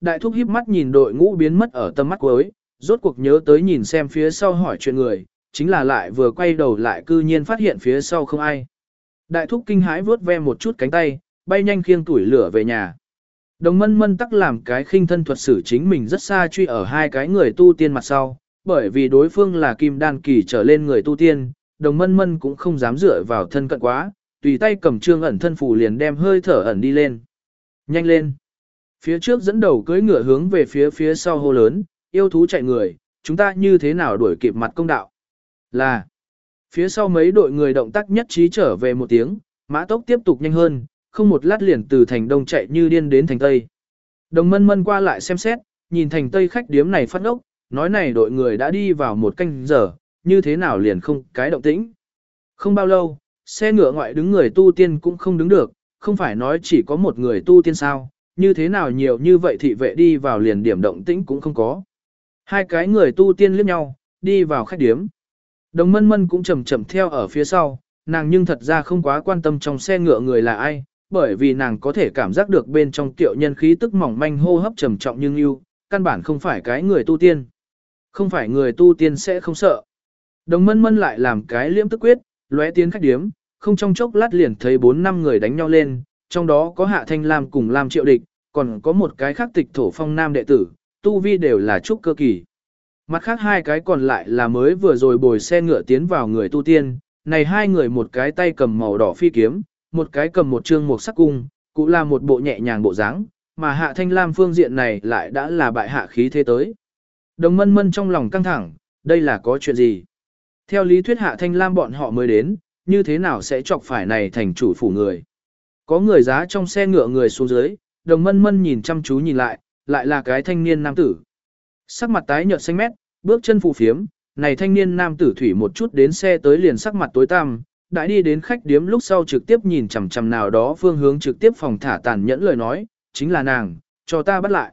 Đại thúc híp mắt nhìn đội ngũ biến mất ở tầm mắt cuối, rốt cuộc nhớ tới nhìn xem phía sau hỏi chuyện người, chính là lại vừa quay đầu lại cư nhiên phát hiện phía sau không ai. Đại thúc kinh hãi vướt ve một chút cánh tay, bay nhanh khiêng tuổi lửa về nhà. Đồng mân mân tắc làm cái khinh thân thuật sử chính mình rất xa truy ở hai cái người tu tiên mặt sau, bởi vì đối phương là kim đan kỳ trở lên người tu tiên, đồng mân mân cũng không dám dựa vào thân cận quá, tùy tay cầm trương ẩn thân phủ liền đem hơi thở ẩn đi lên. Nhanh lên! Phía trước dẫn đầu cưỡi ngựa hướng về phía phía sau hô lớn, yêu thú chạy người, chúng ta như thế nào đuổi kịp mặt công đạo? Là, phía sau mấy đội người động tác nhất trí trở về một tiếng, mã tốc tiếp tục nhanh hơn, không một lát liền từ thành đông chạy như điên đến thành tây. Đồng mân mân qua lại xem xét, nhìn thành tây khách điếm này phát ốc, nói này đội người đã đi vào một canh giờ, như thế nào liền không cái động tĩnh. Không bao lâu, xe ngựa ngoại đứng người tu tiên cũng không đứng được, không phải nói chỉ có một người tu tiên sao, như thế nào nhiều như vậy thị vệ đi vào liền điểm động tĩnh cũng không có. Hai cái người tu tiên liếc nhau, đi vào khách điếm. Đồng mân mân cũng chậm chậm theo ở phía sau, nàng nhưng thật ra không quá quan tâm trong xe ngựa người là ai, bởi vì nàng có thể cảm giác được bên trong kiệu nhân khí tức mỏng manh hô hấp trầm trọng nhưng yêu, căn bản không phải cái người tu tiên. Không phải người tu tiên sẽ không sợ. Đồng mân mân lại làm cái liễm tức quyết, lóe tiến khách điếm, không trong chốc lát liền thấy bốn năm người đánh nhau lên, trong đó có Hạ Thanh Lam cùng Lam Triệu Địch, còn có một cái khác tịch thổ phong nam đệ tử, tu vi đều là trúc cơ kỳ. Mặt khác hai cái còn lại là mới vừa rồi bồi xe ngựa tiến vào người tu tiên, này hai người một cái tay cầm màu đỏ phi kiếm, một cái cầm một trương một sắc cung, cũng là một bộ nhẹ nhàng bộ dáng, mà Hạ Thanh Lam phương diện này lại đã là bại hạ khí thế tới. Đồng mân mân trong lòng căng thẳng, đây là có chuyện gì? Theo lý thuyết Hạ Thanh Lam bọn họ mới đến, như thế nào sẽ chọc phải này thành chủ phủ người? Có người giá trong xe ngựa người xuống dưới, đồng mân mân nhìn chăm chú nhìn lại, lại là cái thanh niên nam tử. Sắc mặt tái nhợt xanh mét, bước chân phù phiếm, này thanh niên nam tử thủy một chút đến xe tới liền sắc mặt tối tăm, đã đi đến khách điếm lúc sau trực tiếp nhìn chằm chằm nào đó phương hướng trực tiếp phòng thả tàn nhẫn lời nói, chính là nàng, cho ta bắt lại.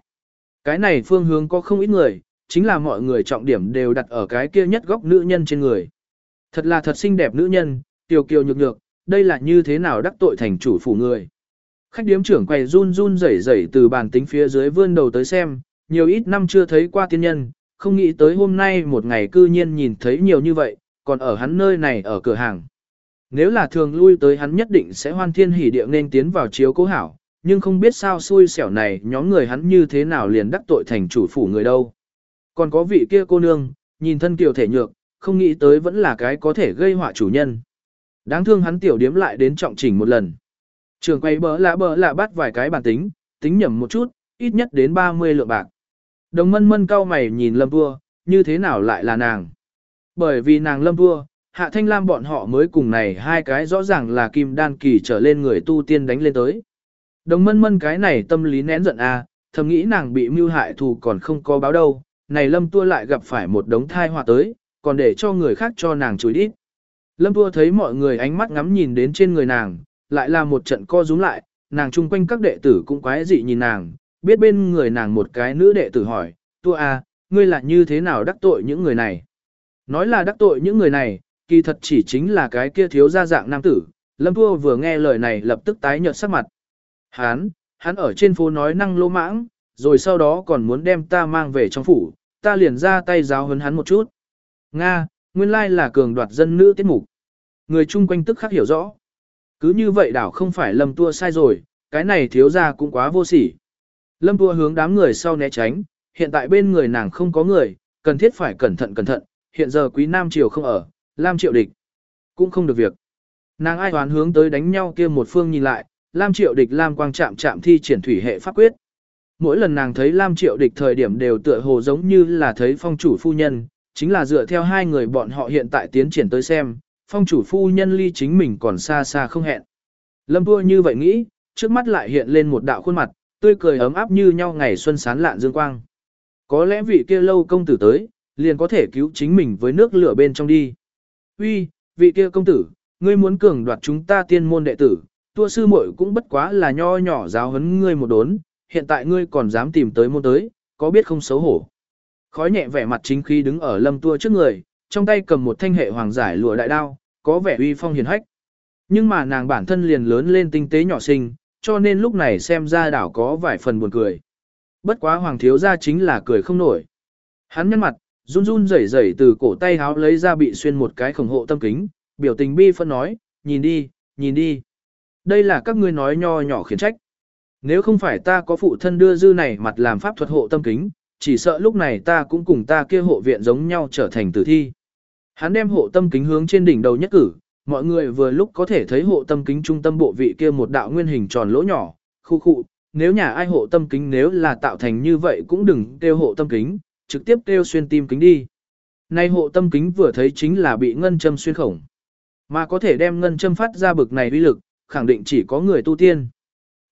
Cái này phương hướng có không ít người, chính là mọi người trọng điểm đều đặt ở cái kia nhất góc nữ nhân trên người. Thật là thật xinh đẹp nữ nhân, tiểu kiều nhược nhược, đây là như thế nào đắc tội thành chủ phủ người. Khách điếm trưởng quầy run run rẩy rẩy từ bàn tính phía dưới vươn đầu tới xem, nhiều ít năm chưa thấy qua tiên nhân, không nghĩ tới hôm nay một ngày cư nhiên nhìn thấy nhiều như vậy, còn ở hắn nơi này ở cửa hàng. Nếu là thường lui tới hắn nhất định sẽ hoan thiên hỉ địa nên tiến vào chiếu cố hảo, nhưng không biết sao xui xẻo này nhóm người hắn như thế nào liền đắc tội thành chủ phủ người đâu. Còn có vị kia cô nương, nhìn thân kiều thể nhược, không nghĩ tới vẫn là cái có thể gây họa chủ nhân. Đáng thương hắn tiểu điếm lại đến trọng chỉnh một lần. Trường quay bỡ lạ bỡ lạ bắt vài cái bản tính, tính nhầm một chút, ít nhất đến 30 lượng bạc. Đồng mân mân cao mày nhìn lâm vua, như thế nào lại là nàng. Bởi vì nàng lâm vua, hạ thanh lam bọn họ mới cùng này hai cái rõ ràng là kim đan kỳ trở lên người tu tiên đánh lên tới. Đồng mân mân cái này tâm lý nén giận a, à, thầm nghĩ nàng bị mưu hại thù còn không có báo đâu, này lâm tua lại gặp phải một đống thai họa tới, còn để cho người khác cho nàng chối đít. Lâm tua thấy mọi người ánh mắt ngắm nhìn đến trên người nàng, lại là một trận co rúm lại, nàng chung quanh các đệ tử cũng quái dị nhìn nàng, biết bên người nàng một cái nữ đệ tử hỏi, tua à, ngươi là như thế nào đắc tội những người này? Nói là đắc tội những người này, kỳ thật chỉ chính là cái kia thiếu gia dạng nam tử, lâm tua vừa nghe lời này lập tức tái nhợt sắc mặt. Hán, hắn ở trên phố nói năng lô mãng, rồi sau đó còn muốn đem ta mang về trong phủ, ta liền ra tay giáo hấn hắn một chút. Nga, nguyên lai là cường đoạt dân nữ tiết mục. Người chung quanh tức khắc hiểu rõ. Cứ như vậy đảo không phải lâm tua sai rồi, cái này thiếu ra cũng quá vô sỉ. Lâm tua hướng đám người sau né tránh, hiện tại bên người nàng không có người, cần thiết phải cẩn thận cẩn thận, hiện giờ quý nam triều không ở, Lam triệu địch. Cũng không được việc. Nàng ai toán hướng tới đánh nhau kia một phương nhìn lại, Lam triệu địch Lam quang chạm chạm thi triển thủy hệ pháp quyết. Mỗi lần nàng thấy Lam triệu địch thời điểm đều tựa hồ giống như là thấy phong chủ phu nhân, chính là dựa theo hai người bọn họ hiện tại tiến triển tới xem, phong chủ phu nhân ly chính mình còn xa xa không hẹn. Lâm vua như vậy nghĩ, trước mắt lại hiện lên một đạo khuôn mặt, tươi cười ấm áp như nhau ngày xuân sán lạn dương quang. Có lẽ vị kia lâu công tử tới, liền có thể cứu chính mình với nước lửa bên trong đi. Uy, vị kia công tử, ngươi muốn cường đoạt chúng ta tiên môn đệ tử, tua sư muội cũng bất quá là nho nhỏ giáo huấn ngươi một đốn, hiện tại ngươi còn dám tìm tới môn tới, có biết không xấu hổ. Khói nhẹ vẻ mặt chính khí đứng ở lâm tua trước người, trong tay cầm một thanh hệ hoàng giải lụa đại đao, có vẻ uy phong hiền hách. Nhưng mà nàng bản thân liền lớn lên tinh tế nhỏ xinh, cho nên lúc này xem ra đảo có vài phần buồn cười. Bất quá hoàng thiếu gia chính là cười không nổi. Hắn nhăn mặt, run run rẩy rẩy từ cổ tay háo lấy ra bị xuyên một cái khổng hộ tâm kính, biểu tình bi phân nói, nhìn đi, nhìn đi. Đây là các ngươi nói nho nhỏ khiển trách. Nếu không phải ta có phụ thân đưa dư này mặt làm pháp thuật hộ tâm kính, chỉ sợ lúc này ta cũng cùng ta kia hộ viện giống nhau trở thành tử thi. Hắn đem hộ tâm kính hướng trên đỉnh đầu nhất cử, mọi người vừa lúc có thể thấy hộ tâm kính trung tâm bộ vị kia một đạo nguyên hình tròn lỗ nhỏ, khu khu, nếu nhà ai hộ tâm kính nếu là tạo thành như vậy cũng đừng kêu hộ tâm kính, trực tiếp kêu xuyên tim kính đi. Nay hộ tâm kính vừa thấy chính là bị ngân châm xuyên khổng. Mà có thể đem ngân châm phát ra bực này uy lực, khẳng định chỉ có người tu tiên.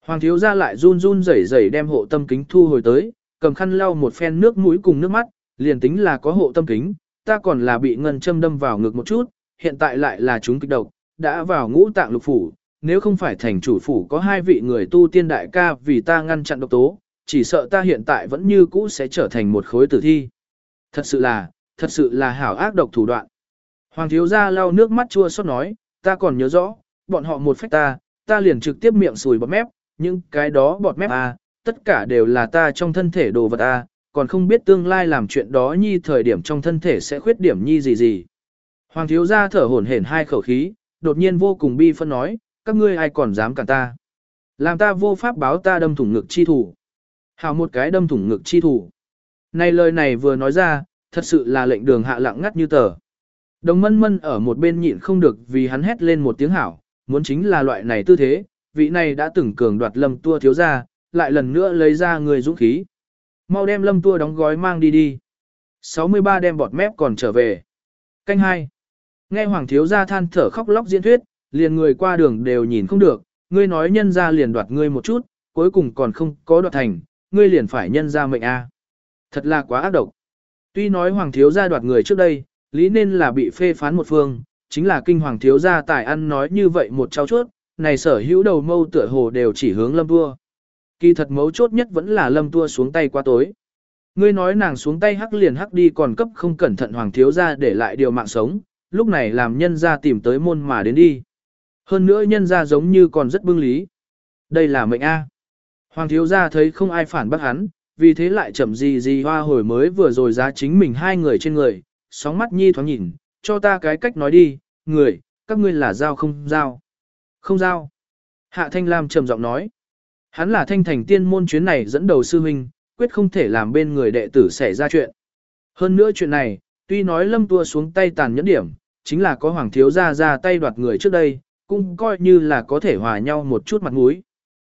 Hoàng thiếu gia lại run run rẩy rẩy đem hộ tâm kính thu hồi tới, cầm khăn lau một phen nước mũi cùng nước mắt, liền tính là có hộ tâm kính, ta còn là bị ngân châm đâm vào ngực một chút, hiện tại lại là chúng kích độc, đã vào ngũ tạng lục phủ, nếu không phải thành chủ phủ có hai vị người tu tiên đại ca vì ta ngăn chặn độc tố, chỉ sợ ta hiện tại vẫn như cũ sẽ trở thành một khối tử thi. Thật sự là, thật sự là hảo ác độc thủ đoạn. Hoàng thiếu gia lau nước mắt chua xót nói, ta còn nhớ rõ, bọn họ một phách ta, ta liền trực tiếp miệng sùi bọt mép, nhưng cái đó bọt mép à, tất cả đều là ta trong thân thể đồ vật à, còn không biết tương lai làm chuyện đó nhi thời điểm trong thân thể sẽ khuyết điểm nhi gì gì. Hoàng thiếu gia thở hổn hển hai khẩu khí, đột nhiên vô cùng bi phân nói, các ngươi ai còn dám cản ta. Làm ta vô pháp báo ta đâm thủng ngực chi thủ. Hào một cái đâm thủng ngực chi thủ. Này lời này vừa nói ra, thật sự là lệnh đường hạ lặng ngắt như tờ. Đồng mân mân ở một bên nhịn không được vì hắn hét lên một tiếng hảo, muốn chính là loại này tư thế, vị này đã từng cường đoạt lâm tua thiếu ra, lại lần nữa lấy ra người dũng khí. Mau đem lâm tua đóng gói mang đi đi. 63 đem bọt mép còn trở về. Canh hai Nghe hoàng thiếu gia than thở khóc lóc diễn thuyết, liền người qua đường đều nhìn không được, ngươi nói nhân ra liền đoạt ngươi một chút, cuối cùng còn không có đoạt thành, ngươi liền phải nhân ra mệnh a. Thật là quá ác độc. Tuy nói hoàng thiếu gia đoạt người trước đây, lý nên là bị phê phán một phương, chính là kinh hoàng thiếu gia tài ăn nói như vậy một trao chuốt, này sở hữu đầu mâu tựa hồ đều chỉ hướng lâm vua. Kỳ thật mấu chốt nhất vẫn là lâm tua xuống tay qua tối. Ngươi nói nàng xuống tay hắc liền hắc đi còn cấp không cẩn thận hoàng thiếu gia để lại điều mạng sống, lúc này làm nhân gia tìm tới môn mà đến đi. Hơn nữa nhân gia giống như còn rất bưng lý. Đây là mệnh A. Hoàng thiếu gia thấy không ai phản bác hắn, vì thế lại chậm gì gì hoa hồi mới vừa rồi giá chính mình hai người trên người, sóng mắt nhi thoáng nhìn, cho ta cái cách nói đi, người, các ngươi là giao không giao. Không giao. Hạ Thanh Lam trầm giọng nói. Hắn là thanh thành tiên môn chuyến này dẫn đầu sư huynh, quyết không thể làm bên người đệ tử xảy ra chuyện. Hơn nữa chuyện này, tuy nói lâm tua xuống tay tàn nhẫn điểm, chính là có hoàng thiếu gia ra tay đoạt người trước đây, cũng coi như là có thể hòa nhau một chút mặt mũi.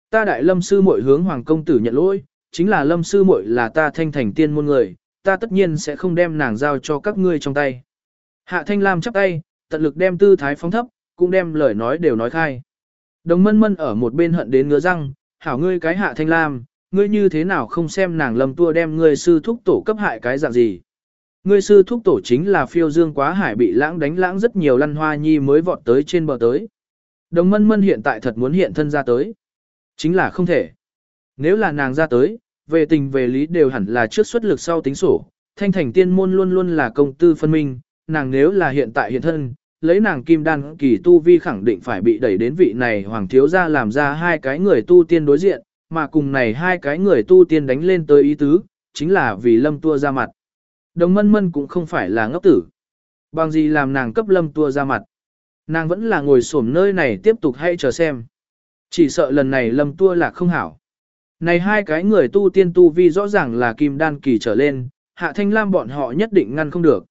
Ta đại lâm sư muội hướng hoàng công tử nhận lỗi, chính là lâm sư muội là ta thanh thành tiên môn người, ta tất nhiên sẽ không đem nàng giao cho các ngươi trong tay. Hạ thanh lam chắp tay, tận lực đem tư thái phóng thấp, cũng đem lời nói đều nói khai. Đồng mân mân ở một bên hận đến ngứa răng, hảo ngươi cái hạ thanh lam, ngươi như thế nào không xem nàng lâm tua đem ngươi sư thúc tổ cấp hại cái dạng gì. Ngươi sư thúc tổ chính là phiêu dương quá hải bị lãng đánh lãng rất nhiều lăn hoa nhi mới vọt tới trên bờ tới. Đồng mân mân hiện tại thật muốn hiện thân ra tới. Chính là không thể. Nếu là nàng ra tới, về tình về lý đều hẳn là trước xuất lực sau tính sổ. Thanh thành tiên môn luôn luôn là công tư phân minh, nàng nếu là hiện tại hiện thân, lấy nàng kim đan kỳ tu vi khẳng định phải bị đẩy đến vị này hoàng thiếu gia làm ra hai cái người tu tiên đối diện, mà cùng này hai cái người tu tiên đánh lên tới ý tứ, chính là vì lâm tua ra mặt. Đồng mân mân cũng không phải là ngốc tử. Bằng gì làm nàng cấp lâm tua ra mặt. Nàng vẫn là ngồi xổm nơi này tiếp tục hay chờ xem. Chỉ sợ lần này lâm tua là không hảo. Này hai cái người tu tiên tu vi rõ ràng là kim đan kỳ trở lên, hạ thanh lam bọn họ nhất định ngăn không được.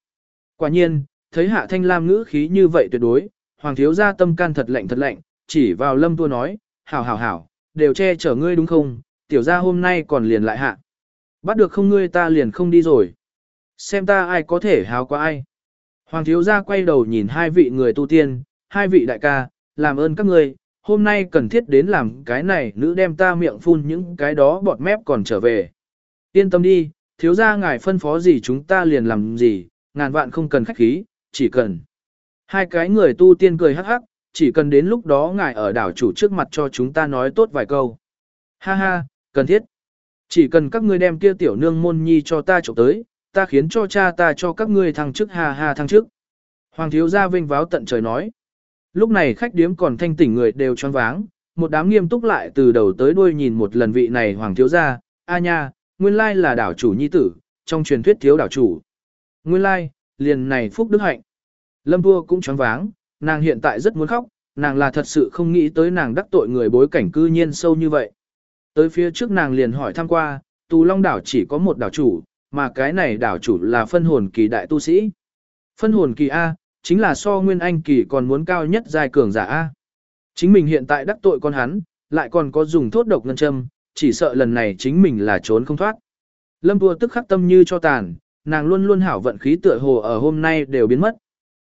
Quả nhiên, thấy hạ thanh lam ngữ khí như vậy tuyệt đối, hoàng thiếu gia tâm can thật lạnh thật lạnh, chỉ vào lâm tua nói, hảo hảo hảo, đều che chở ngươi đúng không, tiểu gia hôm nay còn liền lại hạ. Bắt được không ngươi ta liền không đi rồi. Xem ta ai có thể háo qua ai. Hoàng thiếu gia quay đầu nhìn hai vị người tu tiên, hai vị đại ca, làm ơn các ngươi, hôm nay cần thiết đến làm cái này nữ đem ta miệng phun những cái đó bọt mép còn trở về. Yên tâm đi, thiếu gia ngài phân phó gì chúng ta liền làm gì, ngàn vạn không cần khách khí, chỉ cần. Hai cái người tu tiên cười hắc hắc, chỉ cần đến lúc đó ngài ở đảo chủ trước mặt cho chúng ta nói tốt vài câu. Ha ha, cần thiết. Chỉ cần các ngươi đem kia tiểu nương môn nhi cho ta trộm tới, ta khiến cho cha ta cho các ngươi thăng chức ha ha thăng chức. Hoàng thiếu gia vinh váo tận trời nói. Lúc này khách điếm còn thanh tỉnh người đều choáng váng, một đám nghiêm túc lại từ đầu tới đuôi nhìn một lần vị này hoàng thiếu gia, a nha, nguyên lai là đảo chủ nhi tử, trong truyền thuyết thiếu đảo chủ. Nguyên lai, liền này phúc đức hạnh. Lâm Vua cũng choáng váng, nàng hiện tại rất muốn khóc, nàng là thật sự không nghĩ tới nàng đắc tội người bối cảnh cư nhiên sâu như vậy. Tới phía trước nàng liền hỏi thăm qua, Tù Long đảo chỉ có một đảo chủ, mà cái này đảo chủ là phân hồn kỳ đại tu sĩ. Phân hồn kỳ A, chính là so nguyên anh kỳ còn muốn cao nhất giai cường giả A. Chính mình hiện tại đắc tội con hắn, lại còn có dùng thốt độc ngân châm, chỉ sợ lần này chính mình là trốn không thoát. Lâm Vua tức khắc tâm như cho tàn, nàng luôn luôn hảo vận khí tựa hồ ở hôm nay đều biến mất.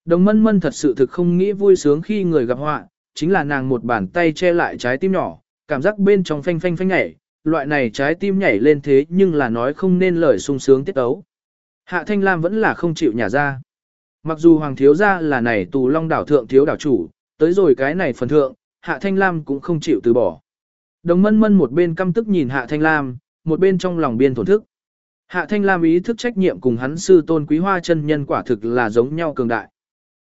Đồng mân mân thật sự thực không nghĩ vui sướng khi người gặp họa, chính là nàng một bàn tay che lại trái tim nhỏ, cảm giác bên trong phanh phanh phanh nhảy, loại này trái tim nhảy lên thế nhưng là nói không nên lời sung sướng tiết ấu. Hạ Thanh Lam vẫn là không chịu nhả ra. Mặc dù Hoàng thiếu gia là này tù long đảo thượng thiếu đảo chủ, tới rồi cái này phần thượng, Hạ Thanh Lam cũng không chịu từ bỏ. Đồng mân mân một bên căm tức nhìn Hạ Thanh Lam, một bên trong lòng biên thổn thức. Hạ Thanh Lam ý thức trách nhiệm cùng hắn sư tôn quý hoa chân nhân quả thực là giống nhau cường đại.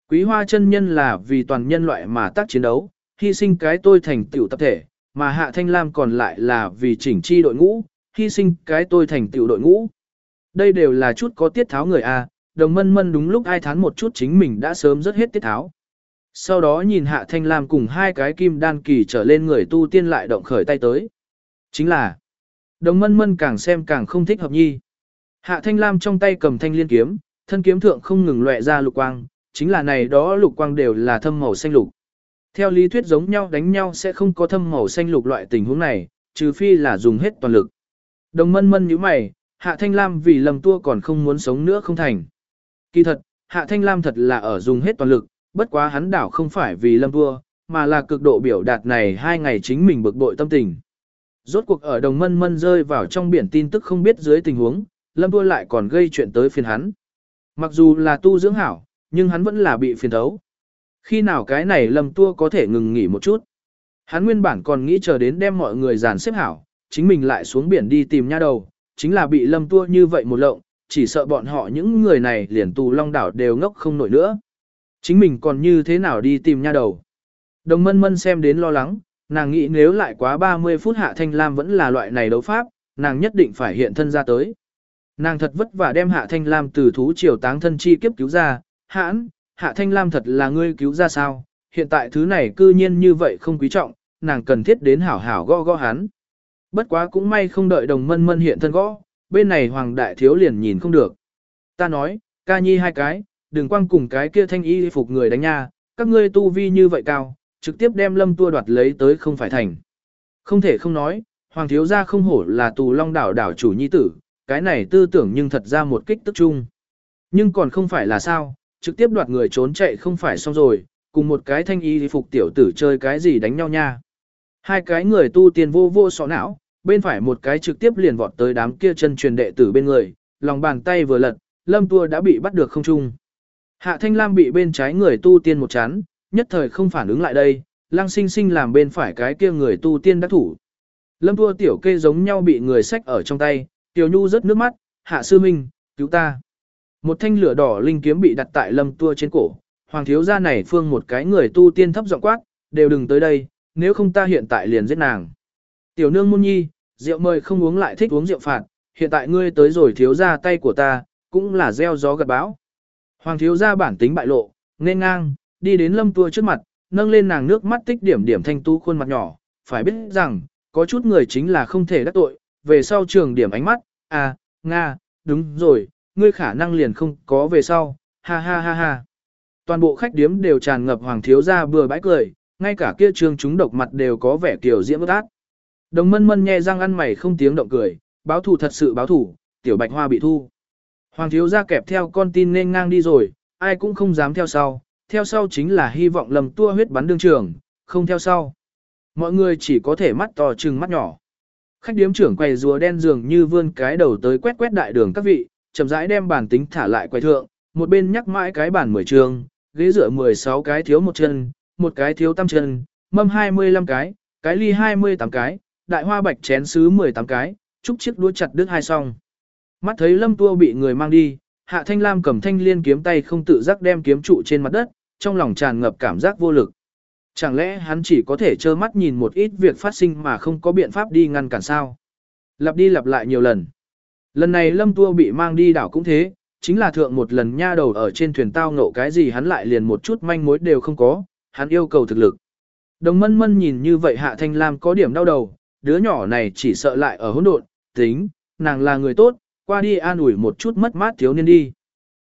Quý hoa chân nhân là vì toàn nhân loại mà tác chiến đấu, hy sinh cái tôi thành tiểu tập thể, mà Hạ Thanh Lam còn lại là vì chỉnh chi đội ngũ, hy sinh cái tôi thành tiểu đội ngũ. Đây đều là chút có tiết tháo người A, đồng mân mân đúng lúc ai thán một chút chính mình đã sớm rất hết tiết tháo. Sau đó nhìn Hạ Thanh Lam cùng hai cái kim đan kỳ trở lên người tu tiên lại động khởi tay tới. Chính là, đồng mân mân càng xem càng không thích hợp nhi. Hạ Thanh Lam trong tay cầm thanh liên kiếm, thân kiếm thượng không ngừng lóe ra lục quang, chính là này đó lục quang đều là thâm màu xanh lục. Theo lý thuyết giống nhau đánh nhau sẽ không có thâm màu xanh lục loại tình huống này, trừ phi là dùng hết toàn lực. Đồng mân mân như mày, Hạ Thanh Lam vì lầm tua còn không muốn sống nữa không thành. Kỳ thật, Hạ Thanh Lam thật là ở dùng hết toàn lực, bất quá hắn đảo không phải vì lâm tua, mà là cực độ biểu đạt này hai ngày chính mình bực bội tâm tình. Rốt cuộc ở đồng mân mân rơi vào trong biển tin tức không biết dưới tình huống, lâm tua lại còn gây chuyện tới phiền hắn. Mặc dù là tu dưỡng hảo, nhưng hắn vẫn là bị phiền thấu. Khi nào cái này lâm tua có thể ngừng nghỉ một chút. Hắn nguyên bản còn nghĩ chờ đến đem mọi người dàn xếp hảo, chính mình lại xuống biển đi tìm nha đầu, chính là bị lâm tua như vậy một lộng, chỉ sợ bọn họ những người này liền tù long đảo đều ngốc không nổi nữa. Chính mình còn như thế nào đi tìm nha đầu. Đồng mân mân xem đến lo lắng, nàng nghĩ nếu lại quá 30 phút hạ thanh lam vẫn là loại này đấu pháp, nàng nhất định phải hiện thân ra tới. Nàng thật vất vả đem hạ thanh lam từ thú triều táng thân chi kiếp cứu ra, hãn, hạ thanh lam thật là ngươi cứu ra sao, hiện tại thứ này cư nhiên như vậy không quý trọng, nàng cần thiết đến hảo hảo gõ gõ hắn. Bất quá cũng may không đợi đồng mân mân hiện thân gõ, bên này hoàng đại thiếu liền nhìn không được. Ta nói, ca nhi hai cái, đừng quăng cùng cái kia thanh y phục người đánh nha, các ngươi tu vi như vậy cao, trực tiếp đem lâm tua đoạt lấy tới không phải thành. Không thể không nói, hoàng thiếu gia không hổ là tù long đảo đảo chủ nhi tử, cái này tư tưởng nhưng thật ra một kích tức chung. Nhưng còn không phải là sao, trực tiếp đoạt người trốn chạy không phải xong rồi, cùng một cái thanh y phục tiểu tử chơi cái gì đánh nhau nha. Hai cái người tu tiên vô vô sọ não, bên phải một cái trực tiếp liền vọt tới đám kia chân truyền đệ tử bên người, lòng bàn tay vừa lật, lâm tua đã bị bắt được không trung. Hạ thanh lam bị bên trái người tu tiên một chán, nhất thời không phản ứng lại đây, lang sinh sinh làm bên phải cái kia người tu tiên đắc thủ. Lâm tua tiểu kê giống nhau bị người sách ở trong tay, tiểu nhu rất nước mắt, hạ sư minh, cứu ta. Một thanh lửa đỏ linh kiếm bị đặt tại lâm tua trên cổ, hoàng thiếu gia này phương một cái người tu tiên thấp giọng quát, đều đừng tới đây, nếu không ta hiện tại liền giết nàng. Tiểu nương môn nhi, rượu mời không uống lại thích uống rượu phạt, hiện tại ngươi tới rồi thiếu gia tay của ta, cũng là gieo gió gặt bão. Hoàng thiếu gia bản tính bại lộ, nên ngang, đi đến lâm tua trước mặt, nâng lên nàng nước mắt tích điểm điểm thanh tú khuôn mặt nhỏ, phải biết rằng, có chút người chính là không thể đắc tội, về sau trường điểm ánh mắt, à, Nga, đúng rồi, ngươi khả năng liền không có về sau, ha ha ha ha. Toàn bộ khách điếm đều tràn ngập hoàng thiếu gia bừa bãi cười, ngay cả kia trương chúng độc mặt đều có vẻ kiểu diễm ước ác. Đồng mân mân nhe răng ăn mày không tiếng động cười, báo thủ thật sự báo thủ, tiểu bạch hoa bị thu. Hoàng thiếu gia kẹp theo con tin nên ngang đi rồi, ai cũng không dám theo sau, theo sau chính là hy vọng lầm tua huyết bắn đương trường, không theo sau. Mọi người chỉ có thể mắt to chừng mắt nhỏ. Khách điếm trưởng quầy rùa đen dường như vươn cái đầu tới quét quét đại đường các vị, chậm rãi đem bàn tính thả lại quầy thượng, một bên nhắc mãi cái bàn 10 trường, ghế dựa 16 cái thiếu một chân, một cái thiếu tam chân, mâm 25 cái, cái ly 28 cái, đại hoa bạch chén sứ 18 cái, chúc chiếc đũa chặt đứt hai song. Mắt thấy lâm tua bị người mang đi, hạ thanh lam cầm thanh liên kiếm tay không tự giác đem kiếm trụ trên mặt đất, trong lòng tràn ngập cảm giác vô lực. Chẳng lẽ hắn chỉ có thể trơ mắt nhìn một ít việc phát sinh mà không có biện pháp đi ngăn cản sao? Lặp đi lặp lại nhiều lần. Lần này lâm tua bị mang đi đảo cũng thế, chính là thượng một lần nha đầu ở trên thuyền tao ngộ cái gì hắn lại liền một chút manh mối đều không có, hắn yêu cầu thực lực. Đồng mân mân nhìn như vậy hạ thanh lam có điểm đau đầu, đứa nhỏ này chỉ sợ lại ở hỗn độn, tính, nàng là người tốt, qua đi an ủi một chút mất mát thiếu niên đi.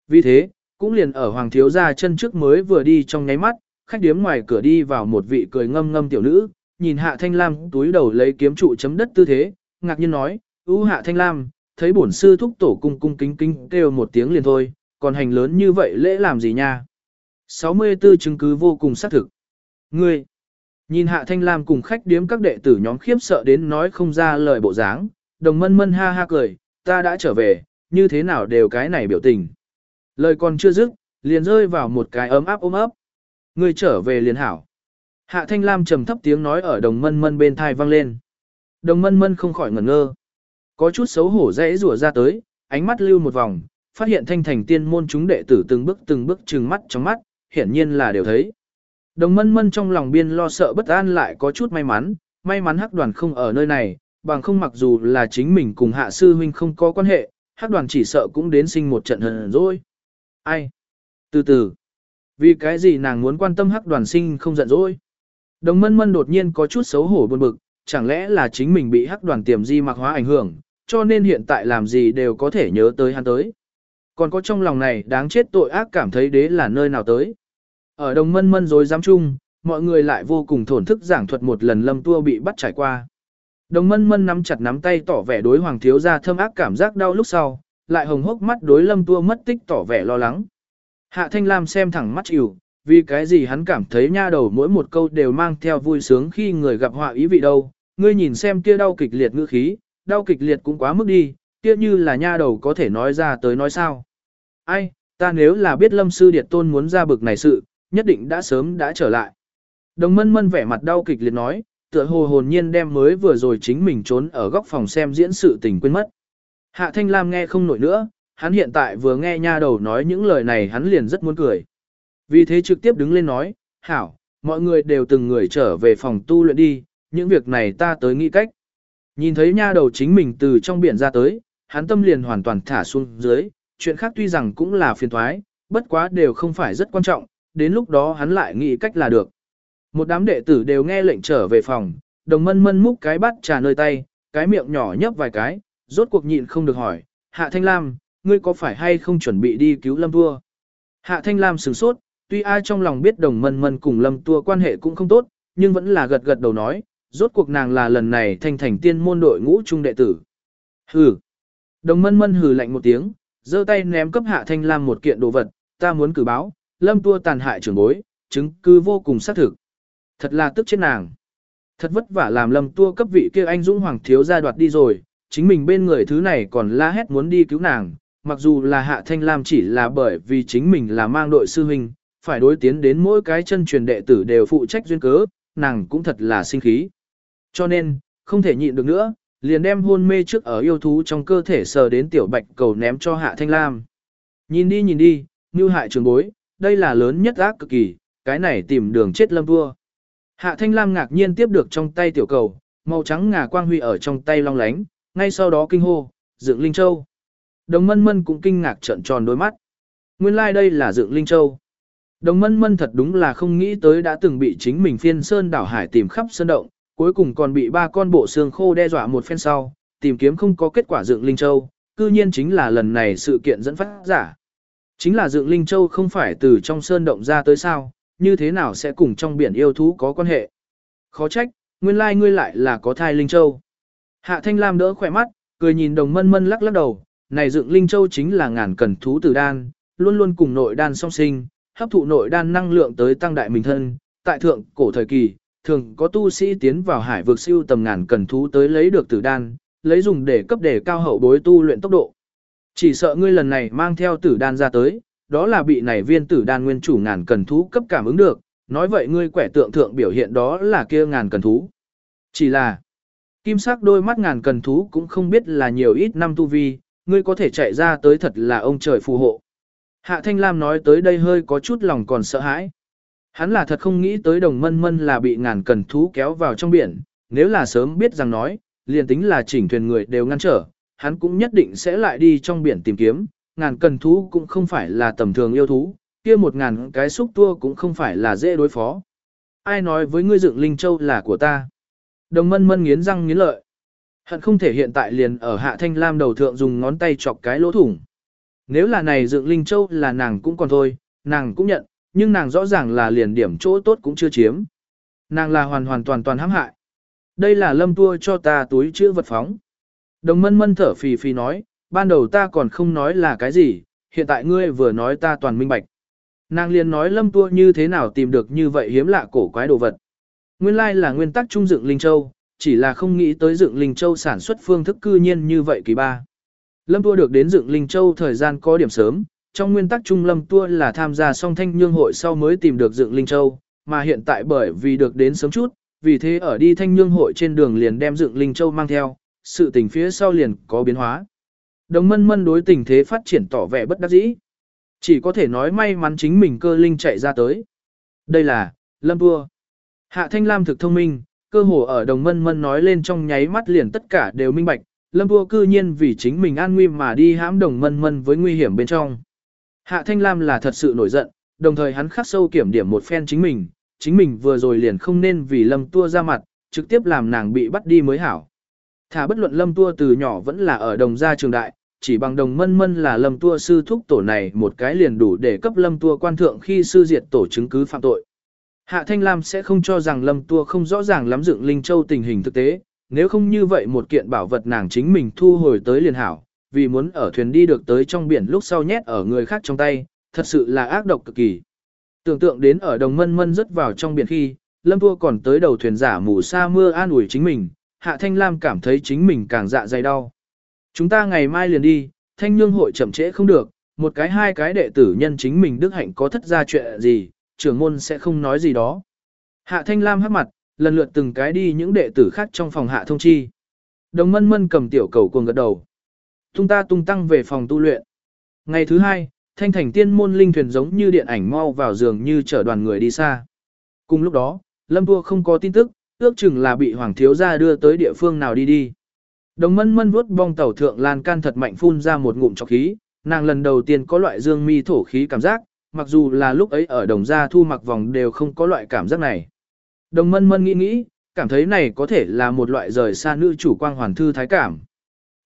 Vì thế, cũng liền ở hoàng thiếu gia chân trước mới vừa đi trong nháy mắt, khách điếm ngoài cửa đi vào một vị cười ngâm ngâm tiểu nữ, nhìn hạ thanh lam túi đầu lấy kiếm trụ chấm đất tư thế, ngạc nhiên nói, ưu hạ thanh lam, thấy bổn sư thúc tổ cung cung kính kính kêu một tiếng liền thôi, còn hành lớn như vậy lễ làm gì nha. 64 chứng cứ vô cùng xác thực. Ngươi, nhìn hạ thanh lam cùng khách điếm các đệ tử nhóm khiếp sợ đến nói không ra lời bộ dáng, đồng mân mân ha ha cười, ta đã trở về, như thế nào đều cái này biểu tình. Lời còn chưa dứt, liền rơi vào một cái ấm áp ôm ấp. Ngươi trở về liền hảo. Hạ thanh lam trầm thấp tiếng nói ở đồng mân mân bên thai vang lên. Đồng mân mân không khỏi ngẩn ngơ. Có chút xấu hổ dễ rủa ra tới, ánh mắt lưu một vòng, phát hiện thanh thành tiên môn chúng đệ tử từng bước từng bước trừng mắt trong mắt, hiển nhiên là đều thấy. Đồng mân mân trong lòng biên lo sợ bất an lại có chút may mắn, may mắn hắc đoàn không ở nơi này, bằng không mặc dù là chính mình cùng hạ sư huynh không có quan hệ, hắc đoàn chỉ sợ cũng đến sinh một trận hờn rồi. Ai? Từ từ. Vì cái gì nàng muốn quan tâm hắc đoàn sinh không giận dỗi? Đồng mân mân đột nhiên có chút xấu hổ buồn bực, chẳng lẽ là chính mình bị hắc đoàn tiềm di mặc hóa ảnh hưởng, cho nên hiện tại làm gì đều có thể nhớ tới hắn tới. Còn có trong lòng này đáng chết tội ác cảm thấy đế là nơi nào tới. Ở đồng mân mân rồi dám chung, mọi người lại vô cùng thổn thức giảng thuật một lần lâm tua bị bắt trải qua. Đồng mân mân nắm chặt nắm tay tỏ vẻ đối hoàng thiếu ra thâm ác cảm giác đau lúc sau, lại hồng hốc mắt đối lâm tua mất tích tỏ vẻ lo lắng. Hạ thanh lam xem thẳng mắt chịu, vì cái gì hắn cảm thấy nha đầu mỗi một câu đều mang theo vui sướng khi người gặp họa ý vị đâu, ngươi nhìn xem kia đau kịch liệt ngữ khí, đau kịch liệt cũng quá mức đi, kia như là nha đầu có thể nói ra tới nói sao. Ai, ta nếu là biết lâm sư điệt tôn muốn ra bực này sự, nhất định đã sớm đã trở lại. Đồng mân mân vẻ mặt đau kịch liệt nói, tựa hồ hồn nhiên đem mới vừa rồi chính mình trốn ở góc phòng xem diễn sự tình quên mất. Hạ Thanh Lam nghe không nổi nữa, hắn hiện tại vừa nghe nha đầu nói những lời này hắn liền rất muốn cười. Vì thế trực tiếp đứng lên nói, hảo, mọi người đều từng người trở về phòng tu luyện đi, những việc này ta tới nghĩ cách. Nhìn thấy nha đầu chính mình từ trong biển ra tới, hắn tâm liền hoàn toàn thả xuống dưới, chuyện khác tuy rằng cũng là phiền thoái, bất quá đều không phải rất quan trọng, đến lúc đó hắn lại nghĩ cách là được. Một đám đệ tử đều nghe lệnh trở về phòng, đồng mân mân múc cái bát trà nơi tay, cái miệng nhỏ nhấp vài cái, rốt cuộc nhịn không được hỏi, Hạ Thanh Lam, ngươi có phải hay không chuẩn bị đi cứu Lâm Tua? Hạ Thanh Lam sửng sốt, tuy ai trong lòng biết đồng mân mân cùng Lâm Tua quan hệ cũng không tốt, nhưng vẫn là gật gật đầu nói, rốt cuộc nàng là lần này thanh thành tiên môn đội ngũ trung đệ tử. Hừ. Đồng mân mân hừ lạnh một tiếng, giơ tay ném cấp Hạ Thanh Lam một kiện đồ vật, ta muốn cử báo, Lâm Tua tàn hại trưởng bối, chứng cứ vô cùng xác thực. Thật là tức chết nàng. Thật vất vả làm Lâm Tua cấp vị kia anh dũng hoàng thiếu gia đoạt đi rồi, chính mình bên người thứ này còn la hét muốn đi cứu nàng, mặc dù là Hạ Thanh Lam chỉ là bởi vì chính mình là mang đội sư huynh, phải đối tiến đến mỗi cái chân truyền đệ tử đều phụ trách duyên cớ, nàng cũng thật là sinh khí. Cho nên, không thể nhịn được nữa, liền đem hôn mê trước ở yêu thú trong cơ thể sờ đến tiểu bạch cầu ném cho Hạ Thanh Lam. Nhìn đi nhìn đi, như hại trường bối, đây là lớn nhất ác cực kỳ, cái này tìm đường chết lâm vua. Hạ Thanh Lam ngạc nhiên tiếp được trong tay tiểu cầu, màu trắng ngà quang huy ở trong tay long lánh, ngay sau đó kinh hô, dựng Linh Châu. Đồng mân mân cũng kinh ngạc trợn tròn đôi mắt. Nguyên lai like đây là dựng Linh Châu. Đồng mân mân thật đúng là không nghĩ tới đã từng bị chính mình phiên sơn đảo hải tìm khắp sơn động, cuối cùng còn bị ba con bộ xương khô đe dọa một phen sau, tìm kiếm không có kết quả dựng Linh Châu, cư nhiên chính là lần này sự kiện dẫn phát giả. Chính là dựng Linh Châu không phải từ trong sơn động ra tới sao, như thế nào sẽ cùng trong biển yêu thú có quan hệ. Khó trách, nguyên lai ngươi lại là có thai Linh Châu. Hạ Thanh Lam đỡ khỏe mắt, cười nhìn đồng mân mân lắc lắc đầu, này dựng Linh Châu chính là ngàn cần thú tử đan, luôn luôn cùng nội đan song sinh, hấp thụ nội đan năng lượng tới tăng đại mình thân. Tại thượng cổ thời kỳ, thường có tu sĩ tiến vào hải vực siêu tầm ngàn cần thú tới lấy được tử đan, lấy dùng để cấp đề cao hậu bối tu luyện tốc độ. Chỉ sợ ngươi lần này mang theo tử đan ra tới, đó là bị này viên tử đan nguyên chủ ngàn cần thú cấp cảm ứng được, nói vậy ngươi quẻ tượng thượng biểu hiện đó là kia ngàn cần thú. Chỉ là, kim sắc đôi mắt ngàn cần thú cũng không biết là nhiều ít năm tu vi, ngươi có thể chạy ra tới thật là ông trời phù hộ. Hạ Thanh Lam nói tới đây hơi có chút lòng còn sợ hãi. Hắn là thật không nghĩ tới đồng mân mân là bị ngàn cần thú kéo vào trong biển, nếu là sớm biết rằng nói, liền tính là chỉnh thuyền người đều ngăn trở, hắn cũng nhất định sẽ lại đi trong biển tìm kiếm, ngàn cần thú cũng không phải là tầm thường yêu thú, kia một ngàn cái xúc tua cũng không phải là dễ đối phó. Ai nói với ngươi dựng Linh Châu là của ta? Đồng mân mân nghiến răng nghiến lợi. Hận không thể hiện tại liền ở hạ thanh lam đầu thượng dùng ngón tay chọc cái lỗ thủng. Nếu là này dựng Linh Châu là nàng cũng còn thôi, nàng cũng nhận, nhưng nàng rõ ràng là liền điểm chỗ tốt cũng chưa chiếm. Nàng là hoàn hoàn toàn toàn hãm hại. Đây là lâm tua cho ta túi chữ vật phóng. Đồng mân mân thở phì phì nói, ban đầu ta còn không nói là cái gì, hiện tại ngươi vừa nói ta toàn minh bạch. Nàng liền nói lâm tua như thế nào tìm được như vậy hiếm lạ cổ quái đồ vật. Nguyên lai là nguyên tắc trung dựng Linh Châu, chỉ là không nghĩ tới dựng Linh Châu sản xuất phương thức cư nhiên như vậy kỳ ba. Lâm tua được đến dựng Linh Châu thời gian có điểm sớm, trong nguyên tắc trung lâm tua là tham gia song thanh nhương hội sau mới tìm được dựng Linh Châu, mà hiện tại bởi vì được đến sớm chút, vì thế ở đi thanh nhương hội trên đường liền đem dựng Linh Châu mang theo, sự tình phía sau liền có biến hóa. Đồng mân mân đối tình thế phát triển tỏ vẻ bất đắc dĩ. Chỉ có thể nói may mắn chính mình cơ linh chạy ra tới. Đây là, lâm vua. Hạ thanh lam thực thông minh, cơ hồ ở đồng mân mân nói lên trong nháy mắt liền tất cả đều minh bạch. Lâm vua cư nhiên vì chính mình an nguy mà đi hãm đồng mân mân với nguy hiểm bên trong. Hạ thanh lam là thật sự nổi giận, đồng thời hắn khắc sâu kiểm điểm một phen chính mình, chính mình vừa rồi liền không nên vì lâm tua ra mặt, trực tiếp làm nàng bị bắt đi mới hảo. Thả bất luận lâm tua từ nhỏ vẫn là ở đồng gia trường đại, chỉ bằng đồng mân mân là lâm tua sư thúc tổ này một cái liền đủ để cấp lâm tua quan thượng khi sư diệt tổ chứng cứ phạm tội. Hạ Thanh Lam sẽ không cho rằng lâm tua không rõ ràng lắm dựng Linh Châu tình hình thực tế, nếu không như vậy một kiện bảo vật nàng chính mình thu hồi tới liền hảo, vì muốn ở thuyền đi được tới trong biển lúc sau nhét ở người khác trong tay, thật sự là ác độc cực kỳ. Tưởng tượng đến ở đồng mân mân rớt vào trong biển khi, lâm tua còn tới đầu thuyền giả mù sa mưa an ủi chính mình, Hạ Thanh Lam cảm thấy chính mình càng dạ dày đau. Chúng ta ngày mai liền đi, thanh nhương hội chậm trễ không được, một cái hai cái đệ tử nhân chính mình đức hạnh có thất ra chuyện gì, trưởng môn sẽ không nói gì đó. Hạ Thanh Lam hắc mặt, lần lượt từng cái đi những đệ tử khác trong phòng hạ thông chi. Đồng mân mân cầm tiểu cầu cuồng gật đầu. Tung ta tung tăng về phòng tu luyện. Ngày thứ hai, thanh thành tiên môn linh thuyền giống như điện ảnh mau vào giường như chở đoàn người đi xa. Cùng lúc đó, Lâm Tua không có tin tức, ước chừng là bị Hoàng Thiếu Gia đưa tới địa phương nào đi đi. Đồng mân mân vuốt bong tàu thượng lan can thật mạnh phun ra một ngụm trọc khí, nàng lần đầu tiên có loại dương mi thổ khí cảm giác, mặc dù là lúc ấy ở đồng gia thu mặc vòng đều không có loại cảm giác này. Đồng mân mân nghĩ nghĩ, cảm thấy này có thể là một loại rời xa nữ chủ quang hoàn thư thái cảm.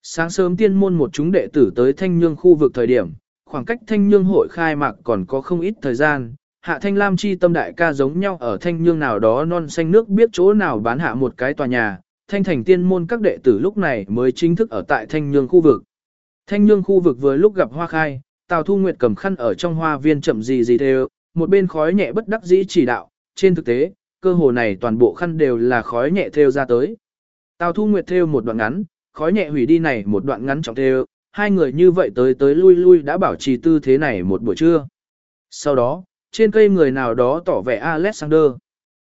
Sáng sớm tiên môn một chúng đệ tử tới thanh nhương khu vực thời điểm, khoảng cách thanh nhương hội khai mạc còn có không ít thời gian. Hạ thanh lam chi tâm đại ca giống nhau ở thanh nhương nào đó non xanh nước biết chỗ nào bán hạ một cái tòa nhà, thanh thành tiên môn các đệ tử lúc này mới chính thức ở tại thanh nhương khu vực. Thanh nhương khu vực vừa lúc gặp hoa khai, Tào Thu Nguyệt cầm khăn ở trong hoa viên chậm gì gì đều, một bên khói nhẹ bất đắc dĩ chỉ đạo, trên thực tế, cơ hồ này toàn bộ khăn đều là khói nhẹ theo ra tới. Tào Thu Nguyệt theo một đoạn ngắn, khói nhẹ hủy đi này một đoạn ngắn trọng theo, hai người như vậy tới tới lui lui đã bảo trì tư thế này một buổi trưa. Sau đó, trên cây người nào đó tỏ vẻ Alexander.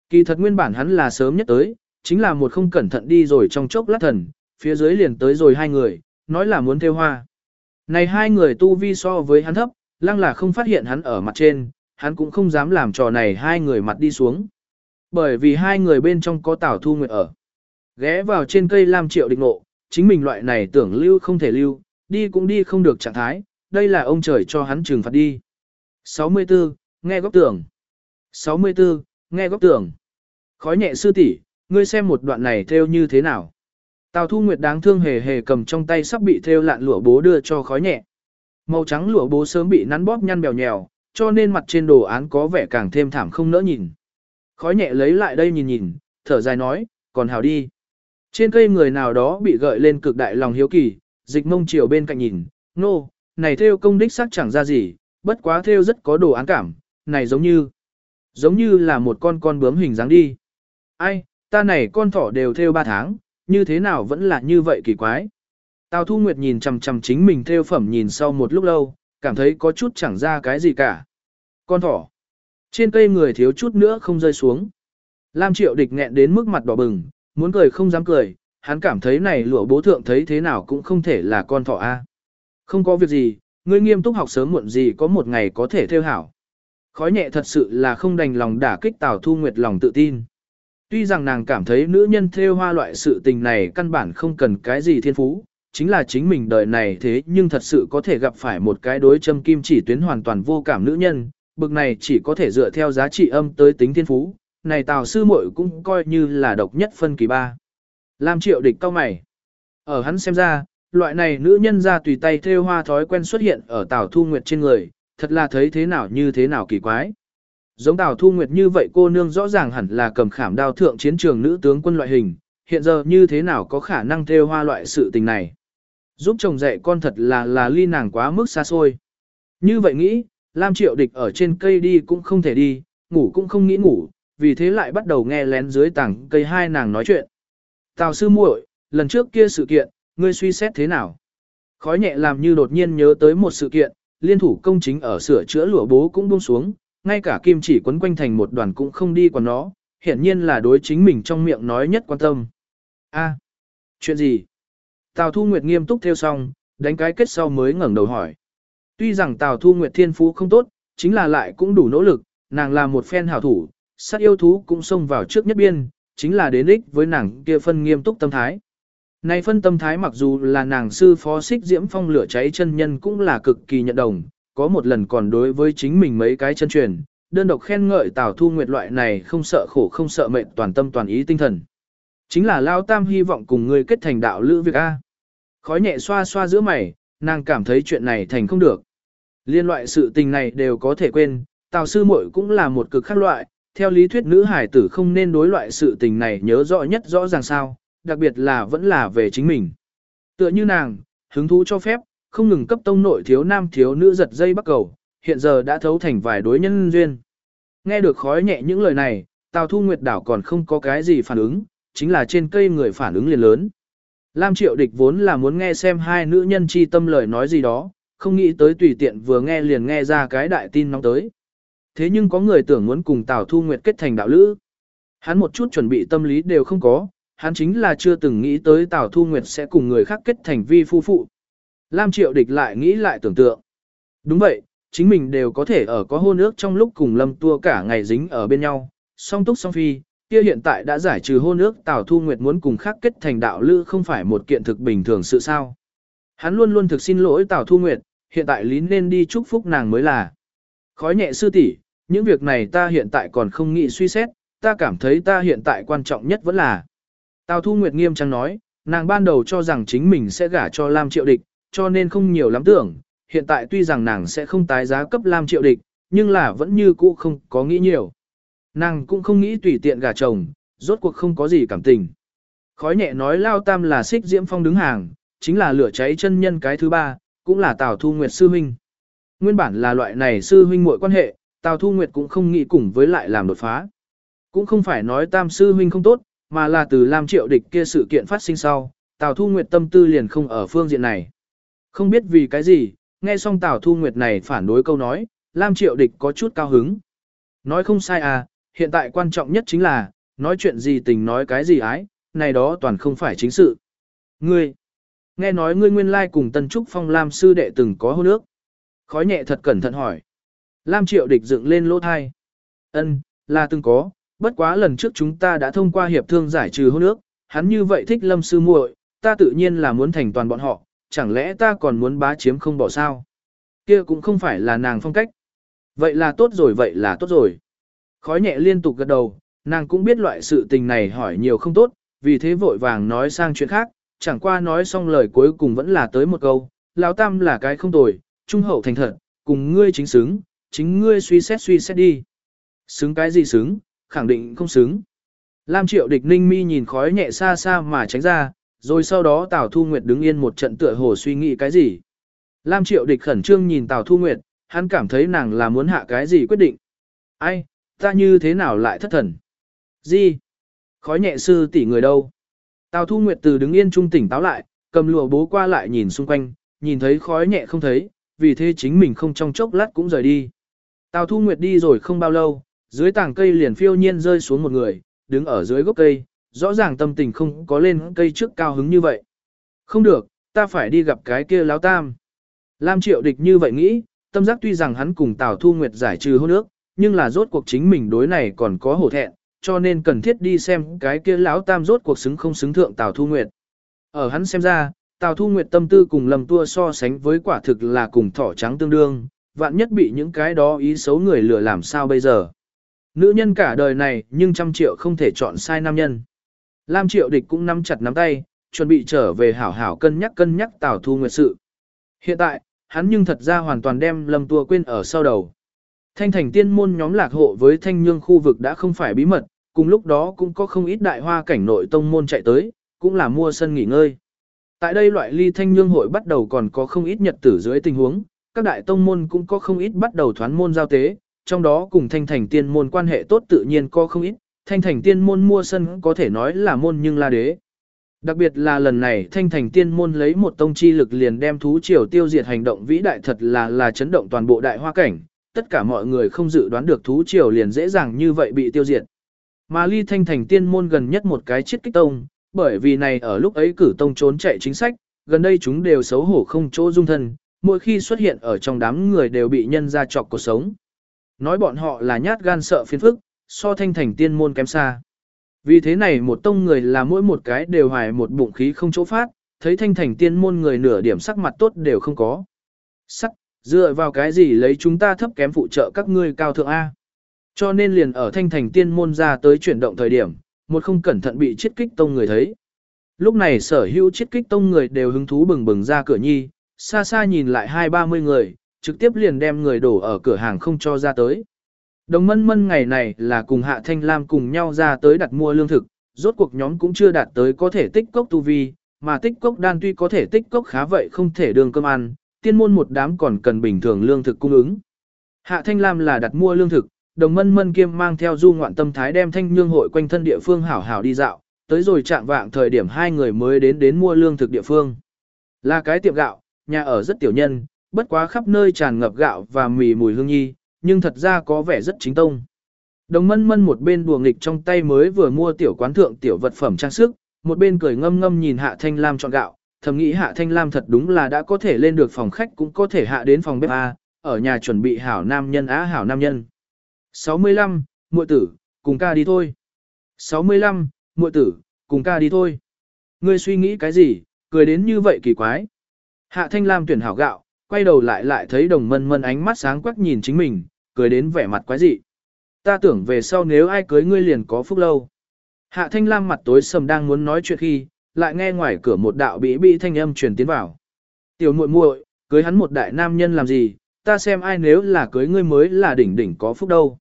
Kỳ thật nguyên bản hắn là sớm nhất tới, chính là một không cẩn thận đi rồi trong chốc lát thần, phía dưới liền tới rồi hai người, nói là muốn theo hoa. Này hai người tu vi so với hắn thấp, lăng là không phát hiện hắn ở mặt trên, hắn cũng không dám làm trò này hai người mặt đi xuống. Bởi vì hai người bên trong có Tảo Thu Nguyệt ở. Ghé vào trên cây Lam Triệu định ngộ, chính mình loại này tưởng lưu không thể lưu, đi cũng đi không được trạng thái, đây là ông trời cho hắn trừng phạt đi. 64, nghe góc tưởng. 64, nghe góc tưởng. Khói nhẹ sư tỷ, ngươi xem một đoạn này theo như thế nào. Tào Thu Nguyệt đáng thương hề hề cầm trong tay sắp bị theo lạn lụa bố đưa cho khói nhẹ. Màu trắng lụa bố sớm bị nắn bóp nhăn bèo nhèo, cho nên mặt trên đồ án có vẻ càng thêm thảm không nỡ nhìn. Khói nhẹ lấy lại đây nhìn nhìn, thở dài nói, còn hào đi. Trên cây người nào đó bị gợi lên cực đại lòng hiếu kỳ, dịch mông chiều bên cạnh nhìn, nô, no, này theo công đích sắc chẳng ra gì, bất quá theo rất có đồ án cảm, này giống như, giống như là một con con bướm hình dáng đi. Ai, ta này con thỏ đều theo ba tháng, như thế nào vẫn là như vậy kỳ quái. Tào Thu Nguyệt nhìn chằm chằm chính mình theo phẩm nhìn sau một lúc lâu, cảm thấy có chút chẳng ra cái gì cả. Con thỏ. Trên cây người thiếu chút nữa không rơi xuống. Lam Triệu Địch nghẹn đến mức mặt đỏ bừng, muốn cười không dám cười, hắn cảm thấy này lụa bố thượng thấy thế nào cũng không thể là con thỏ A. Không có việc gì, ngươi nghiêm túc học sớm muộn gì có một ngày có thể theo hảo. Khói nhẹ thật sự là không đành lòng đả kích Tào Thu Nguyệt lòng tự tin. Tuy rằng nàng cảm thấy nữ nhân theo hoa loại sự tình này căn bản không cần cái gì thiên phú, chính là chính mình đời này thế nhưng thật sự có thể gặp phải một cái đối châm kim chỉ tuyến hoàn toàn vô cảm nữ nhân, bực này chỉ có thể dựa theo giá trị âm tới tính thiên phú, này tào sư muội cũng coi như là độc nhất phân kỳ ba. Lam triệu địch cao mày. Ở hắn xem ra, loại này nữ nhân ra tùy tay theo hoa thói quen xuất hiện ở tào thu nguyệt trên người, thật là thấy thế nào như thế nào kỳ quái. Giống tào thu nguyệt như vậy cô nương rõ ràng hẳn là cầm khảm đao thượng chiến trường nữ tướng quân loại hình, hiện giờ như thế nào có khả năng theo hoa loại sự tình này. Giúp chồng dạy con thật là là ly nàng quá mức xa xôi. Như vậy nghĩ, Lam Triệu Địch ở trên cây đi cũng không thể đi, ngủ cũng không nghĩ ngủ, vì thế lại bắt đầu nghe lén dưới tảng cây hai nàng nói chuyện. Tào sư muội, lần trước kia sự kiện, ngươi suy xét thế nào? Khói nhẹ làm như đột nhiên nhớ tới một sự kiện, liên thủ công chính ở sửa chữa lụa bố cũng buông xuống, ngay cả kim chỉ quấn quanh thành một đoàn cũng không đi qua nó, hiển nhiên là đối chính mình trong miệng nói nhất quan tâm. A, chuyện gì? Tào Thu Nguyệt nghiêm túc theo xong, đánh cái kết sau mới ngẩng đầu hỏi. Tuy rằng Tào Thu Nguyệt thiên phú không tốt, chính là lại cũng đủ nỗ lực, nàng là một phen hảo thủ, sát yêu thú cũng xông vào trước nhất biên, chính là đến ích với nàng kia phân nghiêm túc tâm thái. Này phân tâm thái mặc dù là nàng sư phó xích diễm phong lửa cháy chân nhân cũng là cực kỳ nhận đồng, có một lần còn đối với chính mình mấy cái chân truyền, đơn độc khen ngợi Tào Thu Nguyệt loại này không sợ khổ không sợ mệt toàn tâm toàn ý tinh thần. Chính là Lao Tam hy vọng cùng ngươi kết thành đạo lữ việc A. Khói nhẹ xoa xoa giữa mày, nàng cảm thấy chuyện này thành không được. Liên loại sự tình này đều có thể quên, Tào sư muội cũng là một cực khác loại, theo lý thuyết nữ hải tử không nên đối loại sự tình này nhớ rõ nhất rõ ràng sao, đặc biệt là vẫn là về chính mình. Tựa như nàng, hứng thú cho phép, không ngừng cấp tông nội thiếu nam thiếu nữ giật dây bắt cầu, hiện giờ đã thấu thành vài đối nhân duyên. Nghe được khói nhẹ những lời này, Tào Thu Nguyệt đảo còn không có cái gì phản ứng, chính là trên cây người phản ứng liền lớn. Lam Triệu Địch vốn là muốn nghe xem hai nữ nhân chi tâm lời nói gì đó, không nghĩ tới tùy tiện vừa nghe liền nghe ra cái đại tin nóng tới. Thế nhưng có người tưởng muốn cùng Tào Thu Nguyệt kết thành đạo lữ. Hắn một chút chuẩn bị tâm lý đều không có, hắn chính là chưa từng nghĩ tới Tào Thu Nguyệt sẽ cùng người khác kết thành vi phu phụ. Lam Triệu Địch lại nghĩ lại tưởng tượng. Đúng vậy, chính mình đều có thể ở có hôn ước trong lúc cùng Lâm Tua cả ngày dính ở bên nhau, song túc song phi, kia hiện tại đã giải trừ hôn ước Tào Thu Nguyệt muốn cùng khác kết thành đạo lữ không phải một kiện thực bình thường sự sao. Hắn luôn luôn thực xin lỗi Tào Thu Nguyệt, hiện tại lý nên đi chúc phúc nàng mới là. Khói nhẹ sư tỷ, những việc này ta hiện tại còn không nghĩ suy xét, ta cảm thấy ta hiện tại quan trọng nhất vẫn là. Tào Thu Nguyệt nghiêm trang nói, nàng ban đầu cho rằng chính mình sẽ gả cho Lam Triệu Địch, cho nên không nhiều lắm tưởng, hiện tại tuy rằng nàng sẽ không tái giá cấp Lam Triệu Địch, nhưng là vẫn như cũ không có nghĩ nhiều. Nàng cũng không nghĩ tùy tiện gả chồng, rốt cuộc không có gì cảm tình. Khói nhẹ nói Lao Tam là xích diễm phong đứng hàng, chính là lửa cháy chân nhân cái thứ ba, cũng là Tào Thu Nguyệt sư huynh. Nguyên bản là loại này sư huynh muội quan hệ, Tào Thu Nguyệt cũng không nghĩ cùng với lại làm đột phá. Cũng không phải nói Tam sư huynh không tốt, mà là từ Lam Triệu địch kia sự kiện phát sinh sau, Tào Thu Nguyệt tâm tư liền không ở phương diện này. Không biết vì cái gì, nghe xong Tào Thu Nguyệt này phản đối câu nói, Lam Triệu địch có chút cao hứng. Nói không sai à, hiện tại quan trọng nhất chính là, nói chuyện gì tình nói cái gì ái, này đó toàn không phải chính sự. Ngươi, nghe nói ngươi nguyên lai cùng Tân Trúc Phong Lam sư đệ từng có hôn ước. Khói nhẹ thật cẩn thận hỏi. Lam Triệu địch dựng lên lỗ thai. Ân, là từng có, bất quá lần trước chúng ta đã thông qua hiệp thương giải trừ hôn ước, hắn như vậy thích Lâm sư muội, ta tự nhiên là muốn thành toàn bọn họ, chẳng lẽ ta còn muốn bá chiếm không bỏ sao? Kia cũng không phải là nàng phong cách. Vậy là tốt rồi, vậy là tốt rồi. Khói nhẹ liên tục gật đầu, nàng cũng biết loại sự tình này hỏi nhiều không tốt, vì thế vội vàng nói sang chuyện khác, chẳng qua nói xong lời cuối cùng vẫn là tới một câu, lão tam là cái không tồi, trung hậu thành thật, cùng ngươi chính xứng, chính ngươi suy xét suy xét đi. Xứng cái gì xứng, khẳng định không xứng. Lam triệu địch ninh mi nhìn khói nhẹ xa xa mà tránh ra, rồi sau đó Tào Thu Nguyệt đứng yên một trận tựa hồ suy nghĩ cái gì. Lam triệu địch khẩn trương nhìn Tào Thu Nguyệt, hắn cảm thấy nàng là muốn hạ cái gì quyết định. Ai, ta như thế nào lại thất thần? Gì? Khói nhẹ sư tỷ người đâu? Tào Thu Nguyệt từ đứng yên trung tỉnh táo lại, cầm lụa bố qua lại nhìn xung quanh, nhìn thấy khói nhẹ không thấy, vì thế chính mình không trong chốc lát cũng rời đi. Tào Thu Nguyệt đi rồi không bao lâu, dưới tảng cây liền phiêu nhiên rơi xuống một người, đứng ở dưới gốc cây, rõ ràng tâm tình không có lên cây trước cao hứng như vậy. Không được, ta phải đi gặp cái kia láo tam. Lam triệu địch như vậy nghĩ, tâm giác tuy rằng hắn cùng Tào Thu Nguyệt giải trừ hôn ước, nhưng là rốt cuộc chính mình đối này còn có hổ thẹn, cho nên cần thiết đi xem cái kia lão tam rốt cuộc xứng không xứng thượng Tào Thu Nguyệt. Ở hắn xem ra, Tào Thu Nguyệt tâm tư cùng lầm tua so sánh với quả thực là cùng thỏ trắng tương đương, vạn nhất bị những cái đó ý xấu người lừa làm sao bây giờ. Nữ nhân cả đời này nhưng trăm triệu không thể chọn sai nam nhân. Lam triệu địch cũng nắm chặt nắm tay, chuẩn bị trở về hảo hảo cân nhắc cân nhắc Tào Thu Nguyệt sự. Hiện tại, hắn nhưng thật ra hoàn toàn đem lâm tua quên ở sau đầu. Thanh thành tiên môn nhóm lạc hộ với thanh nhương khu vực đã không phải bí mật, cùng lúc đó cũng có không ít đại hoa cảnh nội tông môn chạy tới, cũng là mua sân nghỉ ngơi. Tại đây loại ly thanh nhương hội bắt đầu còn có không ít nhật tử dưới tình huống, các đại tông môn cũng có không ít bắt đầu thoán môn giao tế, trong đó cùng thanh thành tiên môn quan hệ tốt tự nhiên có không ít, thanh thành tiên môn mua sân có thể nói là môn nhưng la đế. Đặc biệt là lần này thanh thành tiên môn lấy một tông chi lực liền đem thú triều tiêu diệt hành động vĩ đại thật là là chấn động toàn bộ đại hoa cảnh, tất cả mọi người không dự đoán được thú triều liền dễ dàng như vậy bị tiêu diệt. Mà ly thanh thành tiên môn gần nhất một cái chiết kích tông, bởi vì này ở lúc ấy cử tông trốn chạy chính sách, gần đây chúng đều xấu hổ không chỗ dung thân, mỗi khi xuất hiện ở trong đám người đều bị nhân ra chọc cuộc sống. Nói bọn họ là nhát gan sợ phiền phức, so thanh thành tiên môn kém xa. Vì thế này một tông người là mỗi một cái đều hoài một bụng khí không chỗ phát, thấy thanh thành tiên môn người nửa điểm sắc mặt tốt đều không có. Sắc, dựa vào cái gì lấy chúng ta thấp kém phụ trợ các ngươi cao thượng A. Cho nên liền ở thanh thành tiên môn ra tới chuyển động thời điểm, một không cẩn thận bị chiết kích tông người thấy. Lúc này sở hữu chiết kích tông người đều hứng thú bừng bừng ra cửa nhi, xa xa nhìn lại hai ba mươi người, trực tiếp liền đem người đổ ở cửa hàng không cho ra tới. Đồng mân mân ngày này là cùng Hạ Thanh Lam cùng nhau ra tới đặt mua lương thực, rốt cuộc nhóm cũng chưa đạt tới có thể tích cốc tu vi, mà tích cốc đan tuy có thể tích cốc khá vậy không thể đường cơm ăn, tiên môn một đám còn cần bình thường lương thực cung ứng. Hạ Thanh Lam là đặt mua lương thực, đồng mân mân kiêm mang theo du ngoạn tâm thái đem thanh nhương hội quanh thân địa phương hảo hảo đi dạo, tới rồi chạm vạng thời điểm hai người mới đến đến mua lương thực địa phương. Là cái tiệm gạo, nhà ở rất tiểu nhân, bất quá khắp nơi tràn ngập gạo và mì mùi hương nhi, nhưng thật ra có vẻ rất chính tông. Đồng mân mân một bên đùa nghịch trong tay mới vừa mua tiểu quán thượng tiểu vật phẩm trang sức, một bên cười ngâm ngâm nhìn hạ thanh lam chọn gạo, thầm nghĩ hạ thanh lam thật đúng là đã có thể lên được phòng khách cũng có thể hạ đến phòng bếp A, ở nhà chuẩn bị hảo nam nhân á hảo nam nhân. 65, muội tử, cùng ca đi thôi. 65, muội tử, cùng ca đi thôi. Ngươi suy nghĩ cái gì, cười đến như vậy kỳ quái. Hạ thanh lam tuyển hảo gạo, quay đầu lại lại thấy đồng mân mân ánh mắt sáng quắc nhìn chính mình, cười đến vẻ mặt quái dị. Ta tưởng về sau nếu ai cưới ngươi liền có phúc lâu. Hạ thanh lam mặt tối sầm đang muốn nói chuyện khi, lại nghe ngoài cửa một đạo bĩ bĩ thanh âm truyền tiến vào. Tiểu muội muội, cưới hắn một đại nam nhân làm gì, ta xem ai nếu là cưới ngươi mới là đỉnh đỉnh có phúc đâu.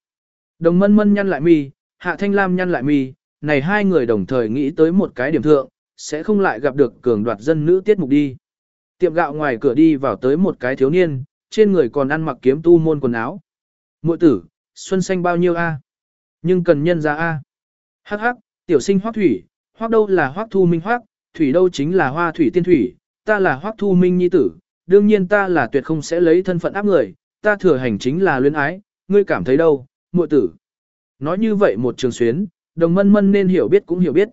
Đồng mân mân nhăn lại mi, hạ thanh lam nhăn lại mi, này hai người đồng thời nghĩ tới một cái điểm thượng, sẽ không lại gặp được cường đoạt dân nữ tiết mục đi. Tiệm gạo ngoài cửa đi vào tới một cái thiếu niên, trên người còn ăn mặc kiếm tu môn quần áo. Muội tử, xuân xanh bao nhiêu a? Nhưng cần nhân ra a. Hắc hắc, tiểu sinh hoắc thủy, hoắc đâu là hoắc thu minh hoắc, thủy đâu chính là hoa thủy tiên thủy, ta là hoắc thu minh nhi tử, đương nhiên ta là tuyệt không sẽ lấy thân phận áp người, ta thừa hành chính là luyến ái, ngươi cảm thấy đâu, muội tử. Nói như vậy một trường xuyến, đồng mân mân nên hiểu biết cũng hiểu biết.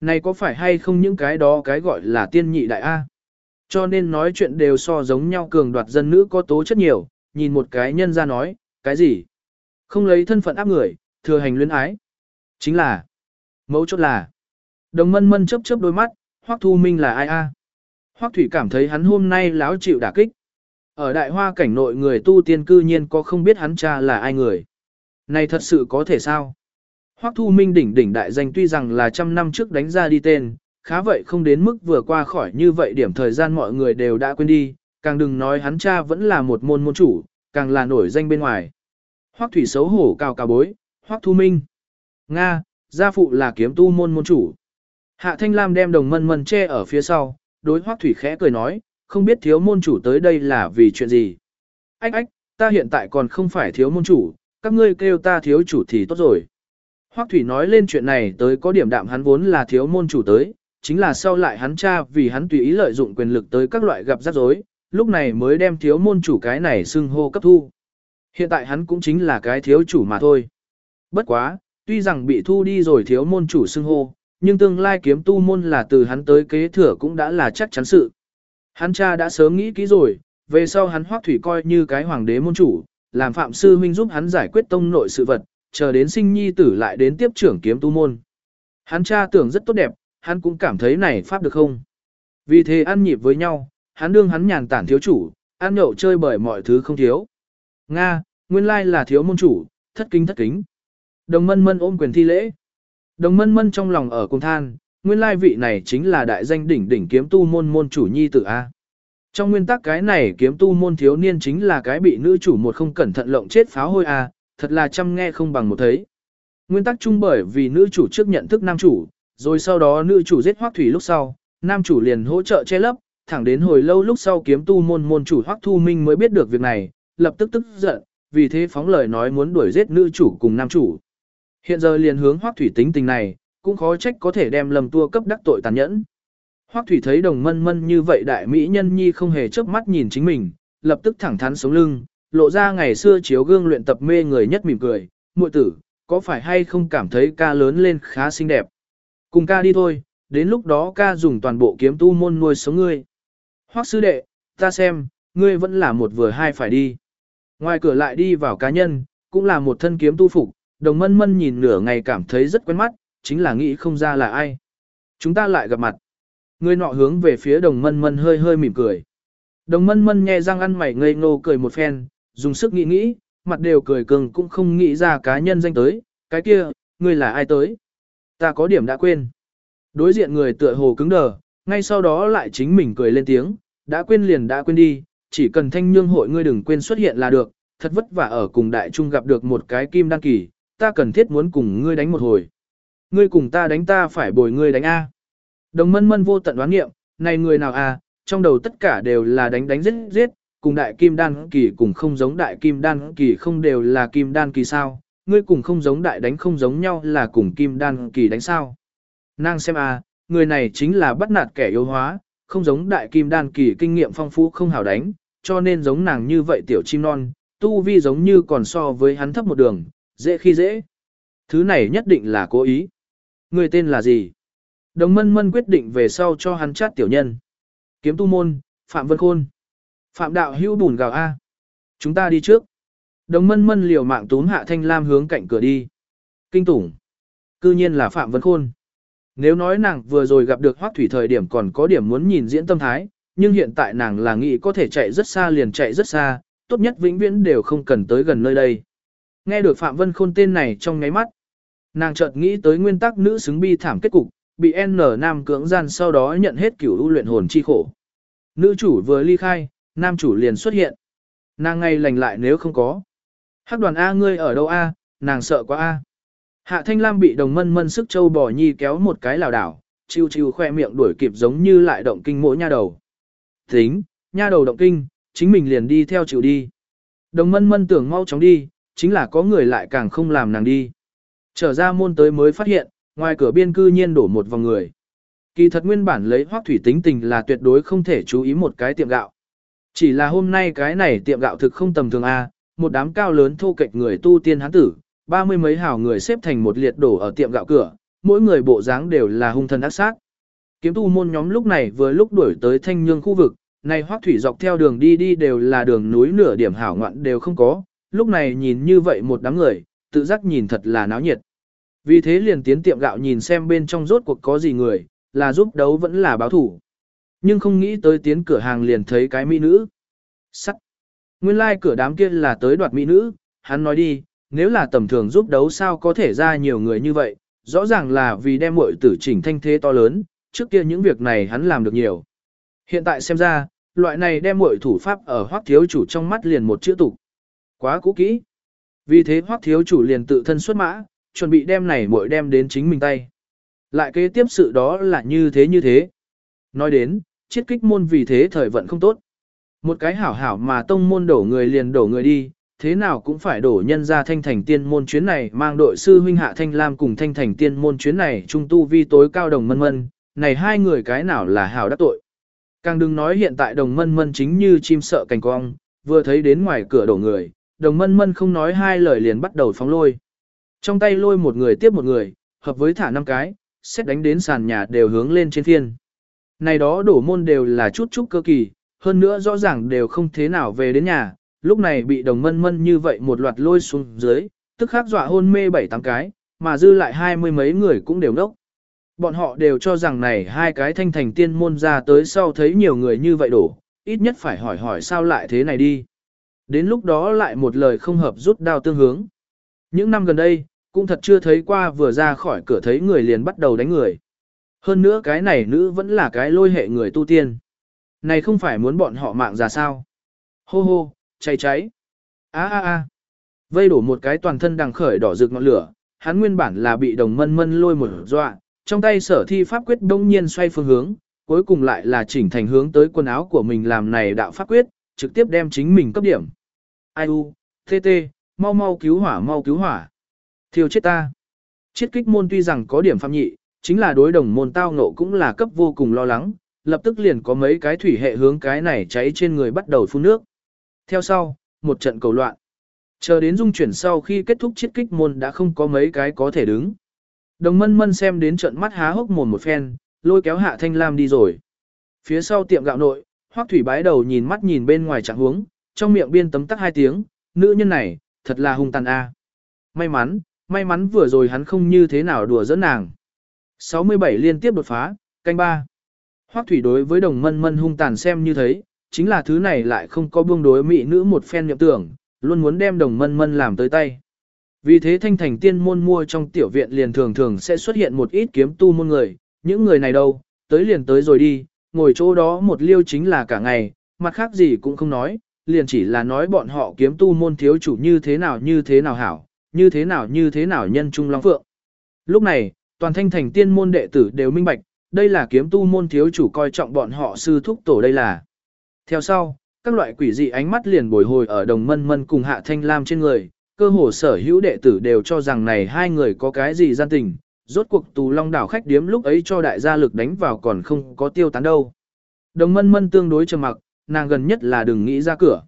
Này có phải hay không những cái đó cái gọi là tiên nhị đại A. Cho nên nói chuyện đều so giống nhau cường đoạt dân nữ có tố chất nhiều, nhìn một cái nhân ra nói, cái gì? Không lấy thân phận áp người, thừa hành luyến ái. Chính là, mẫu chốt là, đồng mân mân chớp chớp đôi mắt, hoắc thu minh là ai a? Hoắc thủy cảm thấy hắn hôm nay láo chịu đả kích. Ở đại hoa cảnh nội người tu tiên cư nhiên có không biết hắn cha là ai người. Này thật sự có thể sao? Hoắc thu minh đỉnh đỉnh đại danh tuy rằng là trăm năm trước đánh ra đi tên, khá vậy không đến mức vừa qua khỏi như vậy điểm thời gian mọi người đều đã quên đi, càng đừng nói hắn cha vẫn là một môn môn chủ, càng là nổi danh bên ngoài. Hoắc thủy xấu hổ cao cao bối, Hoắc thu minh. Nga, gia phụ là kiếm tu môn môn chủ. Hạ Thanh Lam đem đồng mân mân che ở phía sau, đối Hoắc thủy khẽ cười nói, không biết thiếu môn chủ tới đây là vì chuyện gì. Ách ách, ta hiện tại còn không phải thiếu môn chủ, các ngươi kêu ta thiếu chủ thì tốt rồi. Hoắc thủy nói lên chuyện này tới có điểm đạm hắn vốn là thiếu môn chủ tới, chính là sau lại hắn cha vì hắn tùy ý lợi dụng quyền lực tới các loại gặp rắc rối, lúc này mới đem thiếu môn chủ cái này xưng hô cấp thu. Hiện tại hắn cũng chính là cái thiếu chủ mà thôi. Bất quá, tuy rằng bị thu đi rồi thiếu môn chủ xưng hô, nhưng tương lai kiếm tu môn là từ hắn tới kế thừa cũng đã là chắc chắn sự. Hắn cha đã sớm nghĩ kỹ rồi, về sau hắn hoác thủy coi như cái hoàng đế môn chủ, làm phạm sư huynh giúp hắn giải quyết tông nội sự vật, chờ đến sinh nhi tử lại đến tiếp trưởng kiếm tu môn. Hắn cha tưởng rất tốt đẹp, hắn cũng cảm thấy này pháp được không? Vì thế ăn nhịp với nhau, hắn đương hắn nhàn tản thiếu chủ, ăn nhậu chơi bởi mọi thứ không thiếu. Nga, nguyên lai là thiếu môn chủ, thất kính thất kính. Đồng mân mân ôm quyền thi lễ. Đồng mân mân trong lòng ở cùng than, nguyên lai vị này chính là đại danh đỉnh đỉnh kiếm tu môn môn chủ nhi tử A. Trong nguyên tắc cái này kiếm tu môn thiếu niên chính là cái bị nữ chủ một không cẩn thận lộng chết pháo hôi A, thật là chăm nghe không bằng một thấy. Nguyên tắc chung bởi vì nữ chủ trước nhận thức nam chủ, rồi sau đó nữ chủ giết hoác thủy lúc sau, nam chủ liền hỗ trợ che lấp, thẳng đến hồi lâu lúc sau kiếm tu môn môn chủ hoác thu minh mới biết được việc này, lập tức tức giận, vì thế phóng lời nói muốn đuổi giết nữ chủ cùng nam chủ. Hiện giờ liền hướng hoắc thủy tính tình này, cũng khó trách có thể đem lầm tua cấp đắc tội tàn nhẫn. Hoắc Thủy thấy đồng mân mân như vậy đại mỹ nhân nhi không hề chớp mắt nhìn chính mình, lập tức thẳng thắn sống lưng, lộ ra ngày xưa chiếu gương luyện tập mê người nhất mỉm cười, muội tử, có phải hay không cảm thấy ca lớn lên khá xinh đẹp? Cùng ca đi thôi, đến lúc đó ca dùng toàn bộ kiếm tu môn nuôi sống ngươi. Hoắc sư đệ, ta xem, ngươi vẫn là một vừa hai phải đi. Ngoài cửa lại đi vào cá nhân, cũng là một thân kiếm tu phục, đồng mân mân nhìn nửa ngày cảm thấy rất quen mắt, chính là nghĩ không ra là ai. Chúng ta lại gặp mặt. Người nọ hướng về phía đồng mân mân hơi hơi mỉm cười. Đồng mân mân nghe răng ăn mày ngây ngô cười một phen, dùng sức nghĩ nghĩ, mặt đều cười cường cũng không nghĩ ra cá nhân danh tới, cái kia, người là ai tới. Ta có điểm đã quên. Đối diện người tựa hồ cứng đờ, ngay sau đó lại chính mình cười lên tiếng, đã quên liền đã quên đi, chỉ cần thanh nhương hội ngươi đừng quên xuất hiện là được, thật vất vả ở cùng đại trung gặp được một cái kim đăng kỳ, ta cần thiết muốn cùng ngươi đánh một hồi. Ngươi cùng ta đánh ta phải bồi ngươi đánh A. Đồng mân mân vô tận đoán nghiệm, này người nào A, trong đầu tất cả đều là đánh đánh giết giết, cùng đại kim đan kỳ cùng không giống đại kim đan kỳ không đều là kim đan kỳ sao, ngươi cùng không giống đại đánh không giống nhau là cùng kim đan kỳ đánh sao. Nàng xem A, người này chính là bắt nạt kẻ yếu hóa, không giống đại kim đan kỳ kinh nghiệm phong phú không hảo đánh, cho nên giống nàng như vậy tiểu chim non, tu vi giống như còn so với hắn thấp một đường, dễ khi dễ. Thứ này nhất định là cố ý. Người tên là gì? Đồng mân mân quyết định về sau cho hắn chát tiểu nhân. Kiếm tu môn, Phạm Vân Khôn. Phạm đạo hữu bùn gào A. Chúng ta đi trước. Đồng mân mân liều mạng tún hạ thanh lam hướng cạnh cửa đi. Kinh tủng. Cư nhiên là Phạm Vân Khôn. Nếu nói nàng vừa rồi gặp được hoác thủy thời điểm còn có điểm muốn nhìn diễn tâm thái, nhưng hiện tại nàng là nghĩ có thể chạy rất xa liền chạy rất xa, tốt nhất vĩnh viễn đều không cần tới gần nơi đây. Nghe được Phạm Vân Khôn tên này trong ngáy mắt. Nàng chợt nghĩ tới nguyên tắc nữ xứng bi thảm kết cục, bị N nam cưỡng gian sau đó nhận hết cửu u luyện hồn chi khổ. Nữ chủ vừa ly khai, nam chủ liền xuất hiện. Nàng ngay lành lại nếu không có. Hắc đoàn A ngươi ở đâu A, nàng sợ quá A. Hạ Thanh Lam bị đồng mân mân sức châu bò nhi kéo một cái lảo đảo, chiêu chiêu khoe miệng đuổi kịp giống như lại động kinh mỗi nha đầu. Tính, nha đầu động kinh, chính mình liền đi theo chịu đi. Đồng mân mân tưởng mau chóng đi, chính là có người lại càng không làm nàng đi. Trở ra môn tới mới phát hiện, ngoài cửa biên cư nhiên đổ một vòng người. Kỳ thật nguyên bản lấy hoác thủy tính tình là tuyệt đối không thể chú ý một cái tiệm gạo. Chỉ là hôm nay cái này tiệm gạo thực không tầm thường A, một đám cao lớn thô kệch người tu tiên hán tử, ba mươi mấy hào người xếp thành một liệt đổ ở tiệm gạo cửa, mỗi người bộ dáng đều là hung thần ác sát. Kiếm tu môn nhóm lúc này vừa lúc đuổi tới thanh nhương khu vực, này hoác thủy dọc theo đường đi đi đều là đường núi nửa điểm hảo ngoạn đều không có, lúc này nhìn như vậy một đám người, tự giác nhìn thật là náo nhiệt. Vì thế liền tiến tiệm gạo nhìn xem bên trong rốt cuộc có gì người, là giúp đấu vẫn là báo thủ. Nhưng không nghĩ tới tiến cửa hàng liền thấy cái mỹ nữ. Sắt. Nguyên lai like cửa đám kia là tới đoạt mỹ nữ, hắn nói đi, nếu là tầm thường giúp đấu sao có thể ra nhiều người như vậy, rõ ràng là vì đem muội tử chỉnh thanh thế to lớn, trước kia những việc này hắn làm được nhiều. Hiện tại xem ra, loại này đem muội thủ pháp ở hoác thiếu chủ trong mắt liền một chữ tục. Quá cũ kỹ. Vì thế hoác thiếu chủ liền tự thân xuất mã, chuẩn bị đem này muội đem đến chính mình tay. Lại kế tiếp sự đó là như thế như thế. Nói đến, chiết kích môn vì thế thời vận không tốt. Một cái hảo hảo mà tông môn đổ người liền đổ người đi, thế nào cũng phải đổ nhân ra thanh thành tiên môn chuyến này mang đội sư huynh hạ thanh lam cùng thanh thành tiên môn chuyến này trung tu vi tối cao đồng mân mân, này hai người cái nào là hảo đắc tội. Càng đừng nói hiện tại đồng mân mân chính như chim sợ cành cong, vừa thấy đến ngoài cửa đổ người, đồng mân mân không nói hai lời liền bắt đầu phóng lôi. Trong tay lôi một người tiếp một người, hợp với thả năm cái, xét đánh đến sàn nhà đều hướng lên trên thiên, Này đó đổ môn đều là chút chút cơ kỳ, hơn nữa rõ ràng đều không thế nào về đến nhà, lúc này bị đồng mân mân như vậy một loạt lôi xuống dưới, tức khắc dọa hôn mê bảy tám cái, mà dư lại hai mươi mấy người cũng đều nốc. Bọn họ đều cho rằng này hai cái thanh thành tiên môn ra tới sau thấy nhiều người như vậy đổ, ít nhất phải hỏi hỏi sao lại thế này đi. Đến lúc đó lại một lời không hợp rút đao tương hướng. Những năm gần đây, cũng thật chưa thấy qua vừa ra khỏi cửa thấy người liền bắt đầu đánh người. Hơn nữa cái này nữ vẫn là cái lôi hệ người tu tiên. Này không phải muốn bọn họ mạng ra sao. Hô hô, cháy cháy. a a a Vây đổ một cái toàn thân đằng khởi đỏ rực ngọn lửa, hắn nguyên bản là bị đồng mân mân lôi một dọa, trong tay sở thi pháp quyết đông nhiên xoay phương hướng, cuối cùng lại là chỉnh thành hướng tới quần áo của mình làm này đạo pháp quyết, trực tiếp đem chính mình cấp điểm. Ai u, tê tê, mau mau cứu hỏa mau cứu hỏa. Thiêu chết ta. Chiết kích môn tuy rằng có điểm phạm nhị, chính là đối đồng môn tao ngộ cũng là cấp vô cùng lo lắng, lập tức liền có mấy cái thủy hệ hướng cái này cháy trên người bắt đầu phun nước. Theo sau, một trận cầu loạn. Chờ đến dung chuyển sau khi kết thúc chiết kích môn đã không có mấy cái có thể đứng. Đồng mân mân xem đến trận mắt há hốc mồm một phen, lôi kéo hạ thanh lam đi rồi. Phía sau tiệm gạo nội, hoắc thủy bái đầu nhìn mắt nhìn bên ngoài trạng huống, trong miệng biên tấm tắc hai tiếng, nữ nhân này, thật là hung tàn a. May mắn, may mắn vừa rồi hắn không như thế nào đùa dẫn nàng. 67 liên tiếp đột phá, canh ba. Hoắc thủy đối với đồng mân mân hung tàn xem như thấy, chính là thứ này lại không có buông đối mỹ nữ một phen nhậm tưởng, luôn muốn đem đồng mân mân làm tới tay. Vì thế thanh thành tiên môn mua trong tiểu viện liền thường thường sẽ xuất hiện một ít kiếm tu môn người, những người này đâu, tới liền tới rồi đi, ngồi chỗ đó một liêu chính là cả ngày, mặt khác gì cũng không nói, liền chỉ là nói bọn họ kiếm tu môn thiếu chủ như thế nào như thế nào hảo, như thế nào như thế nào nhân trung long phượng. Lúc này, toàn thanh thành tiên môn đệ tử đều minh bạch, đây là kiếm tu môn thiếu chủ coi trọng bọn họ sư thúc tổ đây là. Theo sau, các loại quỷ dị ánh mắt liền bồi hồi ở đồng mân mân cùng hạ thanh lam trên người, cơ hồ sở hữu đệ tử đều cho rằng này hai người có cái gì gian tình, rốt cuộc tù long đảo khách điếm lúc ấy cho đại gia lực đánh vào còn không có tiêu tán đâu. Đồng mân mân tương đối trầm mặc, nàng gần nhất là đừng nghĩ ra cửa.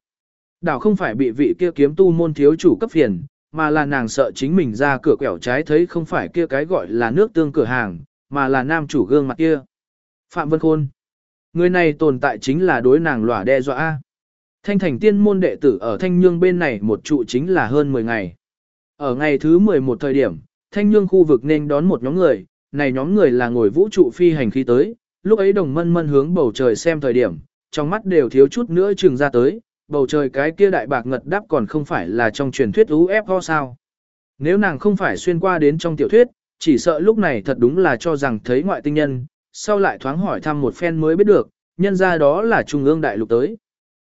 Đảo không phải bị vị kia kiếm tu môn thiếu chủ cấp phiền, mà là nàng sợ chính mình ra cửa quẹo trái thấy không phải kia cái gọi là nước tương cửa hàng, mà là nam chủ gương mặt kia. Phạm Vân Khôn. Người này tồn tại chính là đối nàng lỏa đe dọa. Thanh thành tiên môn đệ tử ở Thanh Nhương bên này một trụ chính là hơn 10 ngày. Ở ngày thứ 11 thời điểm, Thanh Nhương khu vực nên đón một nhóm người, này nhóm người là ngồi vũ trụ phi hành khí tới, lúc ấy đồng mân mân hướng bầu trời xem thời điểm, trong mắt đều thiếu chút nữa trừng ra tới, bầu trời cái kia đại bạc ngật đáp còn không phải là trong truyền thuyết UFO sao. Nếu nàng không phải xuyên qua đến trong tiểu thuyết, chỉ sợ lúc này thật đúng là cho rằng thấy ngoại tinh nhân, sau lại thoáng hỏi thăm một phen mới biết được, nhân ra đó là Trung ương đại lục tới.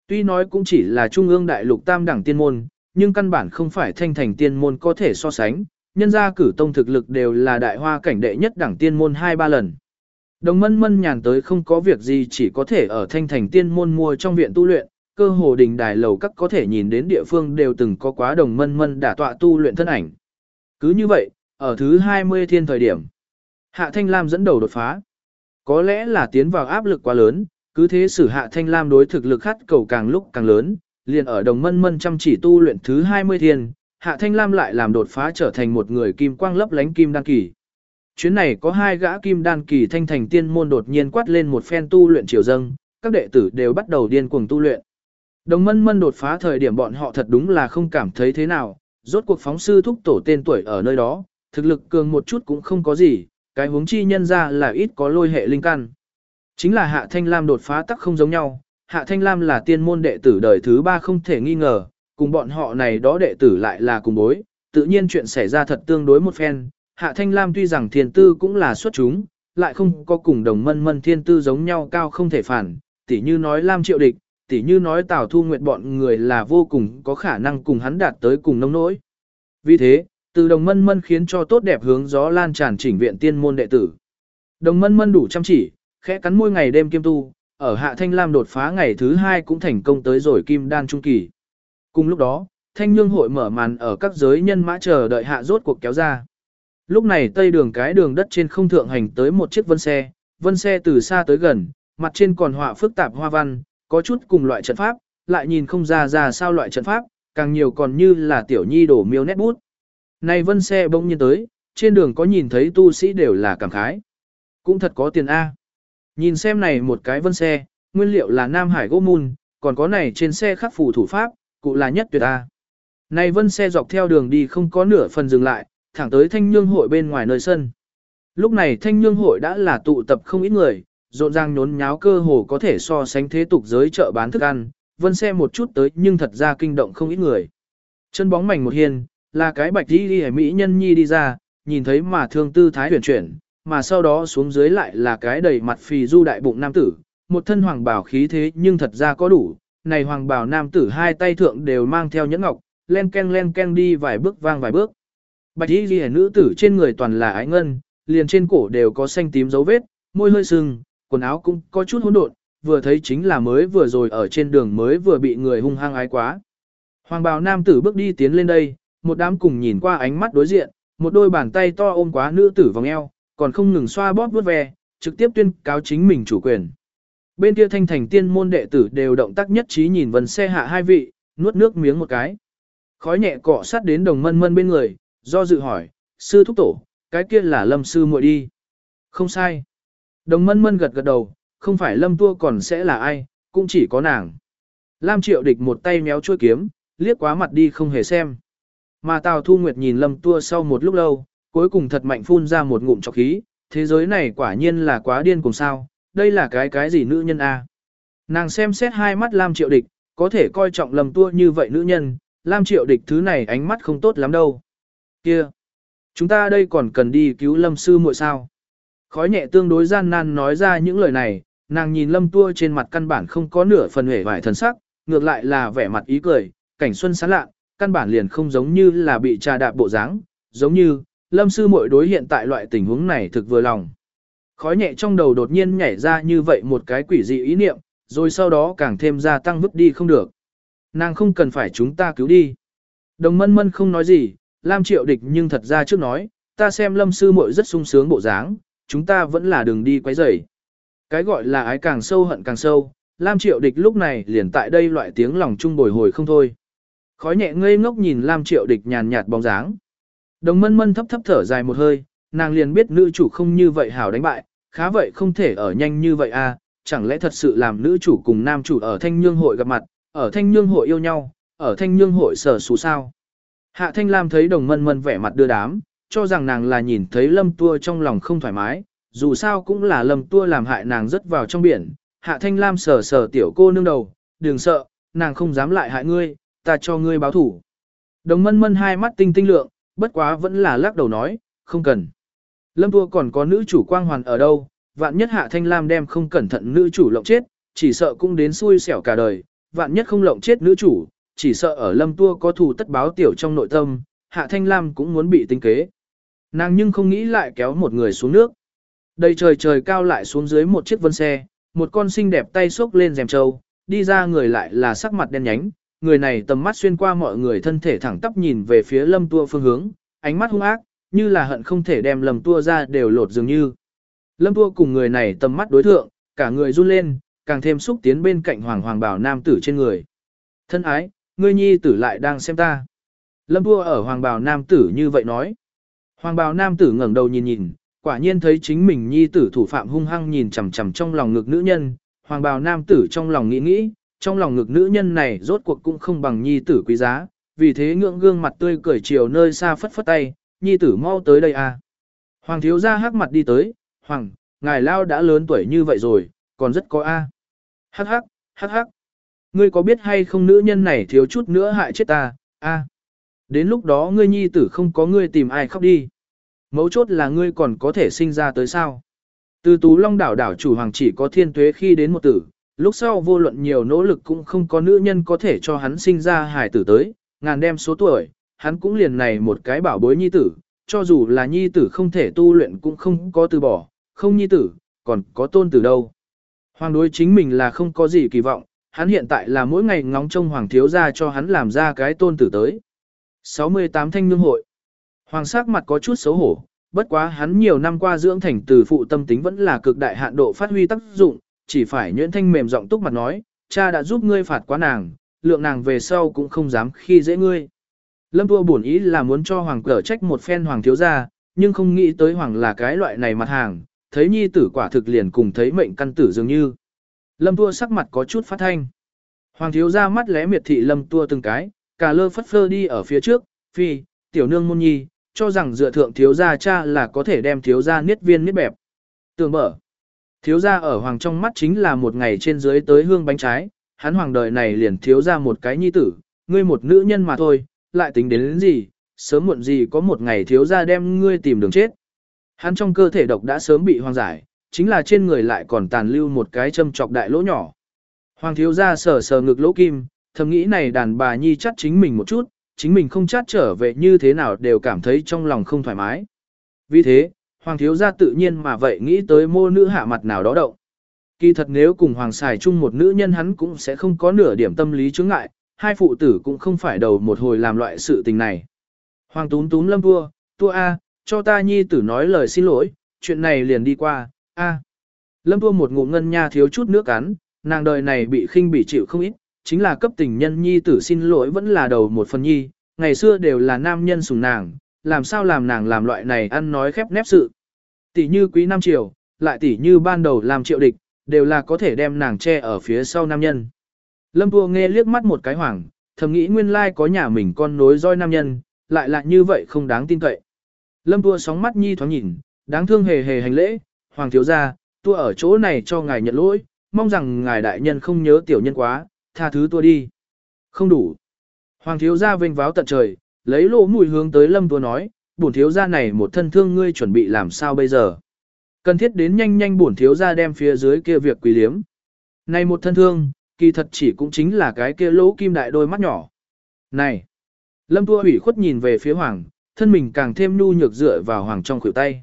Tuy nói cũng chỉ là Trung ương đại lục tam đẳng tiên môn, nhưng căn bản không phải thanh thành tiên môn có thể so sánh, nhân gia cử tông thực lực đều là đại hoa cảnh đệ nhất đẳng tiên môn 2-3 lần. Đồng mân mân nhàn tới không có việc gì chỉ có thể ở thanh thành tiên môn mua trong viện tu luyện, cơ hồ đình đài lầu các có thể nhìn đến địa phương đều từng có quá đồng mân mân đả tọa tu luyện thân ảnh. Cứ như vậy, ở thứ 20 thiên thời điểm, Hạ Thanh Lam dẫn đầu đột phá. Có lẽ là tiến vào áp lực quá lớn, cứ thế sử Hạ Thanh Lam đối thực lực khát cầu càng lúc càng lớn, liền ở đồng mân mân chăm chỉ tu luyện thứ 20 thiên, Hạ Thanh Lam lại làm đột phá trở thành một người kim quang lấp lánh kim đan kỳ. Chuyến này có hai gã kim đan kỳ thanh thành tiên môn đột nhiên quát lên một phen tu luyện triều dâng, các đệ tử đều bắt đầu điên cuồng tu luyện. Đồng mân mân đột phá thời điểm bọn họ thật đúng là không cảm thấy thế nào, rốt cuộc phóng sư thúc tổ tên tuổi ở nơi đó, thực lực cường một chút cũng không có gì, cái huống chi nhân ra là ít có lôi hệ linh căn. Chính là Hạ Thanh Lam đột phá tắc không giống nhau, Hạ Thanh Lam là tiên môn đệ tử đời thứ ba không thể nghi ngờ, cùng bọn họ này đó đệ tử lại là cùng bối, tự nhiên chuyện xảy ra thật tương đối một phen. Hạ Thanh Lam tuy rằng Thiên tư cũng là xuất chúng, lại không có cùng đồng mân mân thiên tư giống nhau cao không thể phản, tỉ như nói Lam triệu địch, tỉ như nói Tào Thu Nguyệt bọn người là vô cùng có khả năng cùng hắn đạt tới cùng nông nỗi. Vì thế, từ đồng mân mân khiến cho tốt đẹp hướng gió lan tràn chỉnh viện tiên môn đệ tử. Đồng mân mân đủ chăm chỉ, khẽ cắn môi ngày đêm kiêm tu, ở hạ thanh lam đột phá ngày thứ hai cũng thành công tới rồi kim đan trung kỳ. Cùng lúc đó, thanh nhương hội mở màn ở các giới nhân mã chờ đợi hạ rốt cuộc kéo ra. Lúc này tây đường cái đường đất trên không thượng hành tới một chiếc vân xe, vân xe từ xa tới gần, mặt trên còn họa phức tạp hoa văn, có chút cùng loại trận pháp, lại nhìn không ra ra sao loại trận pháp, càng nhiều còn như là tiểu nhi đổ miêu nét bút. Này vân xe bỗng nhiên tới, trên đường có nhìn thấy tu sĩ đều là cảm khái. Cũng thật có tiền A. Nhìn xem này một cái vân xe, nguyên liệu là Nam Hải gỗ mun, còn có này trên xe khắc phù thủ pháp, cụ là nhất tuyệt A. Này vân xe dọc theo đường đi không có nửa phần dừng lại, thẳng tới thanh nhương hội bên ngoài nơi sân. Lúc này thanh nhương hội đã là tụ tập không ít người, rộn ràng nhốn nháo cơ hồ có thể so sánh thế tục giới chợ bán thức ăn, vân xe một chút tới nhưng thật ra kinh động không ít người. Chân bóng mảnh một hiên, là cái bạch đi đi mỹ nhân nhi đi ra, nhìn thấy mà thương tư thái chuyển chuyển, mà sau đó xuống dưới lại là cái đầy mặt phì du đại bụng nam tử, một thân hoàng bảo khí thế nhưng thật ra có đủ, này hoàng bảo nam tử hai tay thượng đều mang theo nhẫn ngọc, len ken len ken đi vài bước vang vài bước. Bạch y ghi nữ tử trên người toàn là ái ngân, liền trên cổ đều có xanh tím dấu vết, môi hơi sưng, quần áo cũng có chút hỗn độn, vừa thấy chính là mới vừa rồi ở trên đường mới vừa bị người hung hăng ái quá. Hoàng bào nam tử bước đi tiến lên đây, một đám cùng nhìn qua ánh mắt đối diện, một đôi bàn tay to ôm quá nữ tử vòng eo, còn không ngừng xoa bóp vuốt ve, trực tiếp tuyên cáo chính mình chủ quyền. Bên kia thanh thành tiên môn đệ tử đều động tác nhất trí nhìn vần xe hạ hai vị, nuốt nước miếng một cái. Khói nhẹ cọ sát đến đồng mân mân bên người, do dự hỏi, sư thúc tổ, cái kia là lâm sư muội đi. Không sai. Đồng mân mân gật gật đầu, không phải lâm tua còn sẽ là ai, cũng chỉ có nàng. Lam triệu địch một tay méo chuôi kiếm, liếc quá mặt đi không hề xem. Mà Tào Thu Nguyệt nhìn lâm tua sau một lúc lâu, cuối cùng thật mạnh phun ra một ngụm trọc khí, thế giới này quả nhiên là quá điên cùng sao, đây là cái cái gì nữ nhân a? Nàng xem xét hai mắt Lam triệu địch, có thể coi trọng lâm tua như vậy nữ nhân, Lam triệu địch thứ này ánh mắt không tốt lắm đâu. Kia! Chúng ta đây còn cần đi cứu lâm sư muội sao? Khói nhẹ tương đối gian nan nói ra những lời này, nàng nhìn lâm tua trên mặt căn bản không có nửa phần hề vải thần sắc, ngược lại là vẻ mặt ý cười, cảnh xuân sáng lạ, căn bản liền không giống như là bị trà đạp bộ dáng, giống như, lâm sư muội đối hiện tại loại tình huống này thực vừa lòng. Khói nhẹ trong đầu đột nhiên nhảy ra như vậy một cái quỷ dị ý niệm, rồi sau đó càng thêm gia tăng vứt đi không được. Nàng không cần phải chúng ta cứu đi. Đồng mân mân không nói gì, Lam triệu địch nhưng thật ra trước nói, ta xem lâm sư muội rất sung sướng bộ dáng, chúng ta vẫn là đường đi quấy rầy. Cái gọi là ái càng sâu hận càng sâu, Lam triệu địch lúc này liền tại đây loại tiếng lòng chung bồi hồi không thôi. Khói nhẹ ngây ngốc nhìn Lam triệu địch nhàn nhạt bóng dáng. Đồng mân mân thấp thấp thở dài một hơi, nàng liền biết nữ chủ không như vậy hảo đánh bại, khá vậy không thể ở nhanh như vậy à, chẳng lẽ thật sự làm nữ chủ cùng nam chủ ở thanh nhương hội gặp mặt, ở thanh nhương hội yêu nhau, ở thanh nhương hội sở xú sao. Hạ thanh lam thấy đồng mân mân vẻ mặt đưa đám, cho rằng nàng là nhìn thấy lâm tua trong lòng không thoải mái, dù sao cũng là lâm tua làm hại nàng rất vào trong biển. Hạ thanh lam sờ sờ tiểu cô nương đầu, đừng sợ, nàng không dám lại hại ngươi, ta cho ngươi báo thủ. Đồng mân mân hai mắt tinh tinh lượng, bất quá vẫn là lắc đầu nói, không cần. Lâm tua còn có nữ chủ quang hoàn ở đâu, vạn nhất hạ thanh lam đem không cẩn thận nữ chủ lộng chết, chỉ sợ cũng đến xui xẻo cả đời, vạn nhất không lộng chết nữ chủ, chỉ sợ ở lâm tua có thù tất báo tiểu trong nội tâm, hạ thanh lam cũng muốn bị tính kế. Nàng nhưng không nghĩ lại kéo một người xuống nước. Đầy trời trời cao lại xuống dưới một chiếc vân xe, một con xinh đẹp tay xốc lên rèm trâu, đi ra người lại là sắc mặt đen nhánh, người này tầm mắt xuyên qua mọi người thân thể thẳng tắp nhìn về phía lâm tua phương hướng, ánh mắt hung ác, như là hận không thể đem lâm tua ra đều lột dường như. Lâm tua cùng người này tầm mắt đối thượng, cả người run lên, càng thêm xúc tiến bên cạnh hoàng hoàng bảo nam tử trên người. Thân ái, ngươi nhi tử lại đang xem ta. Lâm tua ở hoàng bảo nam tử như vậy nói. Hoàng bào nam tử ngẩng đầu nhìn nhìn, quả nhiên thấy chính mình nhi tử thủ phạm hung hăng nhìn chằm chằm trong lòng ngực nữ nhân. Hoàng bào nam tử trong lòng nghĩ nghĩ, trong lòng ngực nữ nhân này rốt cuộc cũng không bằng nhi tử quý giá, vì thế ngưỡng gương mặt tươi cười chiều nơi xa phất phất tay, nhi tử mau tới đây à. Hoàng thiếu gia hắc mặt đi tới, hoàng, ngài lao đã lớn tuổi như vậy rồi, còn rất có a. Hắc hắc, hắc hắc. Ngươi có biết hay không nữ nhân này thiếu chút nữa hại chết ta, a. Đến lúc đó ngươi nhi tử không có ngươi tìm ai khóc đi. Mấu chốt là ngươi còn có thể sinh ra tới sao. Từ tú long đảo đảo chủ hoàng chỉ có thiên tuế khi đến một tử, lúc sau vô luận nhiều nỗ lực cũng không có nữ nhân có thể cho hắn sinh ra hài tử tới, ngàn đem số tuổi, hắn cũng liền này một cái bảo bối nhi tử, cho dù là nhi tử không thể tu luyện cũng không có từ bỏ, không nhi tử, còn có tôn tử đâu. Hoàng đối chính mình là không có gì kỳ vọng, hắn hiện tại là mỗi ngày ngóng trông hoàng thiếu gia cho hắn làm ra cái tôn tử tới. 68 thanh nương hội. Hoàng sắc mặt có chút xấu hổ, bất quá hắn nhiều năm qua dưỡng thành từ phụ tâm tính vẫn là cực đại hạn độ phát huy tác dụng, chỉ phải nhuyễn thanh mềm giọng túc mặt nói, cha đã giúp ngươi phạt quá nàng, lượng nàng về sau cũng không dám khi dễ ngươi. Lâm Tua bổn ý là muốn cho hoàng cờ trách một phen hoàng thiếu gia, nhưng không nghĩ tới hoàng là cái loại này mặt hàng, thấy nhi tử quả thực liền cùng thấy mệnh căn tử dường như. Lâm Tua sắc mặt có chút phát thanh. Hoàng thiếu gia mắt lé miệt thị Lâm Tua từng cái, cả lơ phất phơ đi ở phía trước, phi, tiểu nương môn nhi, cho rằng dựa thượng thiếu gia cha là có thể đem thiếu gia niết viên niết bẹp. Tưởng mở. Thiếu gia ở hoàng trong mắt chính là một ngày trên dưới tới hương bánh trái, hắn hoàng đời này liền thiếu ra một cái nhi tử, ngươi một nữ nhân mà thôi, lại tính đến, đến gì, sớm muộn gì có một ngày thiếu ra đem ngươi tìm đường chết. Hắn trong cơ thể độc đã sớm bị hoang giải, chính là trên người lại còn tàn lưu một cái châm chọc đại lỗ nhỏ. Hoàng thiếu ra sờ sờ ngực lỗ kim, thầm nghĩ này đàn bà nhi chắt chính mình một chút, chính mình không chắt trở về như thế nào đều cảm thấy trong lòng không thoải mái. Vì thế, Hoàng thiếu gia tự nhiên mà vậy nghĩ tới mô nữ hạ mặt nào đó động. Kỳ thật nếu cùng Hoàng xài chung một nữ nhân hắn cũng sẽ không có nửa điểm tâm lý chướng ngại, hai phụ tử cũng không phải đầu một hồi làm loại sự tình này. Hoàng tún tún lâm vua, tua A, cho ta nhi tử nói lời xin lỗi, chuyện này liền đi qua, A. Lâm vua một ngụm ngân nha thiếu chút nước cắn, nàng đời này bị khinh bị chịu không ít, chính là cấp tình nhân nhi tử xin lỗi vẫn là đầu một phần nhi, ngày xưa đều là nam nhân sùng nàng, làm sao làm nàng làm loại này ăn nói khép nép sự. Tỷ như quý nam triều, lại tỷ như ban đầu làm triệu địch, đều là có thể đem nàng che ở phía sau nam nhân. Lâm Tua nghe liếc mắt một cái hoảng, thầm nghĩ nguyên lai có nhà mình con nối roi nam nhân, lại là như vậy không đáng tin cậy. Lâm Tua sóng mắt nhi thoáng nhìn, đáng thương hề hề hành lễ, hoàng thiếu gia, tua ở chỗ này cho ngài nhận lỗi, mong rằng ngài đại nhân không nhớ tiểu nhân quá, tha thứ tua đi. Không đủ. Hoàng thiếu gia vênh váo tận trời, lấy lỗ mùi hướng tới Lâm Tua nói, bổn thiếu gia này một thân thương ngươi chuẩn bị làm sao bây giờ. Cần thiết đến nhanh nhanh bổn thiếu gia đem phía dưới kia việc quý liếm. Này một thân thương, kỳ thật chỉ cũng chính là cái kia lỗ kim đại đôi mắt nhỏ. Này! Lâm Tua ủy khuất nhìn về phía Hoàng, thân mình càng thêm nhu nhược dựa vào Hoàng trong khuỷu tay.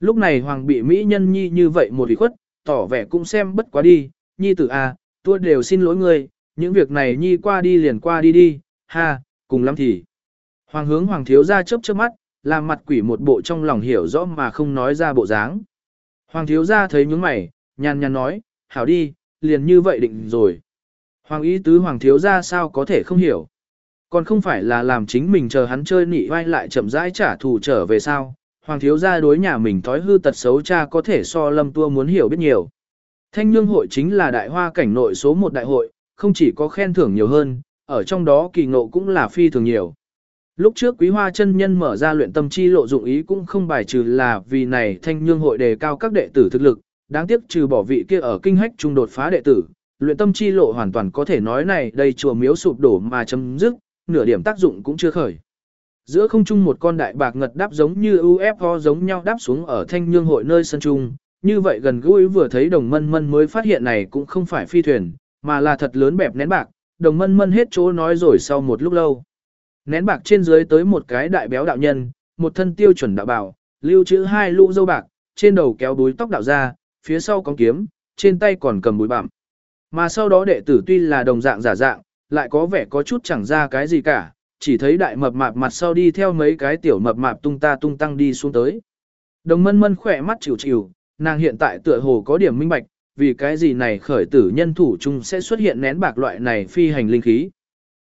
Lúc này Hoàng bị Mỹ nhân nhi như vậy một ủy khuất, tỏ vẻ cũng xem bất quá đi, nhi tử a, à, đều xin lỗi ngươi, những việc này nhi qua đi liền qua đi đi, ha, cùng lắm thì. Hoàng hướng Hoàng thiếu ra chớp chớp mắt, làm mặt quỷ một bộ trong lòng hiểu rõ mà không nói ra bộ dáng. Hoàng thiếu gia thấy nhướng mày, nhàn nhàn nói, hảo đi, liền như vậy định rồi. Hoàng ý tứ hoàng thiếu gia sao có thể không hiểu. Còn không phải là làm chính mình chờ hắn chơi nị vai lại chậm rãi trả thù trở về sao. Hoàng thiếu gia đối nhà mình thói hư tật xấu cha có thể so lâm tua muốn hiểu biết nhiều. Thanh nhương hội chính là đại hoa cảnh nội số một đại hội, không chỉ có khen thưởng nhiều hơn, ở trong đó kỳ ngộ cũng là phi thường nhiều. Lúc trước quý hoa chân nhân mở ra luyện tâm chi lộ dụng ý cũng không bài trừ là vì này thanh nhương hội đề cao các đệ tử thực lực, đáng tiếc trừ bỏ vị kia ở kinh hách trung đột phá đệ tử, luyện tâm chi lộ hoàn toàn có thể nói này đây chùa miếu sụp đổ mà chấm dứt, nửa điểm tác dụng cũng chưa khởi. Giữa không trung một con đại bạc ngật đáp giống như UFO giống nhau đáp xuống ở thanh nhương hội nơi sân trung, như vậy gần gũi vừa thấy đồng mân mân mới phát hiện này cũng không phải phi thuyền, mà là thật lớn bẹp nén bạc, đồng mân mân hết chỗ nói rồi sau một lúc lâu. Nén bạc trên dưới tới một cái đại béo đạo nhân, một thân tiêu chuẩn đạo bảo, lưu trữ hai lũ dâu bạc, trên đầu kéo đuôi tóc đạo ra, phía sau có kiếm, trên tay còn cầm bùi bặm. Mà sau đó đệ tử tuy là đồng dạng giả dạng, lại có vẻ có chút chẳng ra cái gì cả, chỉ thấy đại mập mạp mặt sau đi theo mấy cái tiểu mập mạp tung ta tung tăng đi xuống tới. Đồng mân mân khỏe mắt chịu chịu, nàng hiện tại tựa hồ có điểm minh bạch, vì cái gì này khởi tử nhân thủ chung sẽ xuất hiện nén bạc loại này phi hành linh khí.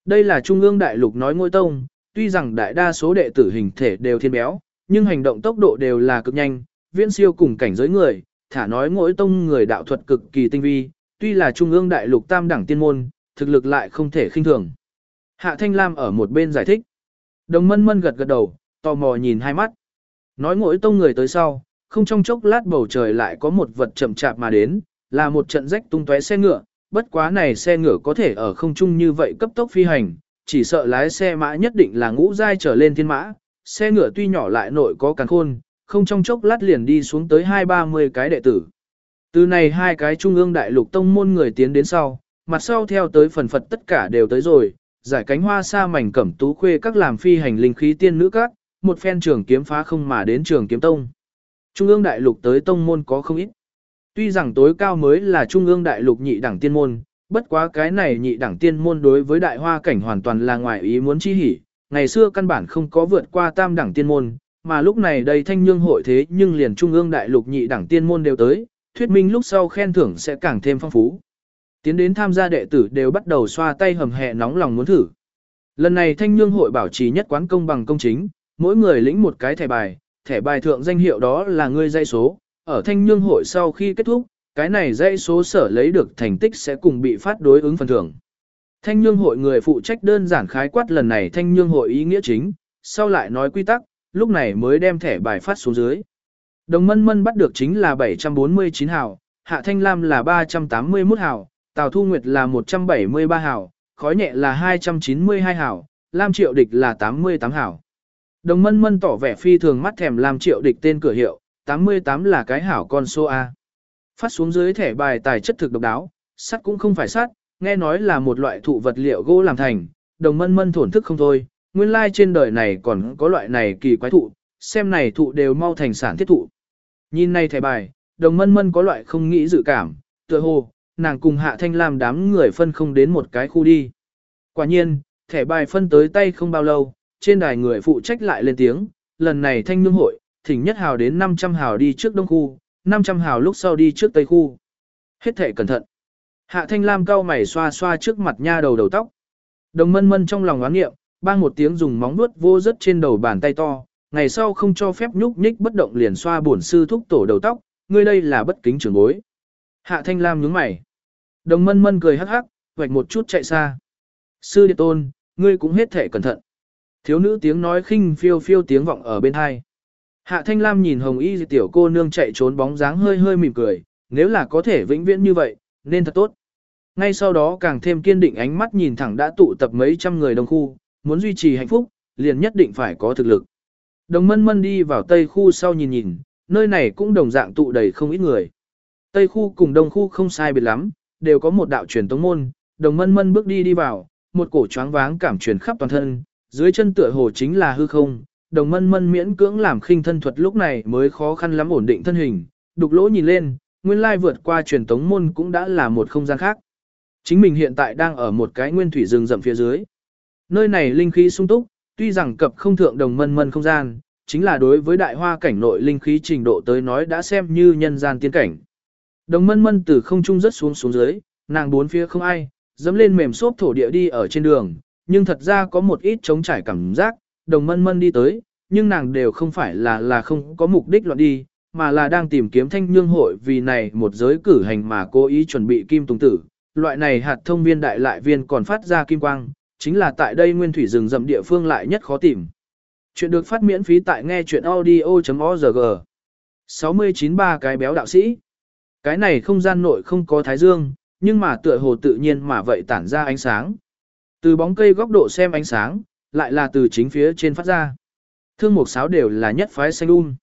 Đây là Trung ương Đại Lục nói ngôi tông, tuy rằng đại đa số đệ tử hình thể đều thiên béo, nhưng hành động tốc độ đều là cực nhanh, viễn siêu cùng cảnh giới người, thả nói ngôi tông người đạo thuật cực kỳ tinh vi, tuy là Trung ương Đại Lục tam đẳng tiên môn, thực lực lại không thể khinh thường. Hạ Thanh Lam ở một bên giải thích. Đồng mân mân gật gật đầu, tò mò nhìn hai mắt. Nói ngỗi tông người tới sau, không trong chốc lát bầu trời lại có một vật chậm chạp mà đến, là một trận rách tung tóe xe ngựa, bất quá này xe ngựa có thể ở không trung như vậy cấp tốc phi hành, chỉ sợ lái xe mã nhất định là ngũ giai trở lên thiên mã, xe ngựa tuy nhỏ lại nội có càng khôn, không trong chốc lát liền đi xuống tới hai ba mươi cái đệ tử. Từ này hai cái trung ương đại lục tông môn người tiến đến sau, mặt sau theo tới phần phật tất cả đều tới rồi, giải cánh hoa sa mảnh cẩm tú khuê các làm phi hành linh khí tiên nữ các, một phen trường kiếm phá không mà đến trường kiếm tông. Trung ương đại lục tới tông môn có không ít. Tuy rằng tối cao mới là trung ương đại lục nhị đẳng tiên môn, bất quá cái này nhị đẳng tiên môn đối với đại hoa cảnh hoàn toàn là ngoài ý muốn chi hỉ, ngày xưa căn bản không có vượt qua tam đẳng tiên môn, mà lúc này đây thanh nhương hội thế nhưng liền trung ương đại lục nhị đẳng tiên môn đều tới, thuyết minh lúc sau khen thưởng sẽ càng thêm phong phú. Tiến đến tham gia đệ tử đều bắt đầu xoa tay hầm hẹ nóng lòng muốn thử. Lần này thanh nhương hội bảo trì nhất quán công bằng công chính, mỗi người lĩnh một cái thẻ bài, thẻ bài thượng danh hiệu đó là ngươi dây số, ở thanh nhương hội sau khi kết thúc, cái này dãy số sở lấy được thành tích sẽ cùng bị phát đối ứng phần thưởng. Thanh nhương hội người phụ trách đơn giản khái quát lần này thanh nhương hội ý nghĩa chính, sau lại nói quy tắc, lúc này mới đem thẻ bài phát xuống dưới. Đồng mân mân bắt được chính là 749 hào, Hạ Thanh Lam là 381 hào, Tào Thu Nguyệt là 173 hào, khói nhẹ là 292 hào, Lam Triệu Địch là 88 hào. Đồng mân mân tỏ vẻ phi thường mắt thèm Lam Triệu Địch tên cửa hiệu, 88 là cái hảo con số A. Phát xuống dưới thẻ bài tài chất thực độc đáo, sắt cũng không phải sắt, nghe nói là một loại thụ vật liệu gỗ làm thành, đồng mân mân thổn thức không thôi, nguyên lai trên đời này còn có loại này kỳ quái thụ, xem này thụ đều mau thành sản thiết thụ. Nhìn này thẻ bài, đồng mân mân có loại không nghĩ dự cảm, tựa hồ, nàng cùng hạ thanh làm đám người phân không đến một cái khu đi. Quả nhiên, thẻ bài phân tới tay không bao lâu, trên đài người phụ trách lại lên tiếng, lần này thanh nương hội, thỉnh nhất hào đến 500 hào đi trước đông khu, 500 hào lúc sau đi trước tây khu. Hết thể cẩn thận. Hạ thanh lam cau mày xoa xoa trước mặt nha đầu đầu tóc. Đồng mân mân trong lòng oán nghiệm, bang một tiếng dùng móng vuốt vô rất trên đầu bàn tay to, ngày sau không cho phép nhúc nhích bất động liền xoa bổn sư thúc tổ đầu tóc, ngươi đây là bất kính trưởng bối. Hạ thanh lam nhướng mày. Đồng mân mân cười hắc hắc, vạch một chút chạy xa. Sư địa tôn, ngươi cũng hết thể cẩn thận. Thiếu nữ tiếng nói khinh phiêu phiêu tiếng vọng ở bên hai. Hạ thanh lam nhìn hồng y tiểu cô nương chạy trốn bóng dáng hơi hơi mỉm cười, nếu là có thể vĩnh viễn như vậy, nên thật tốt. Ngay sau đó càng thêm kiên định ánh mắt nhìn thẳng đã tụ tập mấy trăm người đồng khu, muốn duy trì hạnh phúc, liền nhất định phải có thực lực. Đồng mân mân đi vào tây khu sau nhìn nhìn, nơi này cũng đồng dạng tụ đầy không ít người. Tây khu cùng đông khu không sai biệt lắm, đều có một đạo truyền tống môn, đồng mân mân bước đi đi vào, một cổ choáng váng cảm truyền khắp toàn thân, dưới chân tựa hồ chính là hư không, đồng mân mân miễn cưỡng làm khinh thân thuật lúc này mới khó khăn lắm ổn định thân hình, đục lỗ nhìn lên, nguyên lai vượt qua truyền tống môn cũng đã là một không gian khác. Chính mình hiện tại đang ở một cái nguyên thủy rừng rậm phía dưới. Nơi này linh khí sung túc, tuy rằng cập không thượng đồng mân mân không gian, chính là đối với đại hoa cảnh nội linh khí trình độ tới nói đã xem như nhân gian tiên cảnh. Đồng mân mân từ không trung rất xuống xuống dưới, nàng bốn phía không ai, dẫm lên mềm xốp thổ địa đi ở trên đường, nhưng thật ra có một ít trống trải cảm giác, đồng mân mân đi tới, nhưng nàng đều không phải là là không có mục đích loạn đi, mà là đang tìm kiếm thanh nhương hội vì này một giới cử hành mà cố ý chuẩn bị kim tùng tử. Loại này hạt thông viên đại lại viên còn phát ra kim quang, chính là tại đây nguyên thủy rừng rậm địa phương lại nhất khó tìm. Chuyện được phát miễn phí tại nghe chuyện audio.org. 693 cái béo đạo sĩ. Cái này không gian nội không có thái dương, nhưng mà tựa hồ tự nhiên mà vậy tản ra ánh sáng. Từ bóng cây góc độ xem ánh sáng, lại là từ chính phía trên phát ra. Thương mục sáo đều là nhất phái xanh um.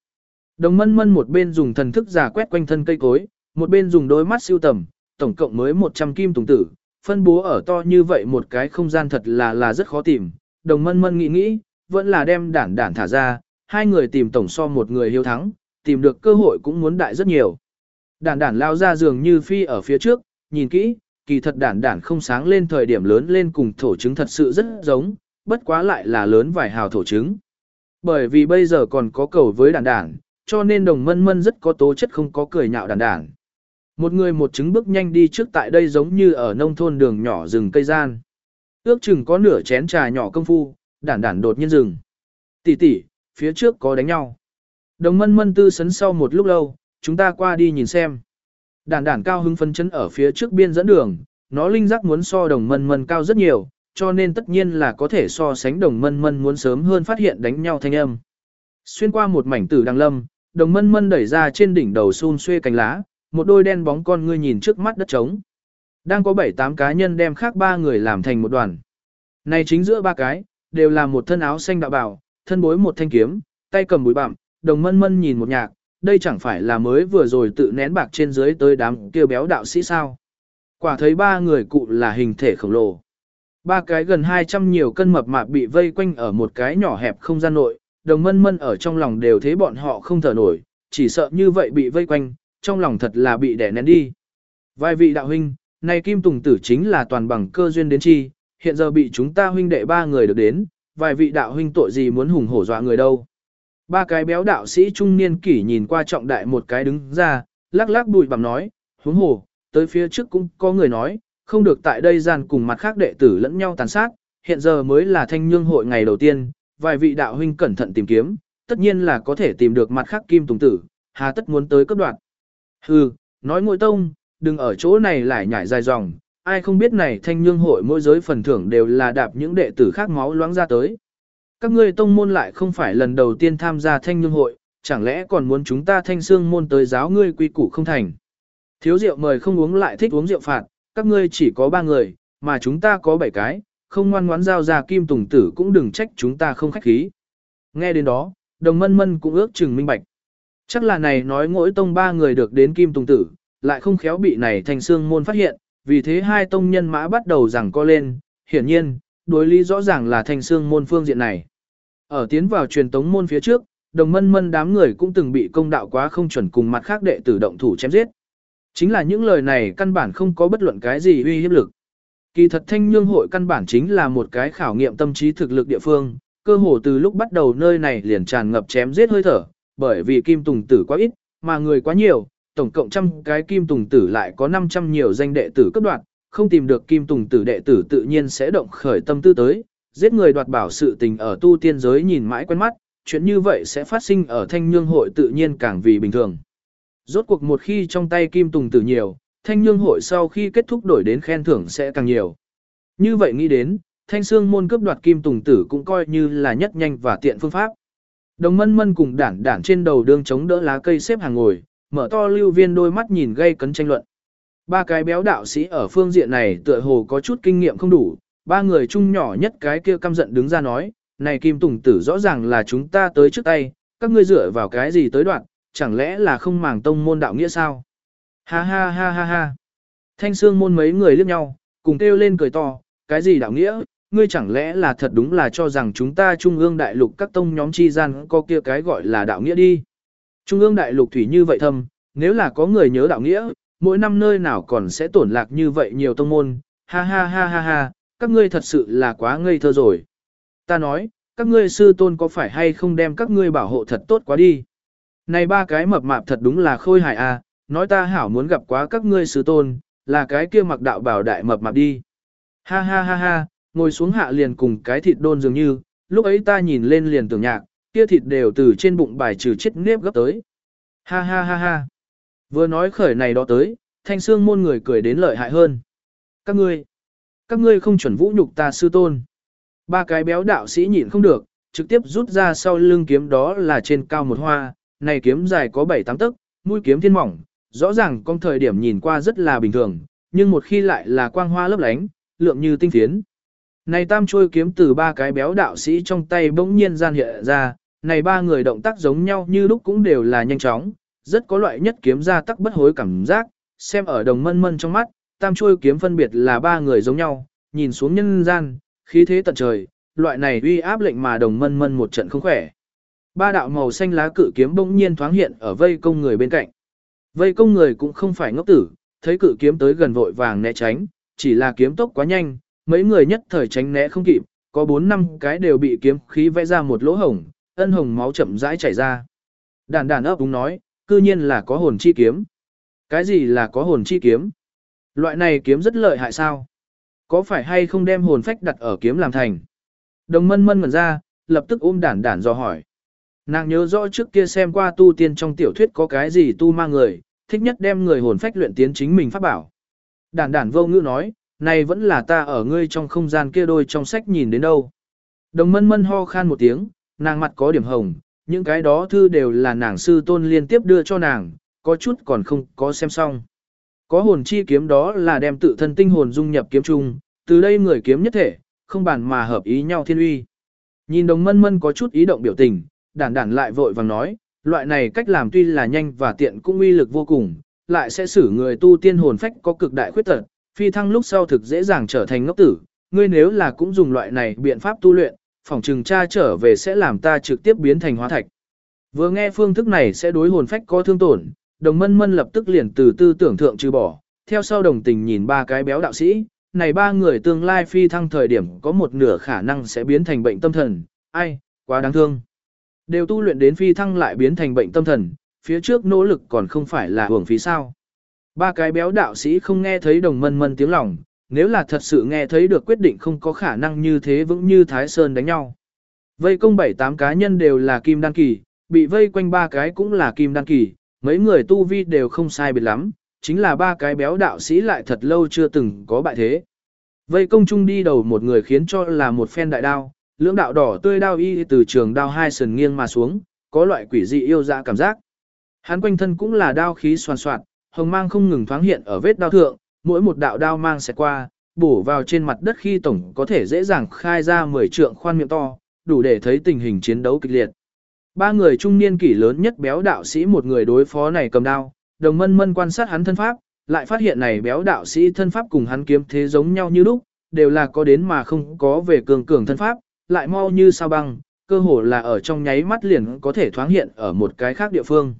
Đồng mân mân một bên dùng thần thức giả quét quanh thân cây cối, một bên dùng đôi mắt siêu tầm, tổng cộng mới 100 kim tùng tử, phân bố ở to như vậy một cái không gian thật là là rất khó tìm. Đồng mân mân nghĩ nghĩ, vẫn là đem đản đản thả ra, hai người tìm tổng so một người hiếu thắng, tìm được cơ hội cũng muốn đại rất nhiều. Đản đản lao ra giường như phi ở phía trước, nhìn kỹ, kỳ thật đản đản không sáng lên thời điểm lớn lên cùng thổ chứng thật sự rất giống, bất quá lại là lớn vài hào thổ trứng. Bởi vì bây giờ còn có cầu với đàn đản, cho nên đồng mân mân rất có tố chất không có cười nhạo đàn đản. Một người một trứng bước nhanh đi trước tại đây giống như ở nông thôn đường nhỏ rừng cây gian. Ước chừng có nửa chén trà nhỏ công phu, đản đản đột nhiên dừng. Tỷ tỷ, phía trước có đánh nhau. Đồng mân mân tư sấn sau một lúc lâu, chúng ta qua đi nhìn xem. Đản đản cao hứng phân chấn ở phía trước biên dẫn đường, nó linh giác muốn so đồng mân mân cao rất nhiều, cho nên tất nhiên là có thể so sánh đồng mân mân muốn sớm hơn phát hiện đánh nhau thanh âm. Xuyên qua một mảnh tử đằng lâm, đồng mân mân đẩy ra trên đỉnh đầu xun xuê cánh lá, một đôi đen bóng con ngươi nhìn trước mắt đất trống. Đang có 7-8 cá nhân đem khác ba người làm thành một đoàn. Này chính giữa ba cái, đều là một thân áo xanh đạo bảo, thân bối một thanh kiếm, tay cầm bụi bặm, đồng mân mân nhìn một nhạc, đây chẳng phải là mới vừa rồi tự nén bạc trên dưới tới đám kia béo đạo sĩ sao. Quả thấy ba người cụ là hình thể khổng lồ. Ba cái gần 200 nhiều cân mập mạp bị vây quanh ở một cái nhỏ hẹp không gian nội, đồng mân mân ở trong lòng đều thấy bọn họ không thở nổi, chỉ sợ như vậy bị vây quanh, trong lòng thật là bị đẻ nén đi. Vài vị đạo huynh, này Kim Tùng Tử chính là toàn bằng cơ duyên đến chi, hiện giờ bị chúng ta huynh đệ ba người được đến, vài vị đạo huynh tội gì muốn hùng hổ dọa người đâu. Ba cái béo đạo sĩ trung niên kỷ nhìn qua trọng đại một cái đứng ra, lắc lắc bụi bằm nói, huống hồ, tới phía trước cũng có người nói, không được tại đây gian cùng mặt khác đệ tử lẫn nhau tàn sát, hiện giờ mới là thanh nhương hội ngày đầu tiên, vài vị đạo huynh cẩn thận tìm kiếm, tất nhiên là có thể tìm được mặt khác kim tùng tử, hà tất muốn tới cấp đoạn. Hừ, nói ngội tông, đừng ở chỗ này lại nhảy dài dòng, ai không biết này thanh nhương hội mỗi giới phần thưởng đều là đạp những đệ tử khác máu loãng ra tới. Các ngươi tông môn lại không phải lần đầu tiên tham gia thanh nhương hội, chẳng lẽ còn muốn chúng ta thanh xương môn tới giáo ngươi quy củ không thành. Thiếu rượu mời không uống lại thích uống rượu phạt, các ngươi chỉ có ba người, mà chúng ta có bảy cái, không ngoan ngoãn giao ra kim tùng tử cũng đừng trách chúng ta không khách khí. Nghe đến đó, đồng mân mân cũng ước chừng minh bạch. Chắc là này nói ngỗi tông ba người được đến kim tùng tử, lại không khéo bị này thành xương môn phát hiện, vì thế hai tông nhân mã bắt đầu rằng co lên, hiển nhiên, đối lý rõ ràng là thành xương môn phương diện này. Ở tiến vào truyền tống môn phía trước, đồng mân mân đám người cũng từng bị công đạo quá không chuẩn cùng mặt khác đệ tử động thủ chém giết. Chính là những lời này căn bản không có bất luận cái gì uy hiếp lực. Kỳ thật thanh nhương hội căn bản chính là một cái khảo nghiệm tâm trí thực lực địa phương, cơ hồ từ lúc bắt đầu nơi này liền tràn ngập chém giết hơi thở, bởi vì kim tùng tử quá ít, mà người quá nhiều, tổng cộng trăm cái kim tùng tử lại có 500 nhiều danh đệ tử cấp đoạn, không tìm được kim tùng tử đệ tử tự nhiên sẽ động khởi tâm tư tới, giết người đoạt bảo sự tình ở tu tiên giới nhìn mãi quen mắt, chuyện như vậy sẽ phát sinh ở thanh nhương hội tự nhiên càng vì bình thường. Rốt cuộc một khi trong tay kim tùng tử nhiều, thanh nhương hội sau khi kết thúc đổi đến khen thưởng sẽ càng nhiều. Như vậy nghĩ đến, thanh xương môn cướp đoạt kim tùng tử cũng coi như là nhất nhanh và tiện phương pháp. Đồng mân mân cùng đản đản trên đầu đương chống đỡ lá cây xếp hàng ngồi, mở to lưu viên đôi mắt nhìn gây cấn tranh luận. Ba cái béo đạo sĩ ở phương diện này tựa hồ có chút kinh nghiệm không đủ, ba người chung nhỏ nhất cái kia căm giận đứng ra nói, này kim tùng tử rõ ràng là chúng ta tới trước tay, các ngươi dựa vào cái gì tới đoạn, chẳng lẽ là không màng tông môn đạo nghĩa sao? Ha ha ha ha ha. Thanh xương môn mấy người liếc nhau, cùng kêu lên cười to, cái gì đạo nghĩa, ngươi chẳng lẽ là thật đúng là cho rằng chúng ta trung ương đại lục các tông nhóm chi gian có kia cái gọi là đạo nghĩa đi. Trung ương đại lục thủy như vậy thâm, nếu là có người nhớ đạo nghĩa, mỗi năm nơi nào còn sẽ tổn lạc như vậy nhiều tông môn, ha ha ha ha ha, các ngươi thật sự là quá ngây thơ rồi. Ta nói, các ngươi sư tôn có phải hay không đem các ngươi bảo hộ thật tốt quá đi. Này ba cái mập mạp thật đúng là khôi hài à, nói ta hảo muốn gặp quá các ngươi sư tôn, là cái kia mặc đạo bảo đại mập mạp đi. Ha ha ha ha, ngồi xuống hạ liền cùng cái thịt đôn dường như, lúc ấy ta nhìn lên liền tưởng nhạc, kia thịt đều từ trên bụng bài trừ chết nếp gấp tới. Ha ha ha ha. Vừa nói khởi này đó tới, thanh xương môn người cười đến lợi hại hơn. Các ngươi, các ngươi không chuẩn vũ nhục ta sư tôn. Ba cái béo đạo sĩ nhịn không được, trực tiếp rút ra sau lưng kiếm đó là trên cao một hoa, này kiếm dài có 7-8 tấc, mũi kiếm thiên mỏng, rõ ràng con thời điểm nhìn qua rất là bình thường, nhưng một khi lại là quang hoa lấp lánh, lượng như tinh phiến. Này tam trôi kiếm từ ba cái béo đạo sĩ trong tay bỗng nhiên gian hiện ra, này ba người động tác giống nhau như lúc cũng đều là nhanh chóng, rất có loại nhất kiếm ra tắc bất hối cảm giác, xem ở đồng mân mân trong mắt, tam trôi kiếm phân biệt là ba người giống nhau, nhìn xuống nhân gian, khí thế tận trời, loại này uy áp lệnh mà đồng mân mân một trận không khỏe. Ba đạo màu xanh lá cự kiếm bỗng nhiên thoáng hiện ở vây công người bên cạnh. Vây công người cũng không phải ngốc tử, thấy cự kiếm tới gần vội vàng né tránh, chỉ là kiếm tốc quá nhanh, mấy người nhất thời tránh né không kịp, có bốn năm cái đều bị kiếm khí vẽ ra một lỗ hổng, ân hồng máu chậm rãi chảy ra. Đàn đàn ấp đúng nói, cư nhiên là có hồn chi kiếm. Cái gì là có hồn chi kiếm? Loại này kiếm rất lợi hại sao? Có phải hay không đem hồn phách đặt ở kiếm làm thành? Đồng mân mân mẩn ra, lập tức ôm đản đản do hỏi. Nàng nhớ rõ trước kia xem qua tu tiên trong tiểu thuyết có cái gì tu ma người, thích nhất đem người hồn phách luyện tiến chính mình pháp bảo. Đản đản vô ngữ nói, này vẫn là ta ở ngươi trong không gian kia đôi trong sách nhìn đến đâu. Đồng mân mân ho khan một tiếng, nàng mặt có điểm hồng, những cái đó thư đều là nàng sư tôn liên tiếp đưa cho nàng, có chút còn không có xem xong. Có hồn chi kiếm đó là đem tự thân tinh hồn dung nhập kiếm chung, từ đây người kiếm nhất thể, không bàn mà hợp ý nhau thiên uy. Nhìn đồng mân mân có chút ý động biểu tình, đản đản lại vội vàng nói, loại này cách làm tuy là nhanh và tiện cũng uy lực vô cùng, lại sẽ xử người tu tiên hồn phách có cực đại khuyết tật, phi thăng lúc sau thực dễ dàng trở thành ngốc tử, ngươi nếu là cũng dùng loại này biện pháp tu luyện, phòng trừng cha trở về sẽ làm ta trực tiếp biến thành hóa thạch. Vừa nghe phương thức này sẽ đối hồn phách có thương tổn, đồng mân mân lập tức liền từ tư tưởng thượng trừ bỏ, theo sau đồng tình nhìn ba cái béo đạo sĩ, này ba người tương lai phi thăng thời điểm có một nửa khả năng sẽ biến thành bệnh tâm thần, ai, quá đáng thương. Đều tu luyện đến phi thăng lại biến thành bệnh tâm thần, phía trước nỗ lực còn không phải là hưởng phí sao. Ba cái béo đạo sĩ không nghe thấy đồng mân mân tiếng lòng, nếu là thật sự nghe thấy được quyết định không có khả năng như thế vững như Thái Sơn đánh nhau. Vây công bảy tám cá nhân đều là kim đan kỳ, bị vây quanh ba cái cũng là kim đan kỳ, mấy người tu vi đều không sai biệt lắm, chính là ba cái béo đạo sĩ lại thật lâu chưa từng có bại thế. Vây công chung đi đầu một người khiến cho là một phen đại đao, lưỡng đạo đỏ tươi đao y từ trường đao hai sườn nghiêng mà xuống, có loại quỷ dị yêu dạ cảm giác. Hắn quanh thân cũng là đao khí xoan xoạt, hồng mang không ngừng thoáng hiện ở vết đao thượng, mỗi một đạo đao mang sẽ qua, bổ vào trên mặt đất khi tổng có thể dễ dàng khai ra 10 trượng khoan miệng to, đủ để thấy tình hình chiến đấu kịch liệt. Ba người trung niên kỷ lớn nhất béo đạo sĩ một người đối phó này cầm đao, đồng mân mân quan sát hắn thân pháp, lại phát hiện này béo đạo sĩ thân pháp cùng hắn kiếm thế giống nhau như lúc, đều là có đến mà không có về cường cường thân pháp, lại mau như sao băng, cơ hồ là ở trong nháy mắt liền có thể thoáng hiện ở một cái khác địa phương.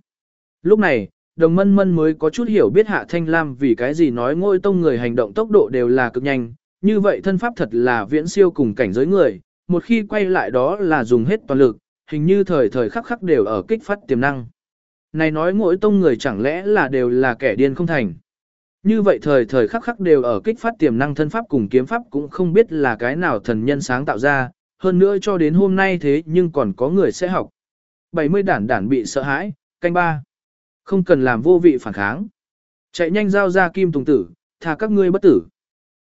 Lúc này, đồng mân mân mới có chút hiểu biết hạ thanh lam vì cái gì nói ngôi tông người hành động tốc độ đều là cực nhanh, như vậy thân pháp thật là viễn siêu cùng cảnh giới người, một khi quay lại đó là dùng hết toàn lực, hình như thời thời khắc khắc đều ở kích phát tiềm năng. Này nói ngỗi tông người chẳng lẽ là đều là kẻ điên không thành. Như vậy thời thời khắc khắc đều ở kích phát tiềm năng thân pháp cùng kiếm pháp cũng không biết là cái nào thần nhân sáng tạo ra, hơn nữa cho đến hôm nay thế nhưng còn có người sẽ học. 70 đản đản bị sợ hãi, canh ba. Không cần làm vô vị phản kháng. Chạy nhanh giao ra kim tùng tử, thả các ngươi bất tử.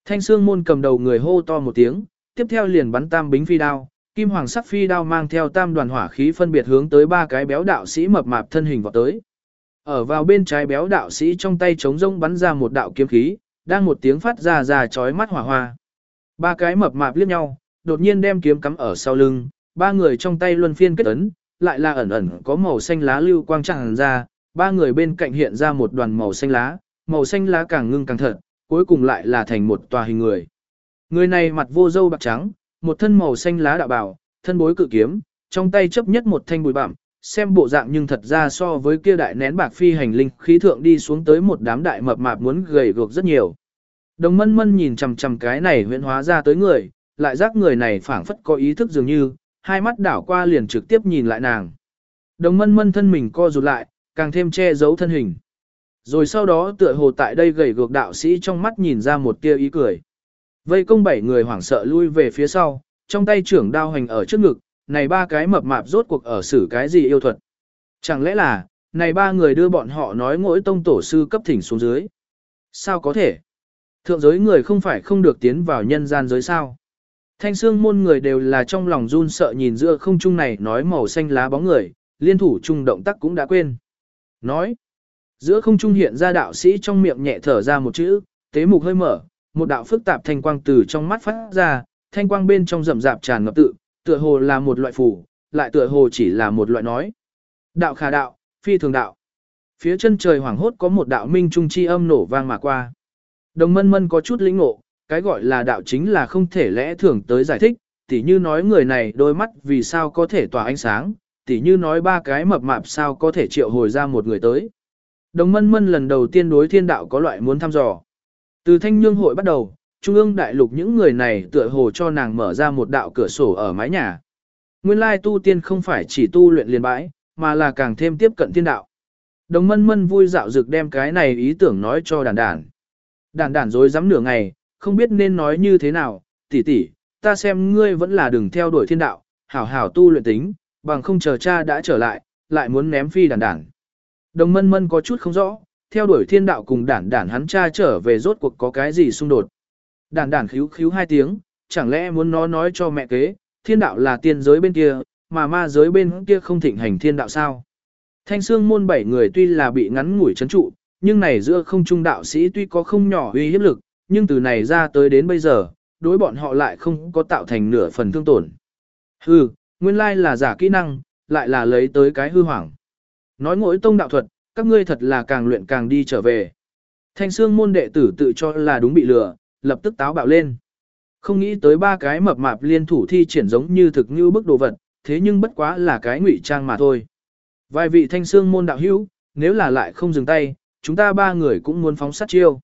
Thanh xương môn cầm đầu người hô to một tiếng, tiếp theo liền bắn tam bính phi đao, kim hoàng sắc phi đao mang theo tam đoàn hỏa khí phân biệt hướng tới ba cái béo đạo sĩ mập mạp thân hình vọt tới. Ở vào bên trái béo đạo sĩ trong tay chống rông bắn ra một đạo kiếm khí, đang một tiếng phát ra ra chói mắt hỏa hoa. Ba cái mập mạp liếc nhau, đột nhiên đem kiếm cắm ở sau lưng, ba người trong tay luân phiên kết ấn, lại là ẩn ẩn có màu xanh lá lưu quang tràn ra, ba người bên cạnh hiện ra một đoàn màu xanh lá, màu xanh lá càng ngưng càng thật, cuối cùng lại là thành một tòa hình người. Người này mặt vô râu bạc trắng, một thân màu xanh lá đạo bảo thân bối cự kiếm, trong tay chấp nhất một thanh bùi bặm, xem bộ dạng nhưng thật ra so với kia đại nén bạc phi hành linh khí thượng đi xuống tới một đám đại mập mạp muốn gầy gược rất nhiều. Đồng mân mân nhìn chằm chằm cái này huyễn hóa ra tới người, lại giác người này phảng phất có ý thức dường như, hai mắt đảo qua liền trực tiếp nhìn lại nàng. Đồng mân mân thân mình co rụt lại, càng thêm che giấu thân hình. Rồi sau đó tựa hồ tại đây gầy gược đạo sĩ trong mắt nhìn ra một tia ý cười. Vây công bảy người hoảng sợ lui về phía sau, trong tay trưởng đao hành ở trước ngực, này ba cái mập mạp rốt cuộc ở xử cái gì yêu thuật. Chẳng lẽ là, này ba người đưa bọn họ nói ngỗi tông tổ sư cấp thỉnh xuống dưới. Sao có thể? Thượng giới người không phải không được tiến vào nhân gian giới sao? Thanh xương môn người đều là trong lòng run sợ nhìn giữa không trung này nói màu xanh lá bóng người, liên thủ chung động tác cũng đã quên. Nói, giữa không trung hiện ra đạo sĩ trong miệng nhẹ thở ra một chữ, tế mục hơi mở, một đạo phức tạp thanh quang từ trong mắt phát ra, thanh quang bên trong rậm rạp tràn ngập tự, tựa hồ là một loại phủ, lại tựa hồ chỉ là một loại nói. Đạo khả đạo, phi thường đạo. Phía chân trời hoàng hốt có một đạo minh trung chi âm nổ vang mà qua. Đồng mân mân có chút lĩnh ngộ, cái gọi là đạo chính là không thể lẽ thường tới giải thích, tỉ như nói người này đôi mắt vì sao có thể tỏa ánh sáng, tỉ như nói ba cái mập mạp sao có thể triệu hồi ra một người tới. Đồng mân mân lần đầu tiên đối thiên đạo có loại muốn thăm dò. Từ thanh nhương hội bắt đầu, trung ương đại lục những người này tựa hồ cho nàng mở ra một đạo cửa sổ ở mái nhà. Nguyên lai tu tiên không phải chỉ tu luyện liền bãi, mà là càng thêm tiếp cận thiên đạo. Đồng mân mân vui dạo dực đem cái này ý tưởng nói cho đàn đàn. Đàn đàn dối dám nửa ngày, không biết nên nói như thế nào, tỷ tỷ, ta xem ngươi vẫn là đừng theo đuổi thiên đạo, hảo hảo tu luyện tính, bằng không chờ cha đã trở lại, lại muốn ném phi đản đản. Đồng mân mân có chút không rõ, theo đuổi thiên đạo cùng đản đản hắn cha trở về rốt cuộc có cái gì xung đột. Đản đản khíu khíu hai tiếng, chẳng lẽ muốn nó nói cho mẹ kế, thiên đạo là tiên giới bên kia, mà ma giới bên kia không thịnh hành thiên đạo sao. Thanh xương môn bảy người tuy là bị ngắn ngủi chấn trụ, nhưng này giữa không trung đạo sĩ tuy có không nhỏ uy hiếp lực, nhưng từ này ra tới đến bây giờ, đối bọn họ lại không có tạo thành nửa phần thương tổn. Hư, nguyên lai là giả kỹ năng, lại là lấy tới cái hư hoảng. Nói ngỗi tông đạo thuật, các ngươi thật là càng luyện càng đi trở về. Thanh xương môn đệ tử tự cho là đúng bị lừa, lập tức táo bạo lên. Không nghĩ tới ba cái mập mạp liên thủ thi triển giống như thực như bức đồ vật, thế nhưng bất quá là cái ngụy trang mà thôi. Vài vị thanh xương môn đạo hữu, nếu là lại không dừng tay, chúng ta ba người cũng muốn phóng sát chiêu.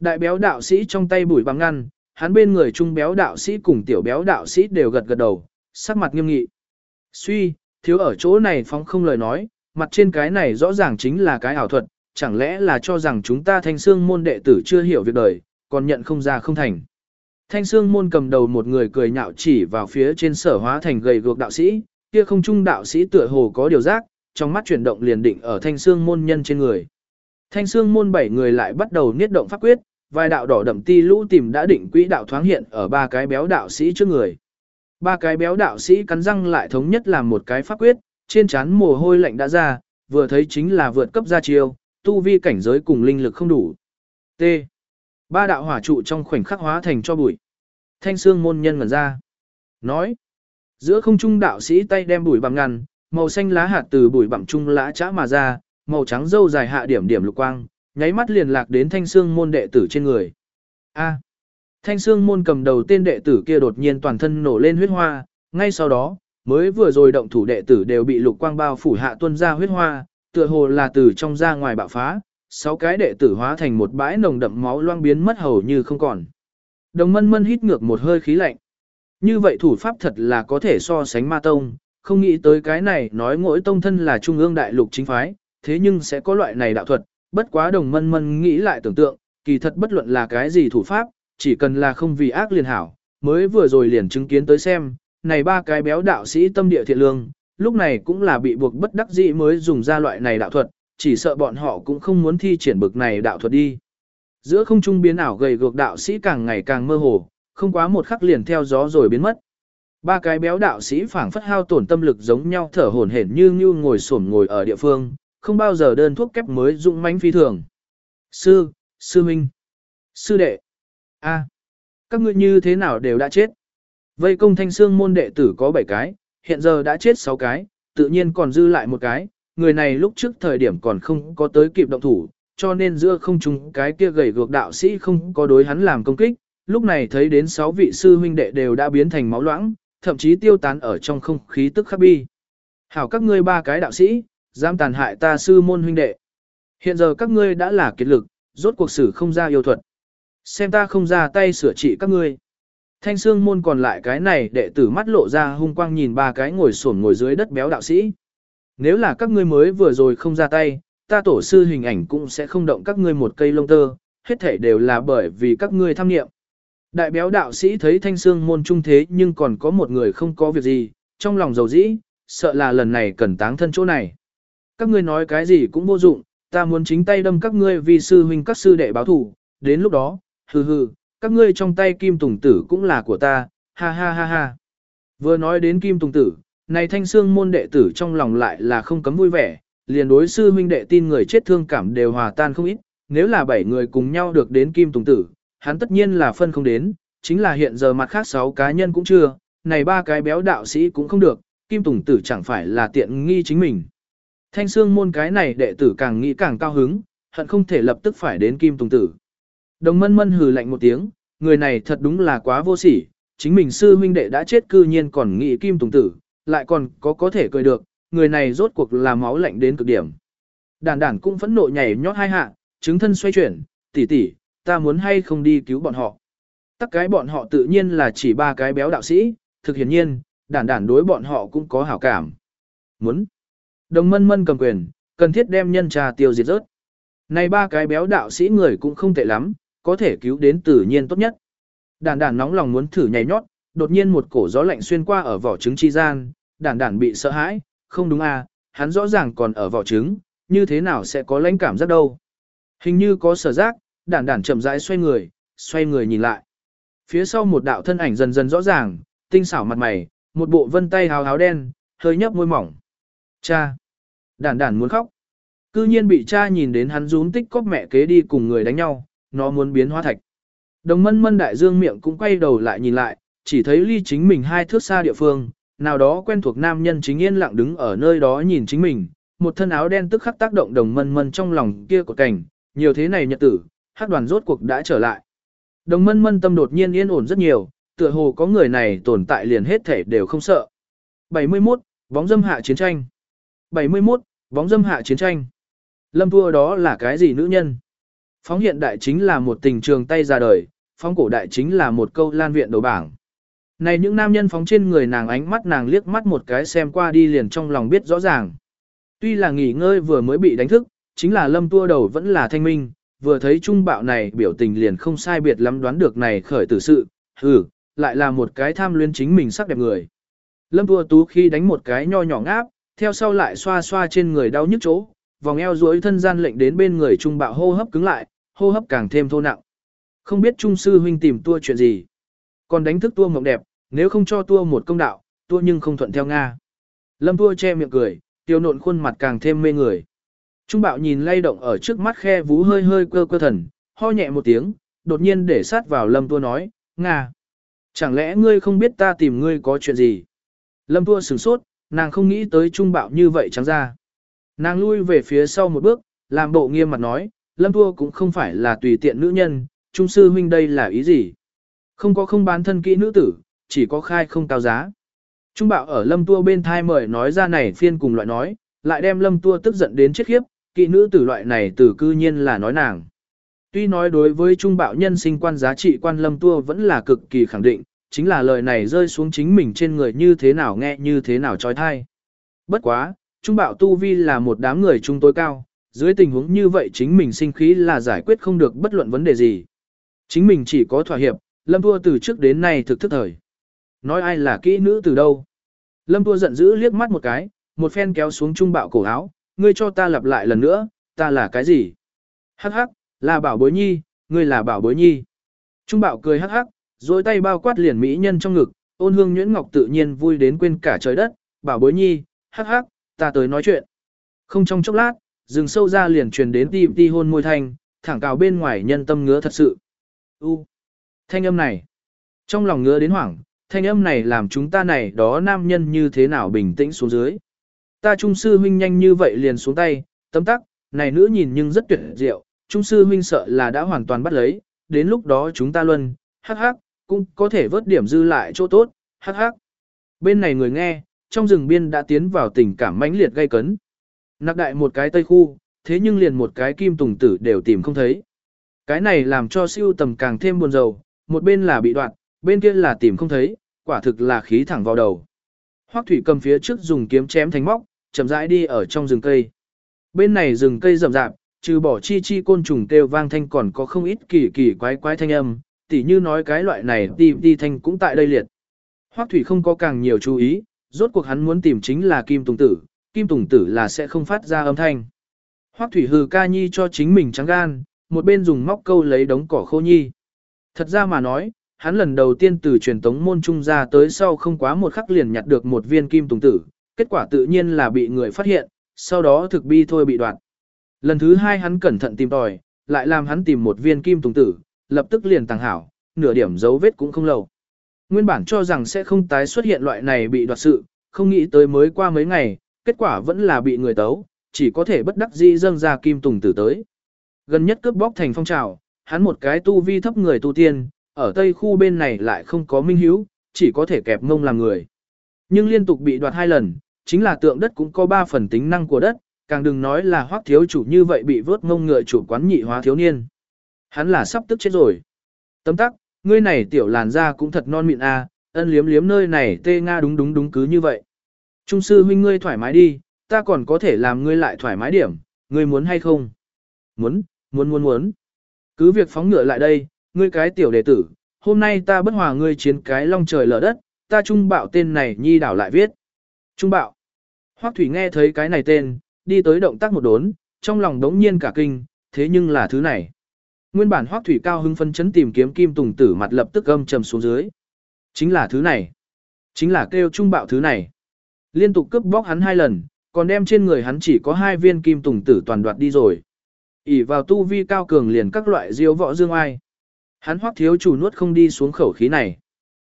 Đại béo đạo sĩ trong tay bùi bằng ngăn, hắn bên người trung béo đạo sĩ cùng tiểu béo đạo sĩ đều gật gật đầu, sắc mặt nghiêm nghị. Suy, thiếu ở chỗ này phóng không lời nói, mặt trên cái này rõ ràng chính là cái ảo thuật, chẳng lẽ là cho rằng chúng ta thanh xương môn đệ tử chưa hiểu việc đời, còn nhận không ra không thành. Thanh xương môn cầm đầu một người cười nhạo chỉ vào phía trên sở hóa thành gầy gược đạo sĩ, kia không trung đạo sĩ tựa hồ có điều giác, trong mắt chuyển động liền định ở thanh xương môn nhân trên người. Thanh xương môn bảy người lại bắt đầu niết động pháp quyết, vài đạo đỏ đậm ti lũ tìm đã định quỹ đạo thoáng hiện ở ba cái béo đạo sĩ trước người. Ba cái béo đạo sĩ cắn răng lại thống nhất làm một cái pháp quyết, trên trán mồ hôi lạnh đã ra, vừa thấy chính là vượt cấp ra chiêu, tu vi cảnh giới cùng linh lực không đủ. T. Ba đạo hỏa trụ trong khoảnh khắc hóa thành cho bụi. Thanh xương môn nhân ngẩn ra. Nói. Giữa không trung đạo sĩ tay đem bụi bằng ngăn, màu xanh lá hạt từ bụi bằng trung lá chã mà ra, màu trắng dâu dài hạ điểm điểm lục quang, nháy mắt liền lạc đến thanh xương môn đệ tử trên người. A. Thanh xương môn cầm đầu tên đệ tử kia đột nhiên toàn thân nổ lên huyết hoa, ngay sau đó, mới vừa rồi động thủ đệ tử đều bị lục quang bao phủ hạ tuân ra huyết hoa, tựa hồ là từ trong ra ngoài bạo phá, sáu cái đệ tử hóa thành một bãi nồng đậm máu loang biến mất hầu như không còn. Đồng mân mân hít ngược một hơi khí lạnh. Như vậy thủ pháp thật là có thể so sánh ma tông, không nghĩ tới cái này nói mỗi tông thân là trung ương đại lục chính phái, thế nhưng sẽ có loại này đạo thuật, bất quá đồng mân mân nghĩ lại tưởng tượng, kỳ thật bất luận là cái gì thủ pháp, chỉ cần là không vì ác liền hảo, mới vừa rồi liền chứng kiến tới xem, này ba cái béo đạo sĩ tâm địa thiện lương, lúc này cũng là bị buộc bất đắc dĩ mới dùng ra loại này đạo thuật, chỉ sợ bọn họ cũng không muốn thi triển bực này đạo thuật đi. Giữa không trung biến ảo gầy gược đạo sĩ càng ngày càng mơ hồ, không quá một khắc liền theo gió rồi biến mất. Ba cái béo đạo sĩ phảng phất hao tổn tâm lực giống nhau thở hổn hển như như ngồi xổm ngồi ở địa phương, không bao giờ đơn thuốc kép mới dụng mãnh phi thường. Sư, sư minh, sư đệ, a, các ngươi như thế nào đều đã chết. Vây công thanh xương môn đệ tử có 7 cái, hiện giờ đã chết 6 cái, tự nhiên còn dư lại một cái, người này lúc trước thời điểm còn không có tới kịp động thủ, cho nên giữa không trung cái kia gầy gược đạo sĩ không có đối hắn làm công kích, lúc này thấy đến 6 vị sư huynh đệ đều đã biến thành máu loãng, thậm chí tiêu tán ở trong không khí tức khắc bi. Hảo các ngươi ba cái đạo sĩ, dám tàn hại ta sư môn huynh đệ. Hiện giờ các ngươi đã là kiệt lực, rốt cuộc xử không ra yêu thuật. Xem ta không ra tay sửa trị các ngươi. Thanh xương môn còn lại cái này đệ tử mắt lộ ra hung quang nhìn ba cái ngồi sổn ngồi dưới đất béo đạo sĩ. Nếu là các ngươi mới vừa rồi không ra tay, ta tổ sư hình ảnh cũng sẽ không động các ngươi một cây lông tơ, hết thể đều là bởi vì các ngươi tham nghiệm. Đại béo đạo sĩ thấy thanh xương môn trung thế nhưng còn có một người không có việc gì, trong lòng dầu dĩ, sợ là lần này cần táng thân chỗ này. Các ngươi nói cái gì cũng vô dụng, ta muốn chính tay đâm các ngươi vì sư huynh các sư đệ báo thủ, đến lúc đó, hừ hừ, các ngươi trong tay kim tùng tử cũng là của ta, ha ha ha ha. Vừa nói đến kim tùng tử, này thanh xương môn đệ tử trong lòng lại là không cấm vui vẻ, liền đối sư huynh đệ tin người chết thương cảm đều hòa tan không ít, nếu là bảy người cùng nhau được đến kim tùng tử, hắn tất nhiên là phân không đến, chính là hiện giờ mặt khác sáu cá nhân cũng chưa, này ba cái béo đạo sĩ cũng không được, kim tùng tử chẳng phải là tiện nghi chính mình. Thanh xương môn cái này đệ tử càng nghĩ càng cao hứng, hận không thể lập tức phải đến kim tùng tử. Đồng mân mân hừ lạnh một tiếng, người này thật đúng là quá vô sỉ, chính mình sư huynh đệ đã chết cư nhiên còn nghĩ kim tùng tử, lại còn có có thể cười được, người này rốt cuộc là máu lạnh đến cực điểm. Đàn đàn cũng phẫn nộ nhảy nhót hai hạ, chứng thân xoay chuyển, tỷ tỷ, ta muốn hay không đi cứu bọn họ. Tắc cái bọn họ tự nhiên là chỉ ba cái béo đạo sĩ, thực hiển nhiên, đàn đàn đối bọn họ cũng có hảo cảm. Muốn. Đồng mân mân cầm quyền, cần thiết đem nhân trà tiêu diệt rớt. Này ba cái béo đạo sĩ người cũng không tệ lắm, có thể cứu đến tự nhiên tốt nhất. đản đản nóng lòng muốn thử nhảy nhót, đột nhiên một cổ gió lạnh xuyên qua ở vỏ trứng chi gian, đản đản bị sợ hãi, không đúng à, hắn rõ ràng còn ở vỏ trứng, như thế nào sẽ có lãnh cảm giác đâu. Hình như có sở giác, đản đản chậm rãi xoay người, xoay người nhìn lại. Phía sau một đạo thân ảnh dần dần rõ ràng, tinh xảo mặt mày, một bộ vân tay hào háo đen, hơi nhấp môi mỏng. Cha! đản đản muốn khóc. Cư nhiên bị cha nhìn đến hắn rún tích cóp mẹ kế đi cùng người đánh nhau, nó muốn biến hóa thạch. Đồng mân mân đại dương miệng cũng quay đầu lại nhìn lại, chỉ thấy ly chính mình hai thước xa địa phương, nào đó quen thuộc nam nhân chính yên lặng đứng ở nơi đó nhìn chính mình, một thân áo đen tức khắc tác động đồng mân mân trong lòng kia của cảnh, nhiều thế này nhật tử, hát đoàn rốt cuộc đã trở lại. Đồng mân mân tâm đột nhiên yên ổn rất nhiều, tựa hồ có người này tồn tại liền hết thể đều không sợ. 71. Bóng dâm hạ chiến tranh 71. Bóng dâm hạ chiến tranh Lâm thua đó là cái gì nữ nhân? Phóng hiện đại chính là một tình trường tay ra đời, phóng cổ đại chính là một câu lan viện đầu bảng. Này những nam nhân phóng trên người nàng ánh mắt nàng liếc mắt một cái xem qua đi liền trong lòng biết rõ ràng. Tuy là nghỉ ngơi vừa mới bị đánh thức, chính là lâm tua đầu vẫn là thanh minh, vừa thấy trung bạo này biểu tình liền không sai biệt lắm đoán được này khởi tử sự, hừ, lại là một cái tham luyến chính mình sắc đẹp người. Lâm tua tú khi đánh một cái nho nhỏ ngáp, theo sau lại xoa xoa trên người đau nhức chỗ, vòng eo duỗi thân gian lệnh đến bên người trung bạo hô hấp cứng lại, hô hấp càng thêm thô nặng. Không biết trung sư huynh tìm tua chuyện gì. Còn đánh thức tua mộng đẹp, nếu không cho tua một công đạo, tua nhưng không thuận theo Nga. Lâm tua che miệng cười, tiêu nộn khuôn mặt càng thêm mê người. Trung bạo nhìn lay động ở trước mắt khe vú hơi hơi cơ cơ thần, ho nhẹ một tiếng, đột nhiên để sát vào lâm tua nói, Nga. Chẳng lẽ ngươi không biết ta tìm ngươi có chuyện gì? Lâm tua sửng sốt, nàng không nghĩ tới trung bạo như vậy trắng ra. Nàng lui về phía sau một bước, làm bộ nghiêm mặt nói, lâm Thua cũng không phải là tùy tiện nữ nhân, trung sư huynh đây là ý gì? Không có không bán thân kỹ nữ tử, chỉ có khai không cao giá. Trung bạo ở lâm tua bên thai mời nói ra này phiên cùng loại nói, lại đem lâm tua tức giận đến chết khiếp, kỹ nữ tử loại này tử cư nhiên là nói nàng. Tuy nói đối với trung bạo nhân sinh quan giá trị quan lâm tua vẫn là cực kỳ khẳng định, chính là lời này rơi xuống chính mình trên người như thế nào nghe như thế nào trói thai. Bất quá, trung bạo tu vi là một đám người trung tối cao, dưới tình huống như vậy chính mình sinh khí là giải quyết không được bất luận vấn đề gì. Chính mình chỉ có thỏa hiệp, lâm tua từ trước đến nay thực thức thời. Nói ai là kỹ nữ từ đâu? Lâm tua giận dữ liếc mắt một cái, một phen kéo xuống trung bạo cổ áo, ngươi cho ta lặp lại lần nữa, ta là cái gì? Hắc hắc, là bảo bối nhi, ngươi là bảo bối nhi. Trung bạo cười hắc hắc, rồi tay bao quát liền mỹ nhân trong ngực, ôn hương nhuyễn ngọc tự nhiên vui đến quên cả trời đất, bảo bối nhi, hắc hắc, ta tới nói chuyện. Không trong chốc lát, rừng sâu ra liền truyền đến ti ti hôn môi thanh, thẳng cào bên ngoài nhân tâm ngứa thật sự. U, thanh âm này, trong lòng ngứa đến hoảng, thanh âm này làm chúng ta này đó nam nhân như thế nào bình tĩnh xuống dưới. Ta trung sư huynh nhanh như vậy liền xuống tay, tấm tắc, này nữ nhìn nhưng rất tuyệt diệu, trung sư huynh sợ là đã hoàn toàn bắt lấy, đến lúc đó chúng ta luân, hắc hắc, cũng có thể vớt điểm dư lại chỗ tốt, hắc hắc. Bên này người nghe, trong rừng biên đã tiến vào tình cảm mãnh liệt gây cấn. Nặc đại một cái tây khu, thế nhưng liền một cái kim tùng tử đều tìm không thấy. Cái này làm cho siêu tầm càng thêm buồn rầu, một bên là bị đoạn, bên kia là tìm không thấy, quả thực là khí thẳng vào đầu. Hoắc thủy cầm phía trước dùng kiếm chém thành móc, chậm rãi đi ở trong rừng cây. Bên này rừng cây rậm rạp, trừ bỏ chi chi côn trùng kêu vang thanh còn có không ít kỳ kỳ quái quái thanh âm, tỉ như nói cái loại này ti đi thanh cũng tại đây liệt. Hoắc thủy không có càng nhiều chú ý, rốt cuộc hắn muốn tìm chính là kim tùng tử, kim tùng tử là sẽ không phát ra âm thanh. Hoắc thủy hừ ca nhi cho chính mình trắng gan, một bên dùng móc câu lấy đống cỏ khô nhi. Thật ra mà nói, hắn lần đầu tiên từ truyền tống môn trung ra tới sau không quá một khắc liền nhặt được một viên kim tùng tử, kết quả tự nhiên là bị người phát hiện, sau đó thực bi thôi bị đoạt. Lần thứ hai hắn cẩn thận tìm tòi, lại làm hắn tìm một viên kim tùng tử, lập tức liền tàng hảo, nửa điểm dấu vết cũng không lâu. Nguyên bản cho rằng sẽ không tái xuất hiện loại này bị đoạt sự, không nghĩ tới mới qua mấy ngày, kết quả vẫn là bị người tấu, chỉ có thể bất đắc dĩ dâng ra kim tùng tử tới. Gần nhất cướp bóc thành phong trào, hắn một cái tu vi thấp người tu tiên, ở tây khu bên này lại không có minh hiếu, chỉ có thể kẹp ngông làm người. Nhưng liên tục bị đoạt hai lần, chính là tượng đất cũng có ba phần tính năng của đất, càng đừng nói là hoác thiếu chủ như vậy bị vớt ngông ngựa chủ quán nhị hóa thiếu niên. Hắn là sắp tức chết rồi. Tấm tắc, ngươi này tiểu làn da cũng thật non mịn a, ân liếm liếm nơi này tê nga đúng đúng đúng cứ như vậy. Trung sư huynh ngươi thoải mái đi, ta còn có thể làm ngươi lại thoải mái điểm, ngươi muốn hay không? Muốn, muốn muốn muốn. Cứ việc phóng ngựa lại đây, ngươi cái tiểu đệ tử, hôm nay ta bất hòa ngươi chiến cái long trời lở đất, ta trung bạo tên này nhi đảo lại viết. Trung bạo. Hoắc Thủy nghe thấy cái này tên, đi tới động tác một đốn, trong lòng đống nhiên cả kinh, thế nhưng là thứ này. Nguyên bản Hoắc Thủy cao hưng phân chấn tìm kiếm Kim Tùng Tử mặt lập tức âm trầm xuống dưới. Chính là thứ này. Chính là kêu trung bạo thứ này. Liên tục cướp bóc hắn hai lần, còn đem trên người hắn chỉ có hai viên Kim Tùng Tử toàn đoạt đi rồi. ỉ vào tu vi cao cường liền các loại diêu võ dương ai. Hắn Hoắc thiếu chủ nuốt không đi xuống khẩu khí này.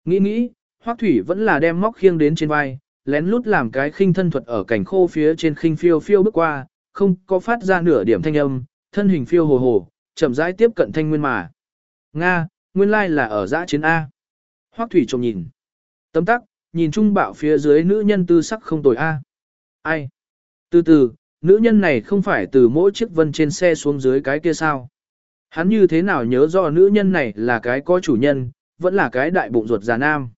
Nghĩ nghĩ, Hoắc Thủy vẫn là đem móc khiêng đến trên vai, lén lút làm cái khinh thân thuật ở cảnh khô phía trên khinh phiêu phiêu bước qua, không có phát ra nửa điểm thanh âm, thân hình phiêu hồ hồ, chậm rãi tiếp cận thanh nguyên mà. Nga, nguyên lai là ở giã chiến A. Hoắc thủy trông nhìn. Tấm tắc, nhìn trung bạo phía dưới nữ nhân tư sắc không tồi A. Ai? Từ từ, nữ nhân này không phải từ mỗi chiếc vân trên xe xuống dưới cái kia sao? Hắn như thế nào nhớ rõ nữ nhân này là cái có chủ nhân, vẫn là cái đại bụng ruột già nam.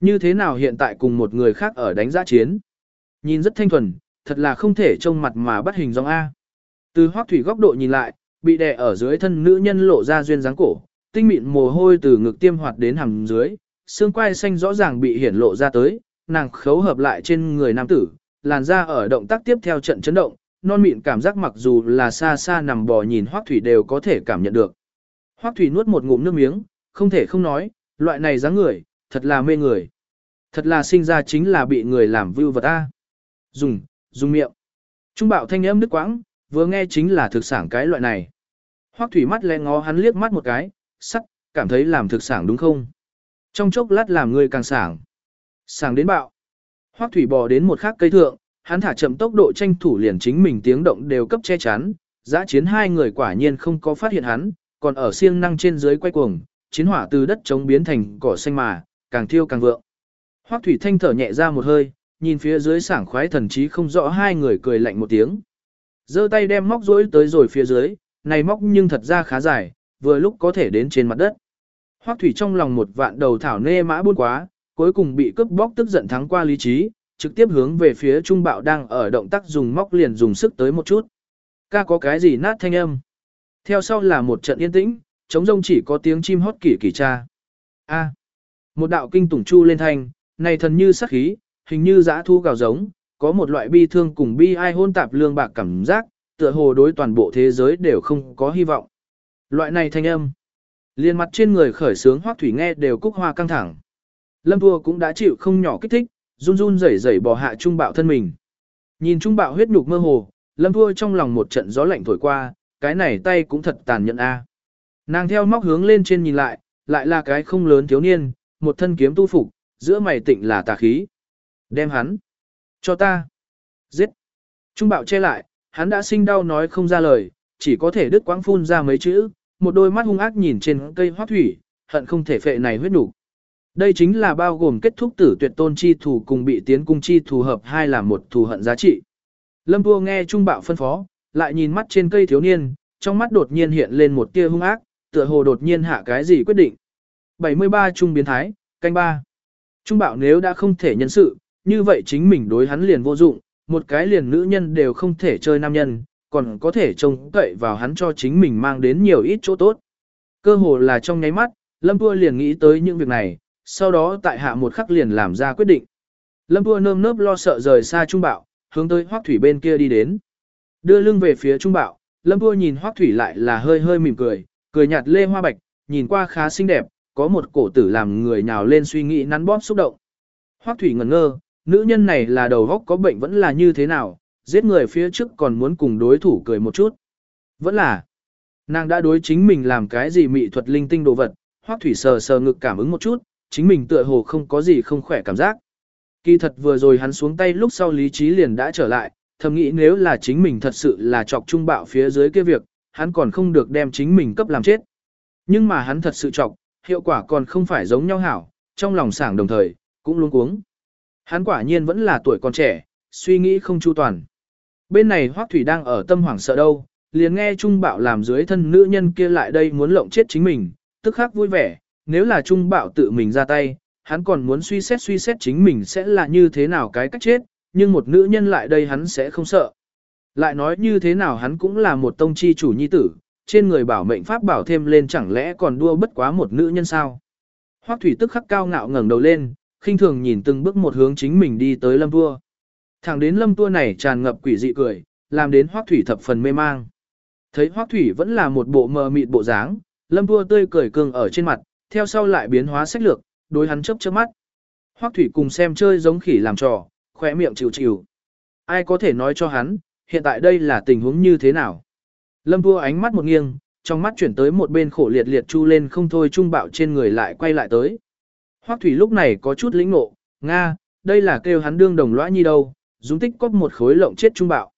Như thế nào hiện tại cùng một người khác ở đánh giã chiến? Nhìn rất thanh thuần, thật là không thể trông mặt mà bắt hình dòng A. Từ hoác thủy góc độ nhìn lại, bị đè ở dưới thân nữ nhân lộ ra duyên dáng cổ, tinh mịn mồ hôi từ ngực tiêm hoạt đến hàm dưới, xương quai xanh rõ ràng bị hiển lộ ra tới, nàng khấu hợp lại trên người nam tử, làn da ở động tác tiếp theo trận chấn động, non mịn cảm giác mặc dù là xa xa nằm bò nhìn Hoắc Thủy đều có thể cảm nhận được. Hoắc Thủy nuốt một ngụm nước miếng, không thể không nói, loại này dáng người, thật là mê người. Thật là sinh ra chính là bị người làm vưu vật ta. Dùng, dùng miệng. Trung bạo thanh âm đứt quãng, vừa nghe chính là thực sản cái loại này. Hoắc thủy mắt lẽ ngó hắn liếc mắt một cái, sắc, cảm thấy làm thực sảng đúng không? Trong chốc lát làm người càng sảng. Sảng đến bạo. Hoắc thủy bò đến một khắc cây thượng, hắn thả chậm tốc độ tranh thủ liền chính mình tiếng động đều cấp che chắn, giã chiến hai người quả nhiên không có phát hiện hắn, còn ở siêng năng trên dưới quay cuồng, chiến hỏa từ đất chống biến thành cỏ xanh mà, càng thiêu càng vượng. Hoắc thủy thanh thở nhẹ ra một hơi, nhìn phía dưới sảng khoái thần trí không rõ hai người cười lạnh một tiếng. giơ tay đem móc rối tới rồi phía dưới, này móc nhưng thật ra khá dài, vừa lúc có thể đến trên mặt đất. Hoắc thủy trong lòng một vạn đầu thảo nê mã buôn quá, cuối cùng bị cướp bóc tức giận thắng qua lý trí, trực tiếp hướng về phía trung bạo đang ở động tác dùng móc liền dùng sức tới một chút. Ca có cái gì nát thanh âm. Theo sau là một trận yên tĩnh, trống rông chỉ có tiếng chim hót kỷ kỷ cha. A. một đạo kinh tủng chu lên thanh, này thần như sắc khí, hình như dã thu gào giống, có một loại bi thương cùng bi ai hôn tạp lương bạc cảm giác, tựa hồ đối toàn bộ thế giới đều không có hy vọng. Loại này thanh âm. Liên mặt trên người khởi sướng hoác thủy nghe đều cúc hoa căng thẳng. Lâm Thua cũng đã chịu không nhỏ kích thích, run run rẩy rẩy bò hạ trung bạo thân mình. Nhìn trung bạo huyết nhục mơ hồ, Lâm Thua trong lòng một trận gió lạnh thổi qua, cái này tay cũng thật tàn nhẫn a. Nàng theo móc hướng lên trên nhìn lại, lại là cái không lớn thiếu niên, một thân kiếm tu phục, giữa mày tịnh là tà khí. Đem hắn. Cho ta. Giết. Trung bạo che lại, hắn đã sinh đau nói không ra lời, chỉ có thể đứt quãng phun ra mấy chữ, một đôi mắt hung ác nhìn trên cây hoác thủy, hận không thể phệ này huyết đủ. Đây chính là bao gồm kết thúc tử tuyệt tôn chi thù cùng bị tiến cung chi thù hợp hai là một thù hận giá trị. Lâm Vua nghe Trung Bạo phân phó, lại nhìn mắt trên cây thiếu niên, trong mắt đột nhiên hiện lên một tia hung ác, tựa hồ đột nhiên hạ cái gì quyết định. 73 Trung biến thái, canh ba. Trung Bạo nếu đã không thể nhân sự, như vậy chính mình đối hắn liền vô dụng, một cái liền nữ nhân đều không thể chơi nam nhân, còn có thể trông cậy vào hắn cho chính mình mang đến nhiều ít chỗ tốt. Cơ hồ là trong nháy mắt, Lâm Vua liền nghĩ tới những việc này, sau đó tại hạ một khắc liền làm ra quyết định. Lâm Vua nơm nớp lo sợ rời xa Trung Bạo, hướng tới Hoắc Thủy bên kia đi đến. Đưa lưng về phía Trung Bạo, Lâm Vua nhìn Hoắc Thủy lại là hơi hơi mỉm cười, cười nhạt lê hoa bạch, nhìn qua khá xinh đẹp, có một cổ tử làm người nhào lên suy nghĩ nắn bóp xúc động. Hoắc Thủy ngẩn ngơ, nữ nhân này là đầu góc có bệnh vẫn là như thế nào, giết người phía trước còn muốn cùng đối thủ cười một chút. Vẫn là, nàng đã đối chính mình làm cái gì mị thuật linh tinh đồ vật, hoác Thủy sờ sờ ngực cảm ứng một chút, chính mình tựa hồ không có gì không khỏe cảm giác. Kỳ thật vừa rồi hắn xuống tay lúc sau lý trí liền đã trở lại, thầm nghĩ nếu là chính mình thật sự là chọc trung bạo phía dưới kia việc, hắn còn không được đem chính mình cấp làm chết. Nhưng mà hắn thật sự chọc, hiệu quả còn không phải giống nhau hảo, trong lòng sảng đồng thời, cũng luôn cuống. Hắn quả nhiên vẫn là tuổi còn trẻ, suy nghĩ không chu toàn. Bên này Hoắc Thủy đang ở tâm hoảng sợ đâu, liền nghe Trung Bảo làm dưới thân nữ nhân kia lại đây muốn lộng chết chính mình, tức khắc vui vẻ, nếu là Trung Bảo tự mình ra tay, hắn còn muốn suy xét suy xét chính mình sẽ là như thế nào cái cách chết, nhưng một nữ nhân lại đây hắn sẽ không sợ. Lại nói như thế nào hắn cũng là một tông chi chủ nhi tử, trên người bảo mệnh pháp bảo thêm lên chẳng lẽ còn đua bất quá một nữ nhân sao. Hoắc thủy tức khắc cao ngạo ngẩng đầu lên, khinh thường nhìn từng bước một hướng chính mình đi tới lâm vua. Thẳng đến lâm tua này tràn ngập quỷ dị cười, làm đến Hoắc thủy thập phần mê mang. Thấy Hoắc thủy vẫn là một bộ mờ mịt bộ dáng, lâm tua tươi cười cường ở trên mặt, theo sau lại biến hóa sách lược, đối hắn chớp chớp mắt. Hoắc Thủy cùng xem chơi giống khỉ làm trò, khỏe miệng chịu chịu. Ai có thể nói cho hắn, hiện tại đây là tình huống như thế nào? Lâm Vua ánh mắt một nghiêng, trong mắt chuyển tới một bên khổ liệt liệt chu lên không thôi trung bạo trên người lại quay lại tới. Hoắc Thủy lúc này có chút lĩnh ngộ, Nga, đây là kêu hắn đương đồng lõa nhi đâu, dùng tích cóp một khối lộng chết trung bạo.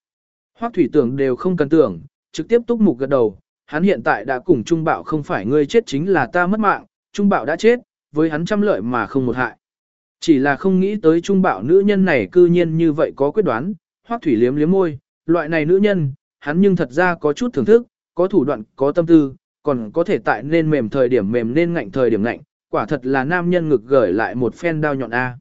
Hoắc Thủy tưởng đều không cần tưởng, trực tiếp túc mục gật đầu, hắn hiện tại đã cùng trung bạo không phải ngươi chết chính là ta mất mạng, trung bạo đã chết, với hắn trăm lợi mà không một hại. Chỉ là không nghĩ tới trung bạo nữ nhân này cư nhiên như vậy có quyết đoán, hoắc thủy liếm liếm môi, loại này nữ nhân, hắn nhưng thật ra có chút thưởng thức, có thủ đoạn, có tâm tư, còn có thể tại nên mềm thời điểm mềm nên ngạnh thời điểm ngạnh, quả thật là nam nhân ngực gởi lại một phen đao nhọn A.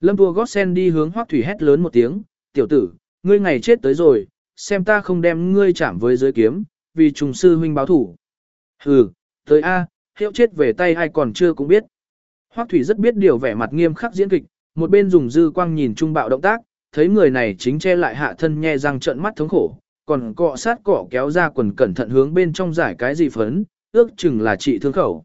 Lâm Tua gót sen đi hướng hoắc thủy hét lớn một tiếng, tiểu tử, ngươi ngày chết tới rồi, xem ta không đem ngươi chạm với giới kiếm, vì trùng sư huynh báo thủ. Hừ, tới A, hiệu chết về tay ai còn chưa cũng biết. Hoắc Thủy rất biết điều vẻ mặt nghiêm khắc diễn kịch, một bên dùng dư quang nhìn trung bạo động tác, thấy người này chính che lại hạ thân nhe răng trợn mắt thống khổ, còn cọ sát cọ kéo ra quần cẩn thận hướng bên trong giải cái gì phấn, ước chừng là trị thương khẩu.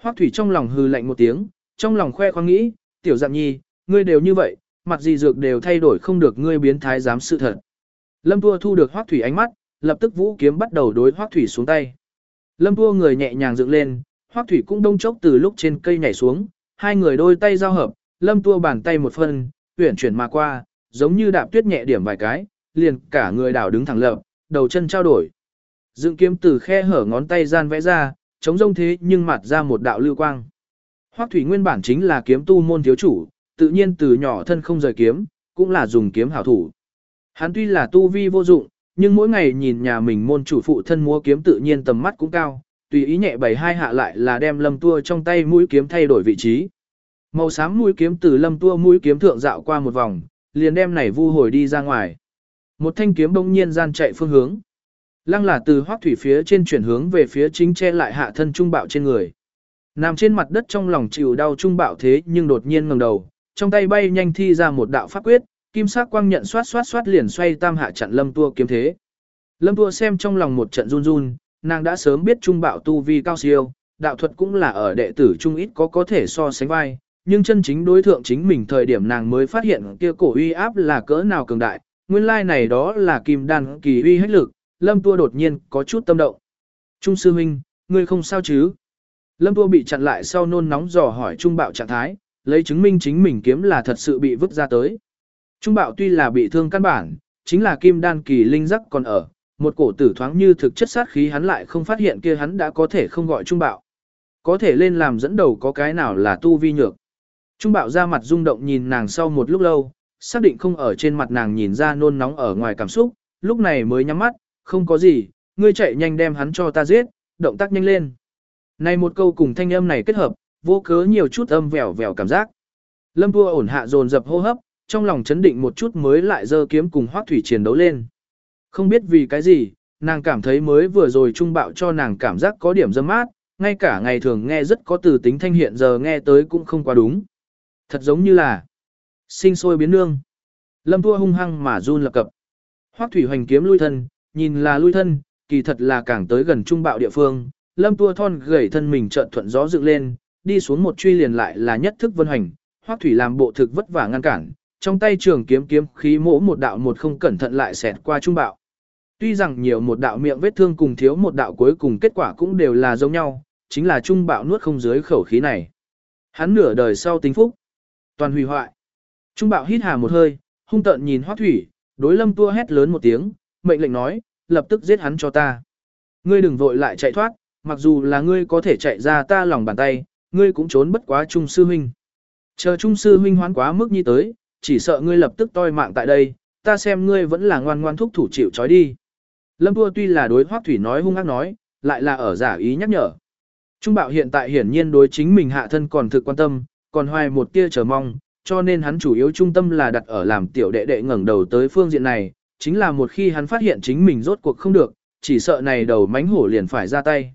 Hoắc Thủy trong lòng hừ lạnh một tiếng, trong lòng khoe khoang nghĩ, tiểu dạng nhi, ngươi đều như vậy, mặt gì dược đều thay đổi không được ngươi biến thái dám sự thật. Lâm Tua thu được Hoắc Thủy ánh mắt, lập tức vũ kiếm bắt đầu đối Hoắc Thủy xuống tay. Lâm Tua người nhẹ nhàng dựng lên, Hoắc Thủy cũng đông chốc từ lúc trên cây nhảy xuống, hai người đôi tay giao hợp, Lâm Tua bàn tay một phân, tuyển chuyển mà qua, giống như đạp tuyết nhẹ điểm vài cái, liền cả người đảo đứng thẳng lập, đầu chân trao đổi. Dựng kiếm từ khe hở ngón tay gian vẽ ra, chống rông thế nhưng mặt ra một đạo lưu quang. Hoắc Thủy nguyên bản chính là kiếm tu môn thiếu chủ, tự nhiên từ nhỏ thân không rời kiếm, cũng là dùng kiếm hảo thủ. Hắn tuy là tu vi vô dụng, nhưng mỗi ngày nhìn nhà mình môn chủ phụ thân múa kiếm tự nhiên tầm mắt cũng cao, tùy ý nhẹ bảy hai hạ lại là đem lâm tua trong tay mũi kiếm thay đổi vị trí. Màu xám mũi kiếm từ lâm tua mũi kiếm thượng dạo qua một vòng, liền đem này vu hồi đi ra ngoài. Một thanh kiếm bỗng nhiên gian chạy phương hướng. Lăng là từ hoác thủy phía trên chuyển hướng về phía chính che lại hạ thân trung bạo trên người. Nằm trên mặt đất trong lòng chịu đau trung bạo thế nhưng đột nhiên ngẩng đầu, trong tay bay nhanh thi ra một đạo pháp quyết, kim sắc quang nhận xoát xoát xoát liền xoay tam hạ chặn lâm tua kiếm thế. Lâm tua xem trong lòng một trận run run, nàng đã sớm biết trung bạo tu vi cao siêu, đạo thuật cũng là ở đệ tử trung ít có có thể so sánh vai, nhưng chân chính đối thượng chính mình thời điểm nàng mới phát hiện kia cổ uy áp là cỡ nào cường đại, nguyên lai này đó là kim đan kỳ uy hết lực, lâm tua đột nhiên có chút tâm động. Trung sư huynh, ngươi không sao chứ? Lâm tua bị chặn lại sau nôn nóng dò hỏi trung bạo trạng thái, lấy chứng minh chính mình kiếm là thật sự bị vứt ra tới. Trung bạo tuy là bị thương căn bản, chính là kim đan kỳ linh giác còn ở, một cổ tử thoáng như thực chất sát khí hắn lại không phát hiện kia hắn đã có thể không gọi trung bạo. Có thể lên làm dẫn đầu có cái nào là tu vi nhược. Trung bạo ra mặt rung động nhìn nàng sau một lúc lâu, xác định không ở trên mặt nàng nhìn ra nôn nóng ở ngoài cảm xúc, lúc này mới nhắm mắt, không có gì, ngươi chạy nhanh đem hắn cho ta giết, động tác nhanh lên. Này một câu cùng thanh âm này kết hợp, vô cớ nhiều chút âm vèo vèo cảm giác. Lâm Tua ổn hạ dồn dập hô hấp, trong lòng chấn định một chút mới lại giơ kiếm cùng Hoắc Thủy chiến đấu lên. Không biết vì cái gì, nàng cảm thấy mới vừa rồi trung bạo cho nàng cảm giác có điểm dâm mát, ngay cả ngày thường nghe rất có từ tính thanh hiện giờ nghe tới cũng không quá đúng. Thật giống như là sinh sôi biến nương. Lâm Tua hung hăng mà run lập cập. Hoắc Thủy hoành kiếm lui thân, nhìn là lui thân, kỳ thật là càng tới gần trung bạo địa phương. Lâm Tua thon gầy thân mình trợn thuận gió dựng lên, đi xuống một truy liền lại là nhất thức vân hành, Hoắc Thủy làm bộ thực vất vả ngăn cản, trong tay trường kiếm kiếm khí mỗ một đạo một không cẩn thận lại xẹt qua trung bạo. Tuy rằng nhiều một đạo miệng vết thương cùng thiếu một đạo cuối cùng kết quả cũng đều là giống nhau, chính là trung bạo nuốt không dưới khẩu khí này. Hắn nửa đời sau tính phúc, toàn hủy hoại. Trung bạo hít hà một hơi, hung tợn nhìn Hoắc Thủy, đối Lâm Tua hét lớn một tiếng, mệnh lệnh nói, lập tức giết hắn cho ta. Ngươi đừng vội lại chạy thoát, mặc dù là ngươi có thể chạy ra ta lòng bàn tay, ngươi cũng trốn bất quá trung sư huynh. Chờ trung sư huynh hoán quá mức như tới, chỉ sợ ngươi lập tức toi mạng tại đây, ta xem ngươi vẫn là ngoan ngoan thúc thủ chịu trói đi. Lâm Tua tuy là đối Hoắc Thủy nói hung ác nói, lại là ở giả ý nhắc nhở. Trung bạo hiện tại hiển nhiên đối chính mình hạ thân còn thực quan tâm, còn hoài một tia chờ mong, cho nên hắn chủ yếu trung tâm là đặt ở làm tiểu đệ đệ ngẩng đầu tới phương diện này, chính là một khi hắn phát hiện chính mình rốt cuộc không được, chỉ sợ này đầu mánh hổ liền phải ra tay.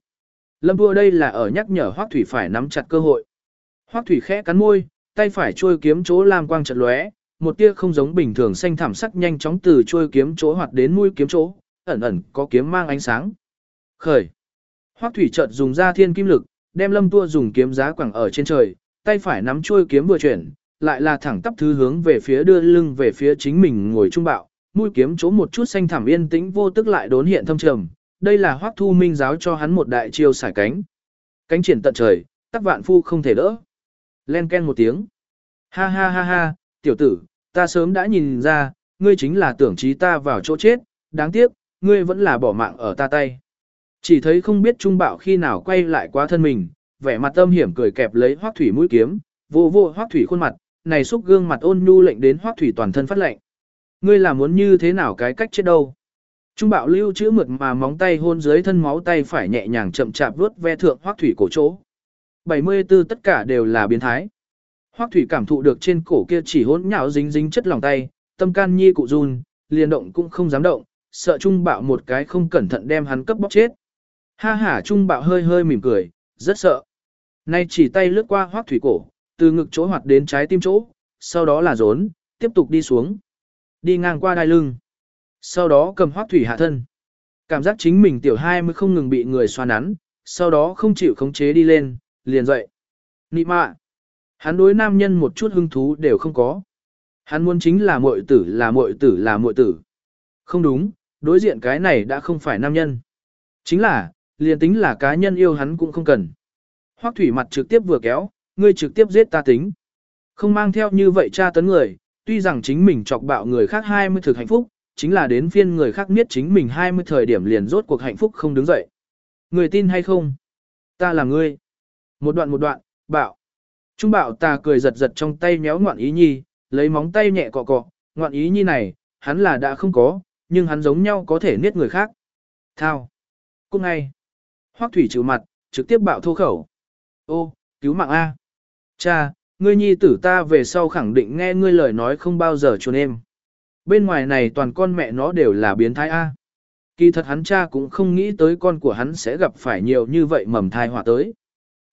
Lâm Vua đây là ở nhắc nhở Hoắc Thủy phải nắm chặt cơ hội. Hoắc Thủy khẽ cắn môi, tay phải trôi kiếm chỗ lam quang chợt lóe, một tia không giống bình thường xanh thảm sắc nhanh chóng từ trôi kiếm chỗ hoạt đến mũi kiếm chỗ, ẩn ẩn có kiếm mang ánh sáng. Khởi. Hoắc Thủy chợt dùng ra thiên kim lực, đem Lâm Tua dùng kiếm giá quẳng ở trên trời, tay phải nắm trôi kiếm vừa chuyển, lại là thẳng tắp thứ hướng về phía đưa lưng về phía chính mình ngồi trung bạo, mũi kiếm chỗ một chút xanh thảm yên tĩnh vô tức lại đốn hiện thâm trầm, đây là Hoắc Thu Minh giáo cho hắn một đại chiêu xải cánh. Cánh triển tận trời, tắc vạn phu không thể đỡ. Len ken một tiếng. Ha ha ha ha, tiểu tử, ta sớm đã nhìn ra, ngươi chính là tưởng trí ta vào chỗ chết, đáng tiếc, ngươi vẫn là bỏ mạng ở ta tay. Chỉ thấy không biết trung bạo khi nào quay lại qua thân mình, vẻ mặt tâm hiểm cười kẹp lấy Hoắc Thủy mũi kiếm, vô vô Hoắc Thủy khuôn mặt, này xúc gương mặt ôn nhu lệnh đến Hoắc Thủy toàn thân phát lệnh. Ngươi là muốn như thế nào cái cách chết đâu? Trung bạo lưu chữ mượt mà móng tay hôn dưới thân máu tay phải nhẹ nhàng chậm chạp vuốt ve thượng hoác thủy cổ chỗ. 74 tất cả đều là biến thái. Hoác thủy cảm thụ được trên cổ kia chỉ hôn nhão dính dính chất lòng tay, tâm can nhi cụ run, liền động cũng không dám động, sợ trung bạo một cái không cẩn thận đem hắn cấp bóc chết. Ha ha trung bạo hơi hơi mỉm cười, rất sợ. Nay chỉ tay lướt qua hoác thủy cổ, từ ngực chỗ hoạt đến trái tim chỗ, sau đó là rốn, tiếp tục đi xuống. Đi ngang qua đai lưng sau đó cầm hoác thủy hạ thân. Cảm giác chính mình tiểu hai mới không ngừng bị người xoa nắn, sau đó không chịu khống chế đi lên, liền dậy. Nị mạ! Hắn đối nam nhân một chút hứng thú đều không có. Hắn muốn chính là muội tử là muội tử là muội tử. Không đúng, đối diện cái này đã không phải nam nhân. Chính là, liền tính là cá nhân yêu hắn cũng không cần. Hoắc thủy mặt trực tiếp vừa kéo, ngươi trực tiếp giết ta tính. Không mang theo như vậy tra tấn người, tuy rằng chính mình chọc bạo người khác 20 thực hạnh phúc, chính là đến phiên người khác biết chính mình 20 thời điểm liền rốt cuộc hạnh phúc không đứng dậy. Người tin hay không? Ta là ngươi. Một đoạn một đoạn, bạo. Trung bạo ta cười giật giật trong tay méo ngoạn ý nhi, lấy móng tay nhẹ cọ cọ, ngoạn ý nhi này, hắn là đã không có, nhưng hắn giống nhau có thể niết người khác. Thao. Cũng ngay. Hoắc thủy trừ mặt, trực tiếp bạo thô khẩu. Ô, cứu mạng A. Cha, ngươi nhi tử ta về sau khẳng định nghe ngươi lời nói không bao giờ chuồn em. Bên ngoài này toàn con mẹ nó đều là biến thái A. Kỳ thật hắn cha cũng không nghĩ tới con của hắn sẽ gặp phải nhiều như vậy mầm thai họa tới.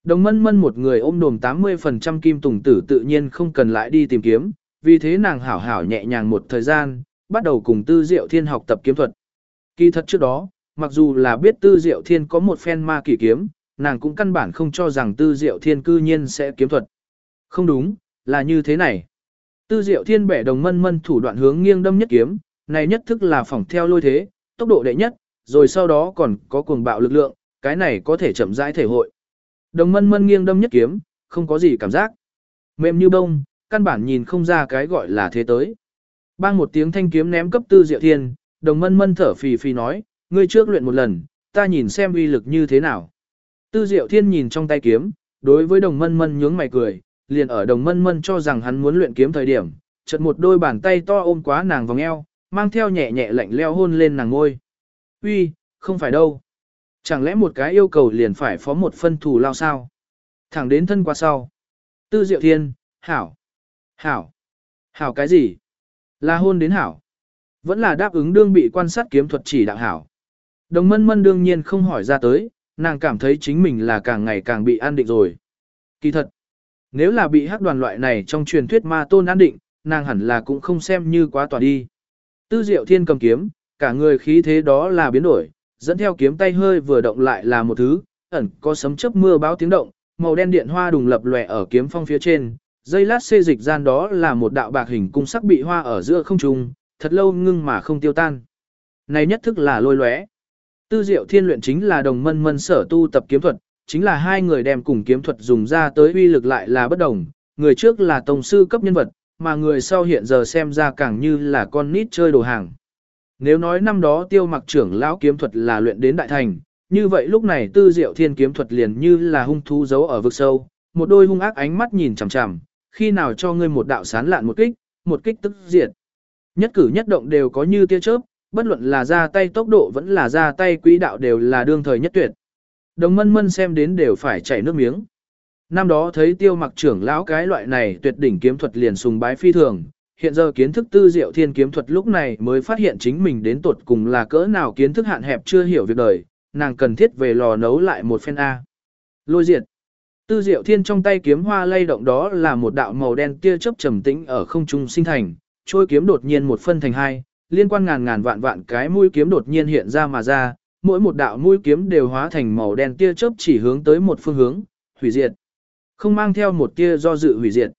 Đồng mân mân một người ôm đồm 80% kim tùng tử tự nhiên không cần lại đi tìm kiếm, vì thế nàng hảo hảo nhẹ nhàng một thời gian, bắt đầu cùng tư diệu thiên học tập kiếm thuật. Kỳ thật trước đó, mặc dù là biết tư diệu thiên có một phen ma kỳ kiếm, nàng cũng căn bản không cho rằng tư diệu thiên cư nhiên sẽ kiếm thuật. Không đúng, là như thế này. Tư diệu thiên bẻ đồng mân mân thủ đoạn hướng nghiêng đâm nhất kiếm, này nhất thức là phỏng theo lôi thế, tốc độ đệ nhất, rồi sau đó còn có cuồng bạo lực lượng, cái này có thể chậm rãi thể hội. Đồng mân mân nghiêng đâm nhất kiếm, không có gì cảm giác. Mềm như bông, căn bản nhìn không ra cái gọi là thế tới. Bang một tiếng thanh kiếm ném cấp tư diệu thiên, đồng mân mân thở phì phì nói, ngươi trước luyện một lần, ta nhìn xem uy lực như thế nào. Tư diệu thiên nhìn trong tay kiếm, đối với đồng mân mân nhướng mày cười, liền ở đồng mân mân cho rằng hắn muốn luyện kiếm thời điểm, chợt một đôi bàn tay to ôm quá nàng vòng eo, mang theo nhẹ nhẹ lạnh leo hôn lên nàng ngôi. Uy, không phải đâu. Chẳng lẽ một cái yêu cầu liền phải phó một phân thù lao sao? Thẳng đến thân qua sau. Tư diệu thiên, hảo. Hảo. Hảo cái gì? Là hôn đến hảo. Vẫn là đáp ứng đương bị quan sát kiếm thuật chỉ đạo hảo. Đồng mân mân đương nhiên không hỏi ra tới, nàng cảm thấy chính mình là càng ngày càng bị an định rồi. Kỳ thật, nếu là bị hắc đoàn loại này trong truyền thuyết ma tôn an định, nàng hẳn là cũng không xem như quá tỏa đi. Tư diệu thiên cầm kiếm, cả người khí thế đó là biến đổi, dẫn theo kiếm tay hơi vừa động lại là một thứ, ẩn có sấm chớp mưa báo tiếng động, màu đen điện hoa đùng lập lòe ở kiếm phong phía trên, dây lát xê dịch gian đó là một đạo bạc hình cung sắc bị hoa ở giữa không trung, thật lâu ngưng mà không tiêu tan. Này nhất thức là lôi lóe. Tư diệu thiên luyện chính là đồng mân mân sở tu tập kiếm thuật, chính là hai người đem cùng kiếm thuật dùng ra tới uy lực lại là bất đồng, người trước là tổng sư cấp nhân vật, mà người sau hiện giờ xem ra càng như là con nít chơi đồ hàng. Nếu nói năm đó tiêu mặc trưởng lão kiếm thuật là luyện đến đại thành, như vậy lúc này tư diệu thiên kiếm thuật liền như là hung thú giấu ở vực sâu, một đôi hung ác ánh mắt nhìn chằm chằm, khi nào cho ngươi một đạo sán lạn một kích, một kích tức diệt. Nhất cử nhất động đều có như tia chớp, bất luận là ra tay tốc độ vẫn là ra tay quỹ đạo đều là đương thời nhất tuyệt. Đồng mân mân xem đến đều phải chảy nước miếng. Năm đó thấy tiêu mặc trưởng lão cái loại này tuyệt đỉnh kiếm thuật liền sùng bái phi thường, hiện giờ kiến thức tư diệu thiên kiếm thuật lúc này mới phát hiện chính mình đến tột cùng là cỡ nào kiến thức hạn hẹp chưa hiểu việc đời, nàng cần thiết về lò nấu lại một phen A. Lôi diệt. Tư diệu thiên trong tay kiếm hoa lay động đó là một đạo màu đen tia chớp trầm tĩnh ở không trung sinh thành, trôi kiếm đột nhiên một phân thành hai, liên quan ngàn ngàn vạn vạn cái mũi kiếm đột nhiên hiện ra mà ra, mỗi một đạo mũi kiếm đều hóa thành màu đen tia chớp chỉ hướng tới một phương hướng, hủy diệt. Không mang theo một tia do dự hủy diệt.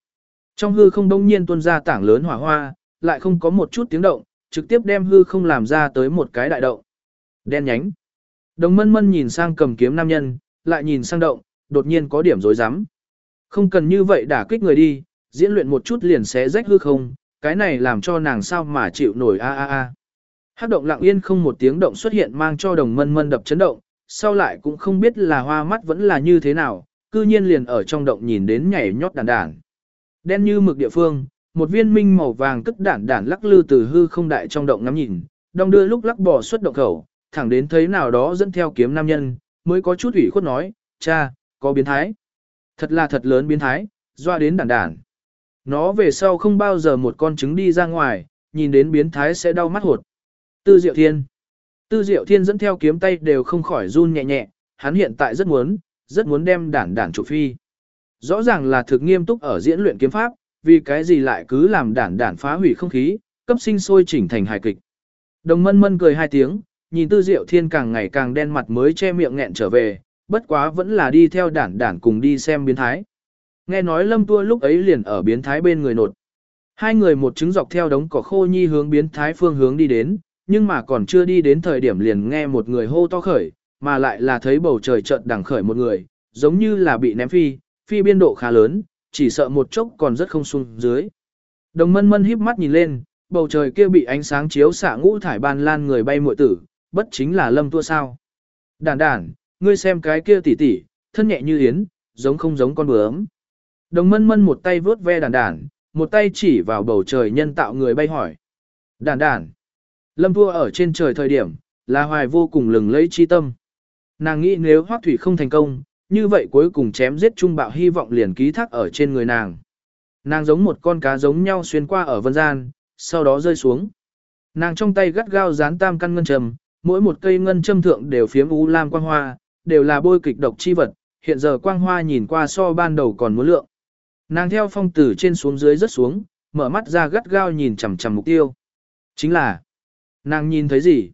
Trong hư không đông nhiên tuôn ra tảng lớn hỏa hoa, lại không có một chút tiếng động, trực tiếp đem hư không làm ra tới một cái đại động. Đen nhánh. Đồng mân mân nhìn sang cầm kiếm nam nhân, lại nhìn sang động, đột nhiên có điểm rối rắm. Không cần như vậy đả kích người đi, diễn luyện một chút liền sẽ rách hư không, cái này làm cho nàng sao mà chịu nổi a a a. Hắc động lặng yên không một tiếng động xuất hiện mang cho đồng mân mân đập chấn động, sau lại cũng không biết là hoa mắt vẫn là như thế nào, cư nhiên liền ở trong động nhìn đến nhảy nhót đàn đàn. Đen như mực địa phương, một viên minh màu vàng tức đản đản lắc lư từ hư không đại trong động ngắm nhìn, đong đưa lúc lắc bỏ xuất động khẩu, thẳng đến thấy nào đó dẫn theo kiếm nam nhân, mới có chút ủy khuất nói, cha, có biến thái. Thật là thật lớn biến thái, doa đến đản đản. Nó về sau không bao giờ một con trứng đi ra ngoài, nhìn đến biến thái sẽ đau mắt hột. Tư Diệu Thiên Tư Diệu Thiên dẫn theo kiếm tay đều không khỏi run nhẹ nhẹ, hắn hiện tại rất muốn, rất muốn đem đản đản trụ phi. Rõ ràng là thực nghiêm túc ở diễn luyện kiếm pháp, vì cái gì lại cứ làm đản đản phá hủy không khí, cấp sinh sôi chỉnh thành hài kịch. Đồng mân mân cười hai tiếng, nhìn Tư Diệu Thiên càng ngày càng đen mặt mới che miệng nghẹn trở về, bất quá vẫn là đi theo đản đản cùng đi xem biến thái. Nghe nói lâm tua lúc ấy liền ở biến thái bên người nột. Hai người một trứng dọc theo đống cỏ khô nhi hướng biến thái phương hướng đi đến, nhưng mà còn chưa đi đến thời điểm liền nghe một người hô to khởi, mà lại là thấy bầu trời chợt đằng khởi một người, giống như là bị ném phi, phi biên độ khá lớn, chỉ sợ một chốc còn rất không xuống dưới. Đồng mân mân híp mắt nhìn lên, bầu trời kia bị ánh sáng chiếu xạ ngũ thải ban lan người bay muội tử, bất chính là lâm tua sao. Đàn đàn, ngươi xem cái kia tỉ tỉ, thân nhẹ như yến, giống không giống con bướm. Đồng mân mân một tay vớt ve đàn đàn, một tay chỉ vào bầu trời nhân tạo người bay hỏi. Đàn đàn, lâm Thua ở trên trời thời điểm, là hoài vô cùng lừng lấy chi tâm. Nàng nghĩ nếu hoác thủy không thành công, như vậy cuối cùng chém giết trung bạo hy vọng liền ký thác ở trên người nàng. Nàng giống một con cá giống nhau xuyên qua ở vân gian, sau đó rơi xuống. Nàng trong tay gắt gao dán tam căn ngân trầm, mỗi một cây ngân châm thượng đều phiếm u lam quang hoa, đều là bôi kịch độc chi vật, hiện giờ quang hoa nhìn qua so ban đầu còn muốn lượng. Nàng theo phong tử trên xuống dưới rất xuống, mở mắt ra gắt gao nhìn chằm chằm mục tiêu. Chính là, nàng nhìn thấy gì?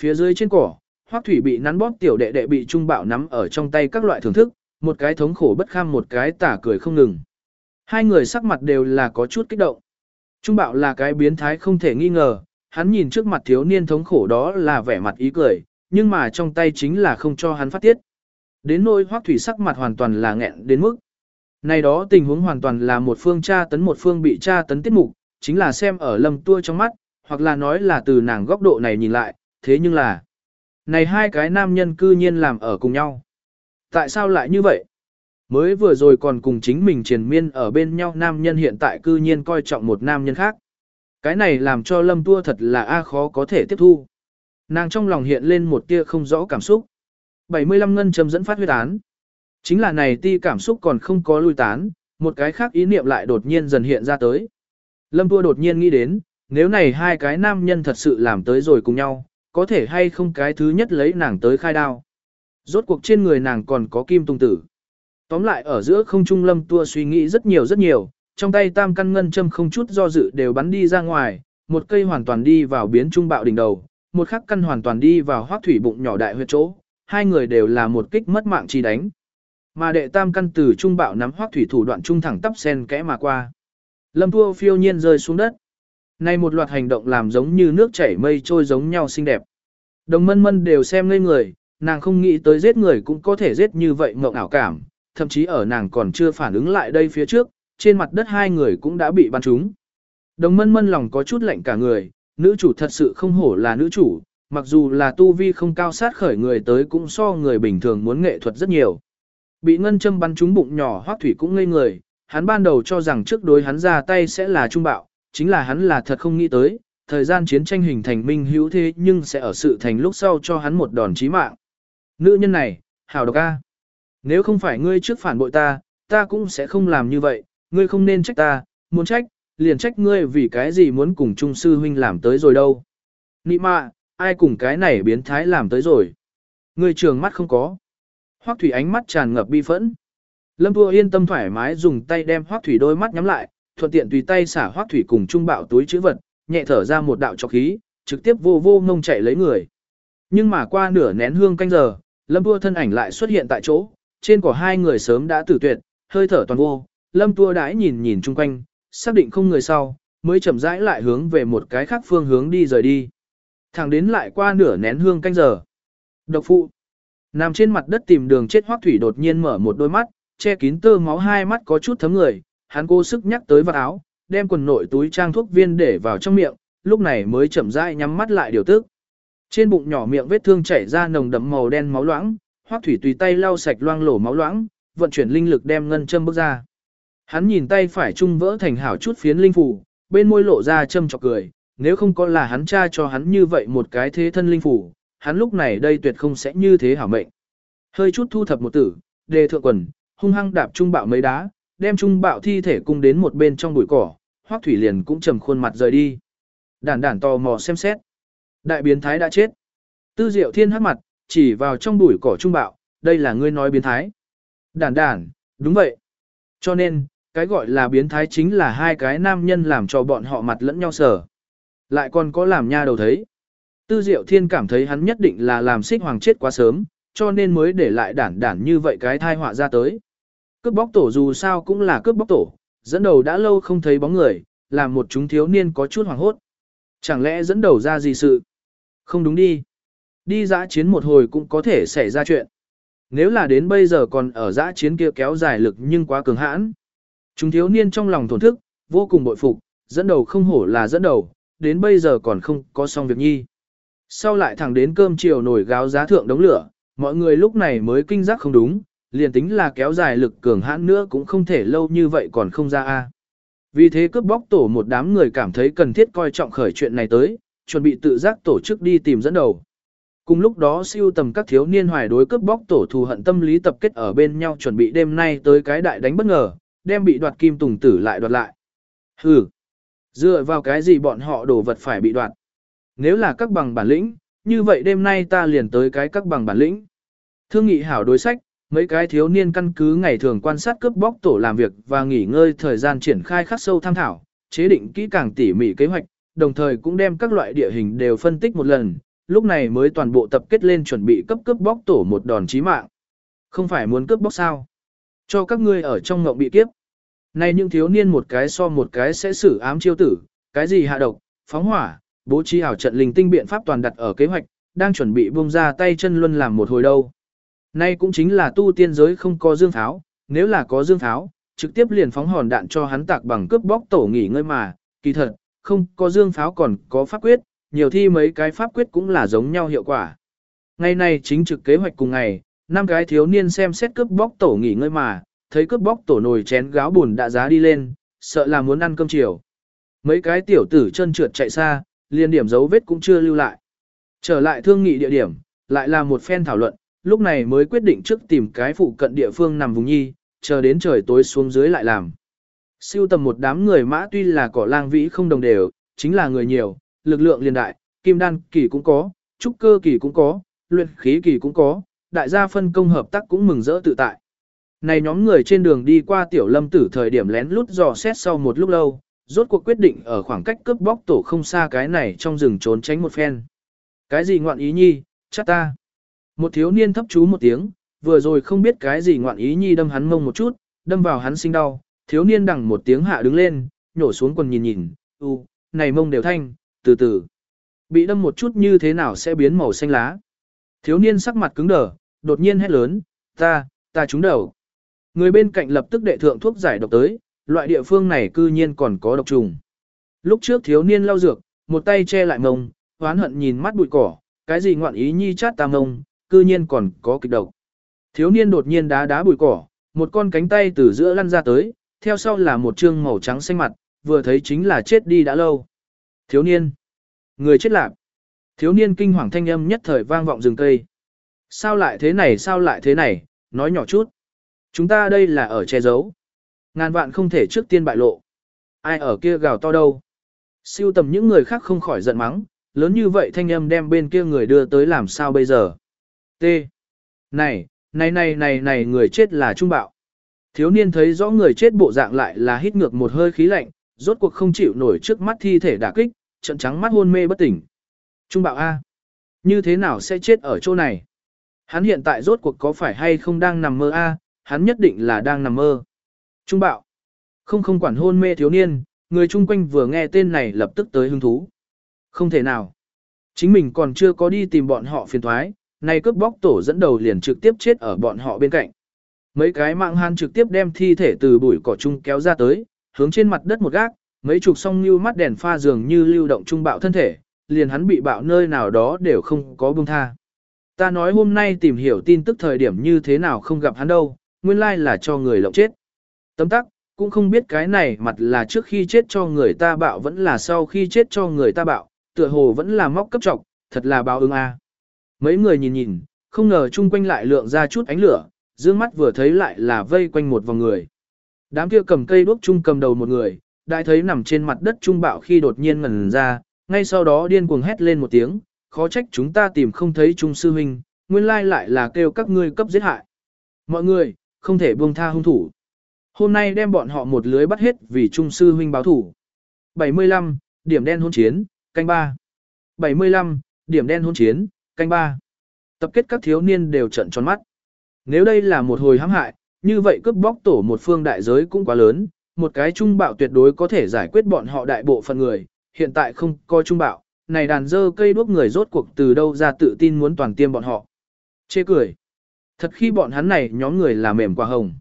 Phía dưới trên cỏ, hoác thủy bị nắn bóp tiểu đệ đệ bị trung bạo nắm ở trong tay các loại thưởng thức, một cái thống khổ bất kham một cái tả cười không ngừng. Hai người sắc mặt đều là có chút kích động. Trung bạo là cái biến thái không thể nghi ngờ, hắn nhìn trước mặt thiếu niên thống khổ đó là vẻ mặt ý cười, nhưng mà trong tay chính là không cho hắn phát tiết. Đến nỗi hoác thủy sắc mặt hoàn toàn là nghẹn đến mức. Này đó tình huống hoàn toàn là một phương tra tấn một phương bị tra tấn tiết mục, chính là xem ở lâm tua trong mắt, hoặc là nói là từ nàng góc độ này nhìn lại, thế nhưng là này hai cái nam nhân cư nhiên làm ở cùng nhau. Tại sao lại như vậy? Mới vừa rồi còn cùng chính mình triền miên ở bên nhau nam nhân hiện tại cư nhiên coi trọng một nam nhân khác. Cái này làm cho lâm tua thật là a khó có thể tiếp thu. Nàng trong lòng hiện lên một tia không rõ cảm xúc. 75 ngân châm dẫn phát huyết án. Chính là này ti cảm xúc còn không có lui tán, một cái khác ý niệm lại đột nhiên dần hiện ra tới. Lâm tua đột nhiên nghĩ đến, nếu này hai cái nam nhân thật sự làm tới rồi cùng nhau, có thể hay không cái thứ nhất lấy nàng tới khai đao. Rốt cuộc trên người nàng còn có kim tung tử. Tóm lại ở giữa không trung lâm tua suy nghĩ rất nhiều rất nhiều, trong tay tam căn ngân châm không chút do dự đều bắn đi ra ngoài, một cây hoàn toàn đi vào biến trung bạo đỉnh đầu, một khắc căn hoàn toàn đi vào hoác thủy bụng nhỏ đại huyệt chỗ, hai người đều là một kích mất mạng chi đánh. Mà đệ tam căn từ trung bạo nắm hoác thủy thủ đoạn trung thẳng tắp sen kẽ mà qua. Lâm tua phiêu nhiên rơi xuống đất. Này một loạt hành động làm giống như nước chảy mây trôi giống nhau xinh đẹp. Đồng mân mân đều xem ngây người, nàng không nghĩ tới giết người cũng có thể giết như vậy mộng ảo cảm, thậm chí ở nàng còn chưa phản ứng lại đây phía trước, trên mặt đất hai người cũng đã bị bắn trúng. Đồng mân mân lòng có chút lạnh cả người, nữ chủ thật sự không hổ là nữ chủ, mặc dù là tu vi không cao sát khởi người tới cũng so người bình thường muốn nghệ thuật rất nhiều. Bị ngân châm bắn trúng bụng nhỏ hoác thủy cũng ngây người, hắn ban đầu cho rằng trước đối hắn ra tay sẽ là trung bạo, chính là hắn là thật không nghĩ tới, thời gian chiến tranh hình thành minh hữu thế nhưng sẽ ở sự thành lúc sau cho hắn một đòn chí mạng. Nữ nhân này, hào độc a. Nếu không phải ngươi trước phản bội ta, ta cũng sẽ không làm như vậy, ngươi không nên trách ta, muốn trách, liền trách ngươi vì cái gì muốn cùng trung sư huynh làm tới rồi đâu. Nị mạ, ai cùng cái này biến thái làm tới rồi. Ngươi trường mắt không có. Hoắc thủy ánh mắt tràn ngập bi phẫn. Lâm Thua yên tâm thoải mái dùng tay đem Hoắc thủy đôi mắt nhắm lại, thuận tiện tùy tay xả Hoắc thủy cùng trung bạo túi chữ vật, nhẹ thở ra một đạo cho khí, trực tiếp vô vô mông chạy lấy người. Nhưng mà qua nửa nén hương canh giờ, Lâm tua thân ảnh lại xuất hiện tại chỗ, trên cỏ hai người sớm đã tử tuyệt, hơi thở toàn vô, lâm tua đãi nhìn nhìn chung quanh, xác định không người sau, mới chậm rãi lại hướng về một cái khác phương hướng đi rời đi. Thẳng đến lại qua nửa nén hương canh giờ. Độc phụ. Nằm trên mặt đất tìm đường chết hoác thủy đột nhiên mở một đôi mắt, che kín tơ máu hai mắt có chút thấm người, hắn cố sức nhắc tới vật áo, đem quần nội túi trang thuốc viên để vào trong miệng, lúc này mới chậm rãi nhắm mắt lại điều tức. Trên bụng nhỏ miệng vết thương chảy ra nồng đậm màu đen máu loãng, Hoắc Thủy tùy tay lau sạch loang lổ máu loãng, vận chuyển linh lực đem ngân châm bước ra. Hắn nhìn tay phải trung vỡ thành hảo chút phiến linh phủ, bên môi lộ ra châm chọc cười, nếu không có là hắn cha cho hắn như vậy một cái thế thân linh phủ, hắn lúc này đây tuyệt không sẽ như thế hảo mệnh. Hơi chút thu thập một tử, đề thượng quần, hung hăng đạp trung bạo mấy đá, đem trung bạo thi thể cung đến một bên trong bụi cỏ, Hoắc Thủy liền cũng trầm khuôn mặt rời đi. Đản đản tò mò xem xét. Đại biến thái đã chết. Tư Diệu Thiên hắc mặt, chỉ vào trong bụi cỏ trung bạo, đây là ngươi nói biến thái. Đản đản, đúng vậy. Cho nên, cái gọi là biến thái chính là hai cái nam nhân làm cho bọn họ mặt lẫn nhau sở. Lại còn có làm nha đầu thấy. Tư Diệu Thiên cảm thấy hắn nhất định là làm xích hoàng chết quá sớm, cho nên mới để lại đản đản như vậy cái thai họa ra tới. Cướp bóc tổ dù sao cũng là cướp bóc tổ, dẫn đầu đã lâu không thấy bóng người, làm một chúng thiếu niên có chút hoảng hốt. Chẳng lẽ dẫn đầu ra gì sự? Không đúng đi. Đi dã chiến một hồi cũng có thể xảy ra chuyện. Nếu là đến bây giờ còn ở dã chiến kia kéo dài lực nhưng quá cường hãn. Chúng thiếu niên trong lòng thổn thức, vô cùng bội phục, dẫn đầu không hổ là dẫn đầu, đến bây giờ còn không có xong việc nhi. Sau lại thẳng đến cơm chiều nổi gáo giá thượng đống lửa, mọi người lúc này mới kinh giác không đúng, liền tính là kéo dài lực cường hãn nữa cũng không thể lâu như vậy còn không ra a. Vì thế cướp bóc tổ một đám người cảm thấy cần thiết coi trọng khởi chuyện này tới, chuẩn bị tự giác tổ chức đi tìm dẫn đầu. Cùng lúc đó siêu tầm các thiếu niên hoài đối cướp bóc tổ thù hận tâm lý tập kết ở bên nhau chuẩn bị đêm nay tới cái đại đánh bất ngờ, đem bị đoạt kim tùng tử lại đoạt lại. Hừ, dựa vào cái gì bọn họ đổ vật phải bị đoạt. Nếu là các bằng bản lĩnh, như vậy đêm nay ta liền tới cái các bằng bản lĩnh. Thương nghị hảo đối sách, mấy cái thiếu niên căn cứ ngày thường quan sát cướp bóc tổ làm việc và nghỉ ngơi thời gian triển khai khắc sâu tham thảo, chế định kỹ càng tỉ mỉ kế hoạch, đồng thời cũng đem các loại địa hình đều phân tích một lần, lúc này mới toàn bộ tập kết lên chuẩn bị cấp cướp bóc tổ một đòn chí mạng. Không phải muốn cướp bóc sao? Cho các ngươi ở trong ngộng bị kiếp. Này những thiếu niên một cái so một cái sẽ xử ám chiêu tử, cái gì hạ độc, phóng hỏa, bố trí ảo trận linh tinh biện pháp toàn đặt ở kế hoạch, đang chuẩn bị buông ra tay chân luân làm một hồi đâu. Nay cũng chính là tu tiên giới không có dương pháo, nếu là có dương pháo, trực tiếp liền phóng hòn đạn cho hắn tạc bằng cướp bóc tổ nghỉ ngơi mà, kỳ thật, không có dương pháo còn có pháp quyết, nhiều thi mấy cái pháp quyết cũng là giống nhau hiệu quả. Ngày nay chính trực kế hoạch cùng ngày, năm cái thiếu niên xem xét cướp bóc tổ nghỉ ngơi mà, thấy cướp bóc tổ nồi chén gáo buồn đã giá đi lên, sợ là muốn ăn cơm chiều. Mấy cái tiểu tử chân trượt chạy xa, liền điểm dấu vết cũng chưa lưu lại. Trở lại thương nghị địa điểm, lại là một phen thảo luận, lúc này mới quyết định trước tìm cái phụ cận địa phương nằm vùng nhi, chờ đến trời tối xuống dưới lại làm. Siêu tầm một đám người mã tuy là cỏ lang vĩ không đồng đều, chính là người nhiều, lực lượng liên đại, kim đan kỳ cũng có, trúc cơ kỳ cũng có, luyện khí kỳ cũng có, đại gia phân công hợp tác cũng mừng rỡ tự tại. Này nhóm người trên đường đi qua tiểu lâm tử thời điểm lén lút dò xét sau một lúc lâu, rốt cuộc quyết định ở khoảng cách cướp bóc tổ không xa cái này trong rừng trốn tránh một phen. Cái gì ngoạn ý nhi, chắc ta. Một thiếu niên thấp chú một tiếng, vừa rồi không biết cái gì ngoạn ý nhi đâm hắn mông một chút, đâm vào hắn sinh đau, thiếu niên đằng một tiếng hạ đứng lên, nhổ xuống quần nhìn nhìn, u, này mông đều thanh, từ từ. Bị đâm một chút như thế nào sẽ biến màu xanh lá. Thiếu niên sắc mặt cứng đờ, đột nhiên hét lớn, ta, ta trúng đầu. Người bên cạnh lập tức đệ thượng thuốc giải độc tới, loại địa phương này cư nhiên còn có độc trùng. Lúc trước thiếu niên lau dược, một tay che lại mông, hoán hận nhìn mắt bụi cỏ, cái gì ngoạn ý nhi chát ta mông, cư nhiên còn có kịch độc. Thiếu niên đột nhiên đá đá bụi cỏ, một con cánh tay từ giữa lăn ra tới, theo sau là một trương màu trắng xanh mặt, vừa thấy chính là chết đi đã lâu. Thiếu niên. Người chết lạc. Thiếu niên kinh hoàng thanh âm nhất thời vang vọng rừng cây. Sao lại thế này sao lại thế này, nói nhỏ chút. Chúng ta đây là ở che giấu. Ngàn vạn không thể trước tiên bại lộ. Ai ở kia gào to đâu. Siêu tầm những người khác không khỏi giận mắng, lớn như vậy thanh âm đem bên kia người đưa tới làm sao bây giờ. T. Này, này này này này người chết là trung bạo. Thiếu niên thấy rõ người chết bộ dạng lại là hít ngược một hơi khí lạnh, rốt cuộc không chịu nổi trước mắt thi thể đả kích, trận trắng mắt hôn mê bất tỉnh. Trung bạo A. Như thế nào sẽ chết ở chỗ này? Hắn hiện tại rốt cuộc có phải hay không đang nằm mơ A, hắn nhất định là đang nằm mơ. Trung bạo. Không không quản hôn mê thiếu niên, người chung quanh vừa nghe tên này lập tức tới hứng thú. Không thể nào. Chính mình còn chưa có đi tìm bọn họ phiền thoái, nay cướp bóc tổ dẫn đầu liền trực tiếp chết ở bọn họ bên cạnh. Mấy cái mạng han trực tiếp đem thi thể từ bụi cỏ chung kéo ra tới, hướng trên mặt đất một gác, mấy chục song như mắt đèn pha dường như lưu động trung bạo thân thể, liền hắn bị bạo nơi nào đó đều không có buông tha. Ta nói hôm nay tìm hiểu tin tức thời điểm như thế nào không gặp hắn đâu, nguyên lai là cho người lộng chết. Tấm tắc, cũng không biết cái này mặt là trước khi chết cho người ta bạo vẫn là sau khi chết cho người ta bạo, tựa hồ vẫn là móc cấp trọng, thật là báo ứng a. Mấy người nhìn nhìn, không ngờ chung quanh lại lượng ra chút ánh lửa, dương mắt vừa thấy lại là vây quanh một vòng người. Đám kia cầm cây đuốc chung cầm đầu một người, đại thấy nằm trên mặt đất trung bạo khi đột nhiên ngẩn ra, ngay sau đó điên cuồng hét lên một tiếng, khó trách chúng ta tìm không thấy trung sư huynh, nguyên lai lại là kêu các ngươi cấp giết hại. Mọi người, không thể buông tha hung thủ. Hôm nay đem bọn họ một lưới bắt hết vì trung sư huynh báo thủ. 75, điểm đen hôn chiến, canh ba. 75, điểm đen hôn chiến, canh ba. Tập kết các thiếu niên đều trận tròn mắt. Nếu đây là một hồi hãm hại, như vậy cướp bóc tổ một phương đại giới cũng quá lớn, một cái trung bạo tuyệt đối có thể giải quyết bọn họ đại bộ phận người, hiện tại không có trung bạo, này đàn dơ cây đuốc người rốt cuộc từ đâu ra tự tin muốn toàn tiêm bọn họ. Chê cười. Thật khi bọn hắn này nhóm người là mềm quả hồng.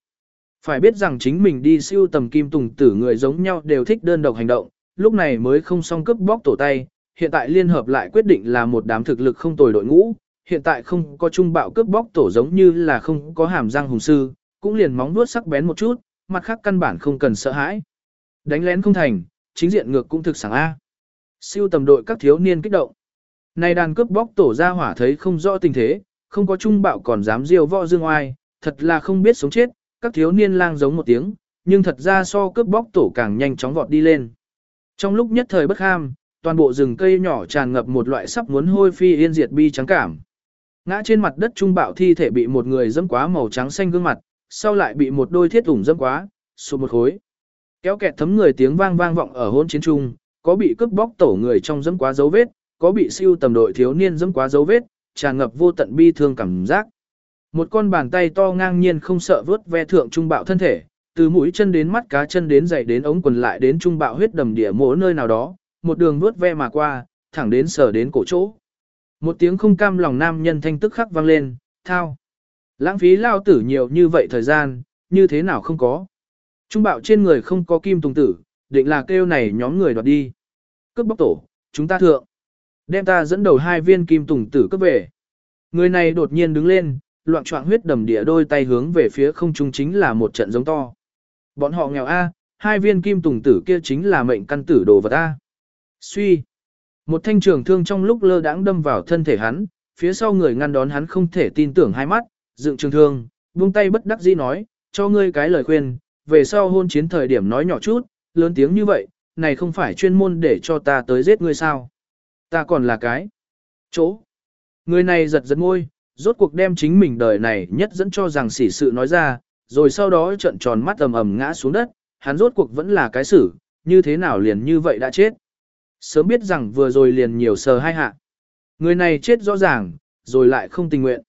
Phải biết rằng chính mình đi siêu tầm kim tùng tử người giống nhau đều thích đơn độc hành động, lúc này mới không xong cướp bóc tổ tay, hiện tại liên hợp lại quyết định là một đám thực lực không tồi đội ngũ, hiện tại không có trung bạo cướp bóc tổ giống như là không có hàm răng hùng sư, cũng liền móng vuốt sắc bén một chút, mặt khác căn bản không cần sợ hãi. Đánh lén không thành, chính diện ngược cũng thực sảng A. Siêu tầm đội các thiếu niên kích động. Này đàn cướp bóc tổ ra hỏa thấy không rõ tình thế, không có trung bạo còn dám diêu võ dương oai, thật là không biết sống chết, các thiếu niên lang giống một tiếng, nhưng thật ra so cướp bóc tổ càng nhanh chóng vọt đi lên. Trong lúc nhất thời bất ham, toàn bộ rừng cây nhỏ tràn ngập một loại sắp muốn hôi phi yên diệt bi trắng cảm. Ngã trên mặt đất trung bạo thi thể bị một người dẫm quá màu trắng xanh gương mặt, sau lại bị một đôi thiết ủng dẫm quá, sụp một khối. Kéo kẹt thấm người tiếng vang vang vọng ở hôn chiến trung, có bị cướp bóc tổ người trong dẫm quá dấu vết, có bị siêu tầm đội thiếu niên dẫm quá dấu vết, tràn ngập vô tận bi thương cảm giác. Một con bàn tay to ngang nhiên không sợ vớt ve thượng trung bạo thân thể, từ mũi chân đến mắt cá chân đến dày đến ống quần lại đến trung bạo huyết đầm địa mỗ nơi nào đó, một đường vớt ve mà qua, thẳng đến sở đến cổ chỗ. Một tiếng không cam lòng nam nhân thanh tức khắc vang lên, thao. Lãng phí lao tử nhiều như vậy thời gian, như thế nào không có. Trung bạo trên người không có kim tùng tử, định là kêu này nhóm người đoạt đi. Cướp bóc tổ, chúng ta thượng. Đem ta dẫn đầu hai viên kim tùng tử cướp về. Người này đột nhiên đứng lên, loạn trọng huyết đầm địa đôi tay hướng về phía không trung chính là một trận giống to. Bọn họ nghèo A, hai viên kim tùng tử kia chính là mệnh căn tử đồ vật A. Suy. Một thanh trường thương trong lúc lơ đãng đâm vào thân thể hắn, phía sau người ngăn đón hắn không thể tin tưởng hai mắt, dựng trường thương, buông tay bất đắc dĩ nói, cho ngươi cái lời khuyên, về sau hôn chiến thời điểm nói nhỏ chút, lớn tiếng như vậy, này không phải chuyên môn để cho ta tới giết ngươi sao. Ta còn là cái chỗ. Người này giật giật môi, rốt cuộc đem chính mình đời này nhất dẫn cho rằng sỉ sự nói ra, rồi sau đó trợn tròn mắt ầm ầm ngã xuống đất, hắn rốt cuộc vẫn là cái xử, như thế nào liền như vậy đã chết. Sớm biết rằng vừa rồi liền nhiều sờ hai hạ. Người này chết rõ ràng, rồi lại không tình nguyện.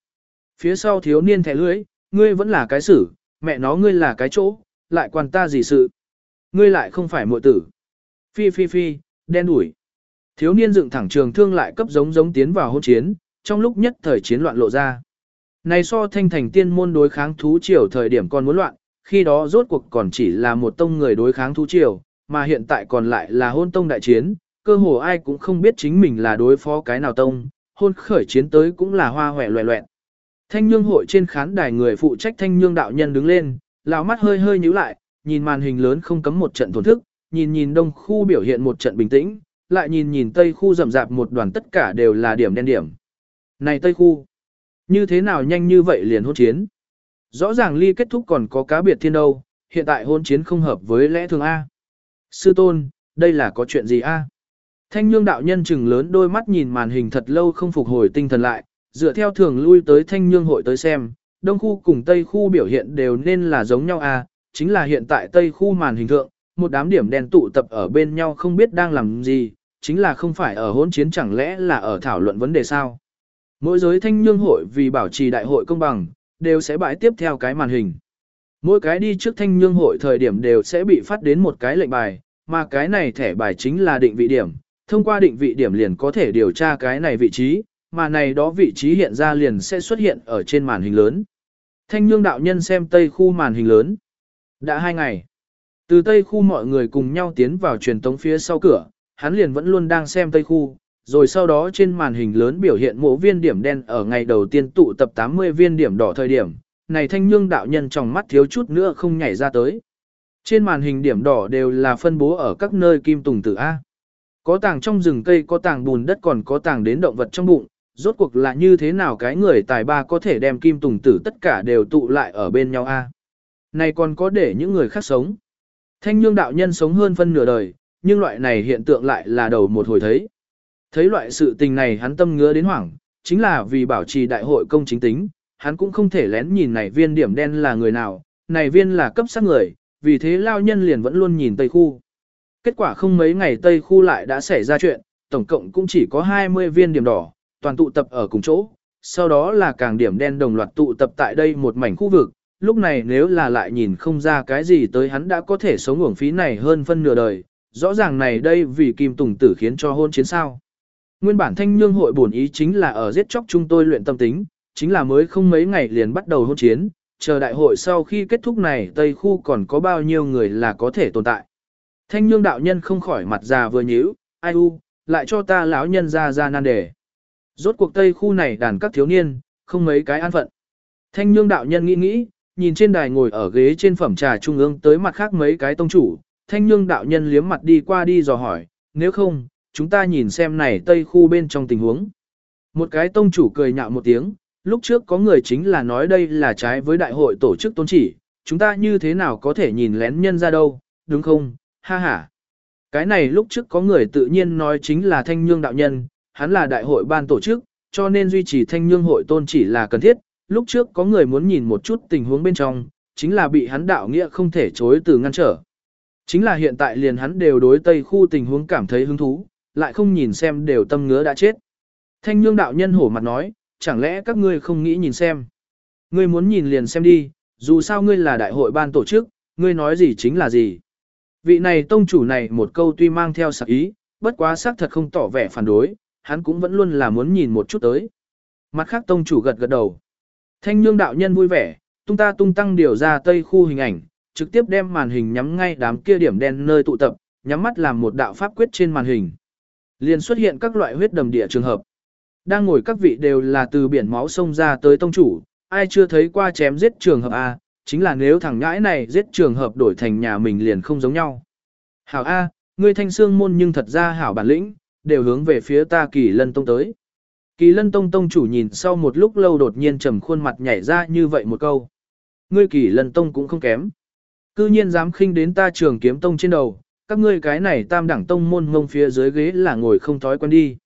Phía sau thiếu niên thẻ lưới, ngươi vẫn là cái xử, mẹ nó ngươi là cái chỗ, lại quan ta gì sự. Ngươi lại không phải muội tử. Phi phi phi, đen đủi. Thiếu niên dựng thẳng trường thương lại cấp giống giống tiến vào hôn chiến, trong lúc nhất thời chiến loạn lộ ra. Này so thanh thành tiên môn đối kháng thú triều thời điểm còn muốn loạn, khi đó rốt cuộc còn chỉ là một tông người đối kháng thú triều, mà hiện tại còn lại là hôn tông đại chiến, cơ hồ ai cũng không biết chính mình là đối phó cái nào tông, hôn khởi chiến tới cũng là hoa hòe loẹ loẹn. Thanh nhương hội trên khán đài người phụ trách thanh nhương đạo nhân đứng lên, lão mắt hơi hơi nhíu lại, nhìn màn hình lớn không cấm một trận thổn thức, nhìn nhìn đông khu biểu hiện một trận bình tĩnh, lại nhìn nhìn tây khu rậm rạp một đoàn tất cả đều là điểm đen điểm. Này tây khu, như thế nào nhanh như vậy liền hôn chiến? Rõ ràng ly kết thúc còn có cá biệt thiên đâu, hiện tại hôn chiến không hợp với lẽ thường A. Sư tôn, đây là có chuyện gì A? Thanh nhương đạo nhân chừng lớn đôi mắt nhìn màn hình thật lâu không phục hồi tinh thần lại, dựa theo thường lui tới thanh nhương hội tới xem, đông khu cùng tây khu biểu hiện đều nên là giống nhau à? chính là hiện tại tây khu màn hình thượng, một đám điểm đen tụ tập ở bên nhau không biết đang làm gì, chính là không phải ở hỗn chiến chẳng lẽ là ở thảo luận vấn đề sao. Mỗi giới thanh nhương hội vì bảo trì đại hội công bằng, đều sẽ bãi tiếp theo cái màn hình. Mỗi cái đi trước thanh nhương hội thời điểm đều sẽ bị phát đến một cái lệnh bài, mà cái này thẻ bài chính là định vị điểm, thông qua định vị điểm liền có thể điều tra cái này vị trí, mà này đó vị trí hiện ra liền sẽ xuất hiện ở trên màn hình lớn. Thanh nhương đạo nhân xem tây khu màn hình lớn. Đã hai ngày. Từ tây khu mọi người cùng nhau tiến vào truyền tống phía sau cửa, hắn liền vẫn luôn đang xem tây khu, rồi sau đó trên màn hình lớn biểu hiện mộ viên điểm đen ở ngày đầu tiên tụ tập 80 viên điểm đỏ thời điểm, này thanh nhương đạo nhân trong mắt thiếu chút nữa không nhảy ra tới. Trên màn hình điểm đỏ đều là phân bố ở các nơi kim tùng tử A. Có tàng trong rừng cây có tàng bùn đất còn có tàng đến động vật trong bụng, rốt cuộc là như thế nào cái người tài ba có thể đem kim tùng tử tất cả đều tụ lại ở bên nhau a? Này còn có để những người khác sống. Thanh nhương đạo nhân sống hơn phân nửa đời, nhưng loại này hiện tượng lại là đầu một hồi thấy. Thấy loại sự tình này hắn tâm ngứa đến hoảng, chính là vì bảo trì đại hội công chính tính, hắn cũng không thể lén nhìn này viên điểm đen là người nào, này viên là cấp sát người, vì thế lao nhân liền vẫn luôn nhìn tây khu. Kết quả không mấy ngày tây khu lại đã xảy ra chuyện, tổng cộng cũng chỉ có 20 viên điểm đỏ, toàn tụ tập ở cùng chỗ, sau đó là càng điểm đen đồng loạt tụ tập tại đây một mảnh khu vực, lúc này nếu là lại nhìn không ra cái gì tới hắn đã có thể sống uổng phí này hơn phân nửa đời, rõ ràng này đây vì Kim Tùng Tử khiến cho hôn chiến sao. Nguyên bản thanh nhương hội bổn ý chính là ở giết chóc chúng tôi luyện tâm tính, chính là mới không mấy ngày liền bắt đầu hôn chiến, chờ đại hội sau khi kết thúc này Tây khu còn có bao nhiêu người là có thể tồn tại. Thanh nhương đạo nhân không khỏi mặt già vừa nhíu, ai u, lại cho ta lão nhân ra ra nan đề. Rốt cuộc Tây khu này đàn các thiếu niên, không mấy cái an phận. Thanh nhương đạo nhân nghĩ nghĩ, nhìn trên đài ngồi ở ghế trên phẩm trà trung ương tới mặt khác mấy cái tông chủ, thanh nhương đạo nhân liếm mặt đi qua đi dò hỏi, nếu không, chúng ta nhìn xem này tây khu bên trong tình huống. Một cái tông chủ cười nhạo một tiếng, lúc trước có người chính là nói đây là trái với đại hội tổ chức tôn chỉ, chúng ta như thế nào có thể nhìn lén nhân ra đâu, đúng không, ha ha. Cái này lúc trước có người tự nhiên nói chính là thanh nhương đạo nhân, hắn là đại hội ban tổ chức, cho nên duy trì thanh nhương hội tôn chỉ là cần thiết, lúc trước có người muốn nhìn một chút tình huống bên trong, chính là bị hắn đạo nghĩa không thể chối từ ngăn trở. Chính là hiện tại liền hắn đều đối tây khu tình huống cảm thấy hứng thú, lại không nhìn xem đều tâm ngứa đã chết. Thanh nhương đạo nhân hổ mặt nói, chẳng lẽ các ngươi không nghĩ nhìn xem. Ngươi muốn nhìn liền xem đi, dù sao ngươi là đại hội ban tổ chức, ngươi nói gì chính là gì. Vị này tông chủ này một câu tuy mang theo sạc ý, bất quá xác thật không tỏ vẻ phản đối, hắn cũng vẫn luôn là muốn nhìn một chút tới. Mặt khác tông chủ gật gật đầu. Thanh nhương đạo nhân vui vẻ, tung ta tung tăng điều ra tây khu hình ảnh, trực tiếp đem màn hình nhắm ngay đám kia điểm đen nơi tụ tập, nhắm mắt làm một đạo pháp quyết trên màn hình. Liền xuất hiện các loại huyết đầm địa trường hợp. Đang ngồi các vị đều là từ biển máu sông ra tới tông chủ, ai chưa thấy qua chém giết trường hợp A, chính là nếu thằng ngãi này giết trường hợp đổi thành nhà mình liền không giống nhau. Hảo A, ngươi thanh xương môn nhưng thật ra hảo bản lĩnh, đều hướng về phía ta kỳ lân tông tới. Kỳ lân tông tông chủ nhìn sau một lúc lâu đột nhiên trầm khuôn mặt nhảy ra như vậy một câu. Ngươi kỳ lân tông cũng không kém. Cư nhiên dám khinh đến ta trường kiếm tông trên đầu, các ngươi cái này tam đẳng tông môn ngông phía dưới ghế là ngồi không thói quen đi.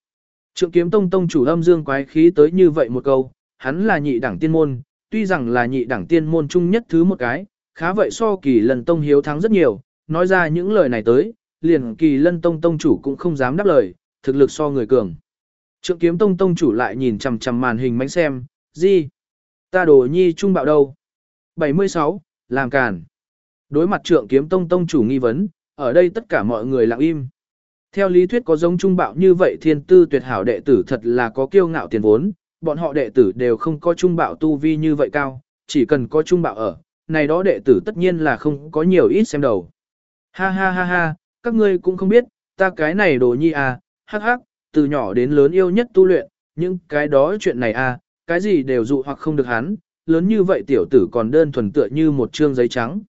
Trượng kiếm tông tông chủ âm dương quái khí tới như vậy một câu, hắn là nhị đẳng tiên môn, tuy rằng là nhị đẳng tiên môn chung nhất thứ một cái, khá vậy so kỳ lần tông hiếu thắng rất nhiều, nói ra những lời này tới, liền kỳ lân tông tông chủ cũng không dám đáp lời, thực lực so người cường. Trượng kiếm tông tông chủ lại nhìn chằm chằm màn hình mánh xem, gì? Ta đồ nhi trung bạo đâu? 76, làm càn. Đối mặt trượng kiếm tông tông chủ nghi vấn, ở đây tất cả mọi người lặng im. Theo lý thuyết có giống trung bạo như vậy thiên tư tuyệt hảo đệ tử thật là có kiêu ngạo tiền vốn, bọn họ đệ tử đều không có trung bạo tu vi như vậy cao, chỉ cần có trung bạo ở, này đó đệ tử tất nhiên là không có nhiều ít xem đầu. Ha ha ha ha, các ngươi cũng không biết, ta cái này đồ nhi à, hắc hắc, từ nhỏ đến lớn yêu nhất tu luyện, nhưng cái đó chuyện này à, cái gì đều dụ hoặc không được hắn, lớn như vậy tiểu tử còn đơn thuần tựa như một chương giấy trắng.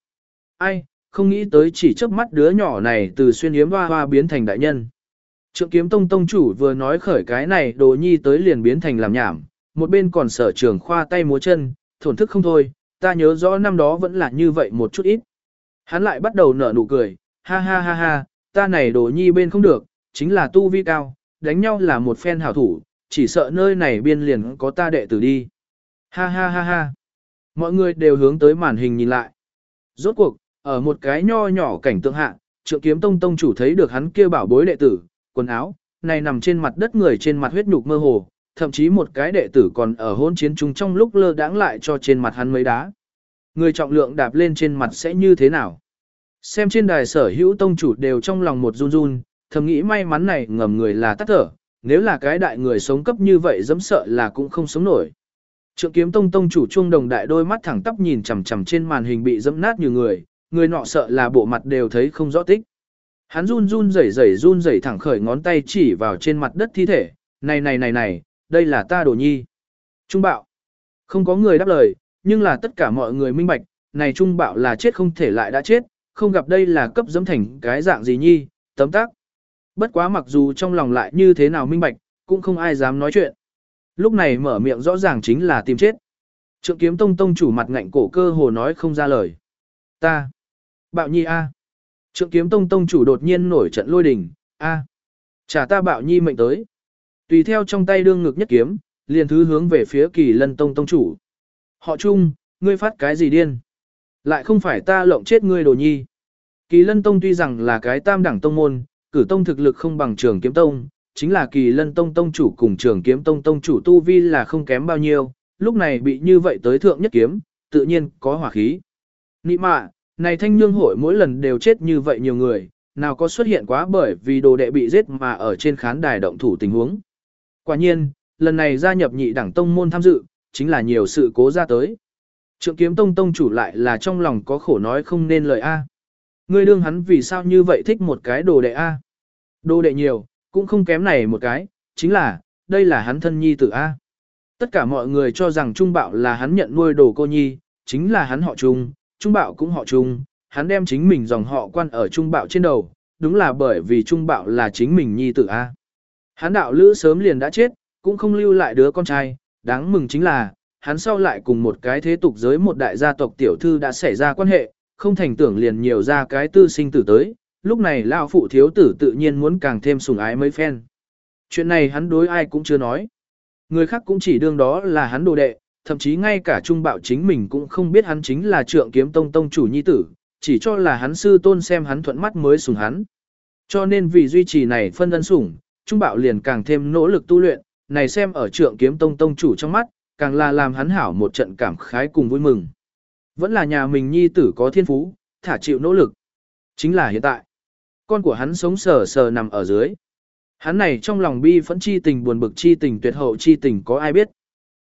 Ai, không nghĩ tới chỉ chớp mắt đứa nhỏ này từ xuyên yếm hoa hoa biến thành đại nhân. Trượng kiếm tông tông chủ vừa nói khởi cái này đồ nhi tới liền biến thành làm nhảm, một bên còn sở trường khoa tay múa chân, thổn thức không thôi, ta nhớ rõ năm đó vẫn là như vậy một chút ít. Hắn lại bắt đầu nở nụ cười, ha ha ha ha, ta này đồ nhi bên không được, chính là tu vi cao, đánh nhau là một phen hảo thủ, chỉ sợ nơi này biên liền có ta đệ tử đi. Ha ha ha ha. Mọi người đều hướng tới màn hình nhìn lại. Rốt cuộc, ở một cái nho nhỏ cảnh tượng hạ, trượng kiếm tông tông chủ thấy được hắn kia bảo bối đệ tử, quần áo, này nằm trên mặt đất người trên mặt huyết nhục mơ hồ, thậm chí một cái đệ tử còn ở hôn chiến chung trong lúc lơ đãng lại cho trên mặt hắn mấy đá. Người trọng lượng đạp lên trên mặt sẽ như thế nào? Xem trên đài sở hữu tông chủ đều trong lòng một run run, thầm nghĩ may mắn này ngầm người là tắt thở, nếu là cái đại người sống cấp như vậy dẫm sợ là cũng không sống nổi. Trượng kiếm tông tông chủ trung đồng đại đôi mắt thẳng tắp nhìn chằm chằm trên màn hình bị dẫm nát như người, người nọ sợ là bộ mặt đều thấy không rõ tích. Hắn run run rẩy rẩy run rẩy thẳng khởi ngón tay chỉ vào trên mặt đất thi thể, này này này này, đây là ta đồ nhi. Trung bạo. Không có người đáp lời, nhưng là tất cả mọi người minh bạch, này trung bạo là chết không thể lại đã chết, không gặp đây là cấp dẫm thành cái dạng gì nhi, tấm tác. Bất quá mặc dù trong lòng lại như thế nào minh bạch, cũng không ai dám nói chuyện. Lúc này mở miệng rõ ràng chính là tìm chết. Trượng kiếm tông tông chủ mặt ngạnh cổ cơ hồ nói không ra lời. Ta. Bạo nhi A. Trượng kiếm tông tông chủ đột nhiên nổi trận lôi đình, A. Trả ta bạo nhi mệnh tới. Tùy theo trong tay đương ngực nhất kiếm, liền thứ hướng về phía kỳ lân tông tông chủ. Họ chung, ngươi phát cái gì điên? Lại không phải ta lộng chết ngươi đồ nhi. Kỳ lân tông tuy rằng là cái tam đẳng tông môn, cử tông thực lực không bằng trường kiếm tông, chính là kỳ lân tông tông chủ cùng trường kiếm tông tông chủ tu vi là không kém bao nhiêu, lúc này bị như vậy tới thượng nhất kiếm, tự nhiên có hỏa khí. Nị mạ, này thanh nhương hội mỗi lần đều chết như vậy nhiều người, nào có xuất hiện quá bởi vì đồ đệ bị giết mà ở trên khán đài động thủ tình huống. Quả nhiên, lần này gia nhập nhị đảng tông môn tham dự, chính là nhiều sự cố ra tới. Trượng kiếm tông tông chủ lại là trong lòng có khổ nói không nên lời A. Ngươi đương hắn vì sao như vậy thích một cái đồ đệ A. Đồ đệ nhiều, cũng không kém này một cái, chính là, đây là hắn thân nhi tử A. Tất cả mọi người cho rằng Trung Bạo là hắn nhận nuôi đồ cô nhi, chính là hắn họ Trung, Trung Bạo cũng họ Trung, hắn đem chính mình dòng họ quan ở Trung Bạo trên đầu, đúng là bởi vì Trung Bạo là chính mình nhi tử A. Hắn đạo lữ sớm liền đã chết, cũng không lưu lại đứa con trai, đáng mừng chính là, hắn sau lại cùng một cái thế tục giới một đại gia tộc tiểu thư đã xảy ra quan hệ, không thành tưởng liền nhiều ra cái tư sinh tử tới, lúc này lão phụ thiếu tử tự nhiên muốn càng thêm sủng ái mấy phen. Chuyện này hắn đối ai cũng chưa nói. Người khác cũng chỉ đương đó là hắn đồ đệ, thậm chí ngay cả trung bạo chính mình cũng không biết hắn chính là trượng kiếm tông tông chủ nhi tử, chỉ cho là hắn sư tôn xem hắn thuận mắt mới sủng hắn. Cho nên vì duy trì này phân ân sủng, trung bạo liền càng thêm nỗ lực tu luyện, này xem ở trượng kiếm tông tông chủ trong mắt, càng là làm hắn hảo một trận cảm khái cùng vui mừng. Vẫn là nhà mình nhi tử có thiên phú, thả chịu nỗ lực. Chính là hiện tại. Con của hắn sống sờ sờ nằm ở dưới. Hắn này trong lòng bi phẫn chi tình buồn bực chi tình tuyệt hậu chi tình có ai biết.